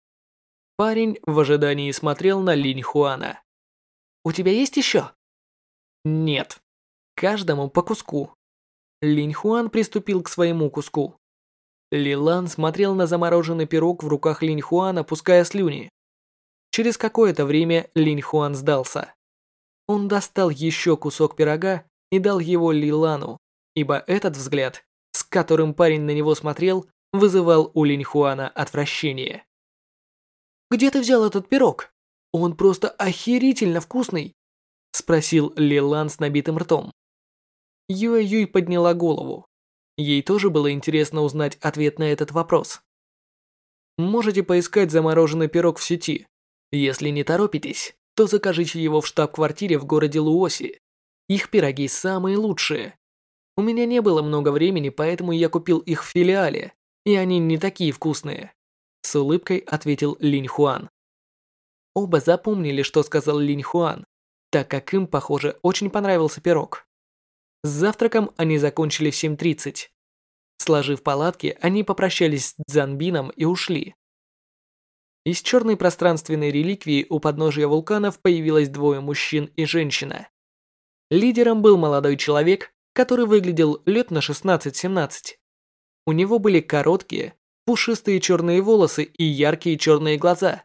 Парень в ожидании смотрел на Линь Хуана. «У тебя есть еще?» «Нет. Каждому по куску». Линь Хуан приступил к своему куску. Лилан смотрел на замороженный пирог в руках Линь Хуана, пуская слюни. Через какое-то время Линь Хуан сдался. Он достал еще кусок пирога и дал его Лилану, ибо этот взгляд, с которым парень на него смотрел, вызывал у Линьхуана отвращение. «Где ты взял этот пирог? Он просто охерительно вкусный!» спросил Лилан с набитым ртом. Юэ Юй подняла голову. Ей тоже было интересно узнать ответ на этот вопрос. Можете поискать замороженный пирог в сети. Если не торопитесь, то закажите его в штаб-квартире в городе Луоси. Их пироги самые лучшие. У меня не было много времени, поэтому я купил их в филиале, и они не такие вкусные. С улыбкой ответил Линь Хуан. Оба запомнили, что сказал Линь Хуан, так как им, похоже, очень понравился пирог. С завтраком они закончили в 7.30. Сложив палатки, они попрощались с Дзанбином и ушли. Из черной пространственной реликвии у подножия вулканов появилось двое мужчин и женщина. Лидером был молодой человек, который выглядел лет на 16-17. У него были короткие, пушистые черные волосы и яркие черные глаза.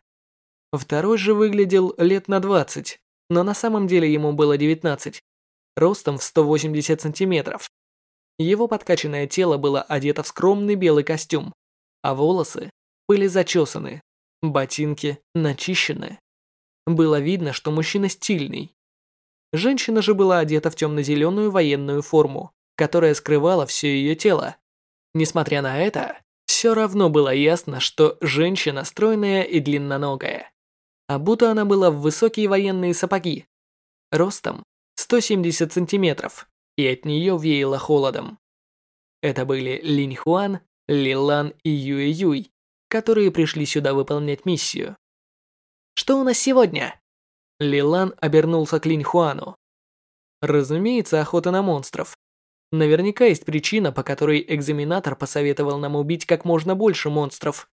Второй же выглядел лет на 20, но на самом деле ему было 19, ростом в 180 сантиметров. Его подкачанное тело было одето в скромный белый костюм, а волосы были зачесаны, ботинки начищены. Было видно, что мужчина стильный. Женщина же была одета в темно-зеленую военную форму, которая скрывала все ее тело. Несмотря на это, все равно было ясно, что женщина стройная и длинноногая. А будто она была в высокие военные сапоги. Ростом 170 сантиметров, и от нее веяло холодом. Это были Линь Хуан, Ли Лан и Юэ Юй, которые пришли сюда выполнять миссию. «Что у нас сегодня?» Ли Лан обернулся к Линь Хуану. Разумеется, охота на монстров. Наверняка есть причина, по которой экзаменатор посоветовал нам убить как можно больше монстров.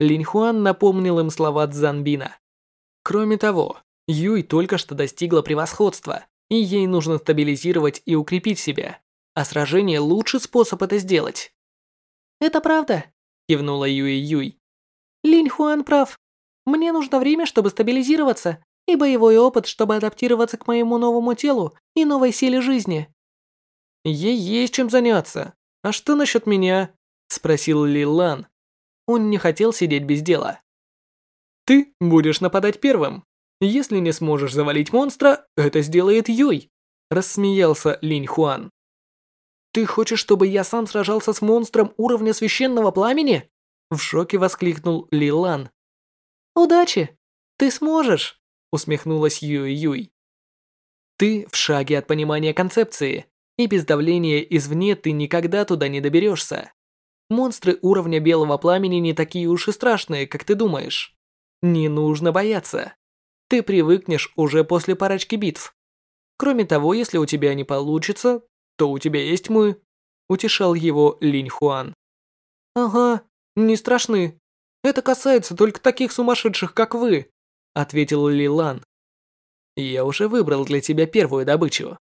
Линь Хуан напомнил им слова Цзанбина. Кроме того, Юй только что достигла превосходства, и ей нужно стабилизировать и укрепить себя, а сражение – лучший способ это сделать. «Это правда», – кивнула Юй Юй. «Линь Хуан прав. Мне нужно время, чтобы стабилизироваться, и боевой опыт, чтобы адаптироваться к моему новому телу и новой силе жизни. Ей есть чем заняться. А что насчет меня? Спросил Лилан. Он не хотел сидеть без дела. Ты будешь нападать первым. Если не сможешь завалить монстра, это сделает Юй. Рассмеялся Линь Хуан. Ты хочешь, чтобы я сам сражался с монстром уровня священного пламени? В шоке воскликнул Лилан. Удачи! Ты сможешь! Усмехнулась Юй Юй. Ты в шаге от понимания концепции и без давления извне ты никогда туда не доберешься. Монстры уровня белого пламени не такие уж и страшные, как ты думаешь. Не нужно бояться. Ты привыкнешь уже после парочки битв. Кроме того, если у тебя не получится, то у тебя есть мы», — утешал его Линь Хуан. «Ага, не страшны. Это касается только таких сумасшедших, как вы», — ответил Ли Лан. «Я уже выбрал для тебя первую добычу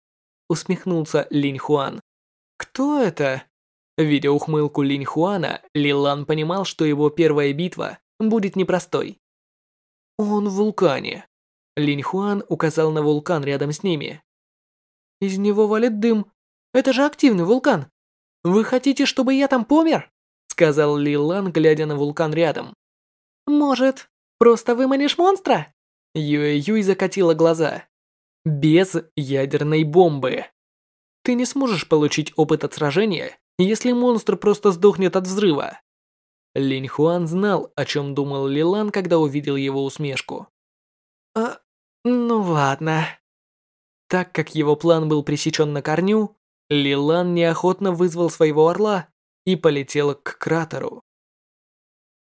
усмехнулся Линь Хуан. Кто это? Видя ухмылку Линь Хуана, Ли Лан понимал, что его первая битва будет непростой. Он в вулкане. Линь Хуан указал на вулкан рядом с ними. Из него валит дым. Это же активный вулкан. Вы хотите, чтобы я там помер? сказал Ли Лан, глядя на вулкан рядом. Может, просто выманишь монстра? Юэ Юй закатила глаза без ядерной бомбы. Ты не сможешь получить опыт от сражения, если монстр просто сдохнет от взрыва. Линь Хуан знал, о чем думал Лилан, когда увидел его усмешку. А, ну ладно. Так как его план был пресечен на корню, Лилан неохотно вызвал своего орла и полетел к кратеру.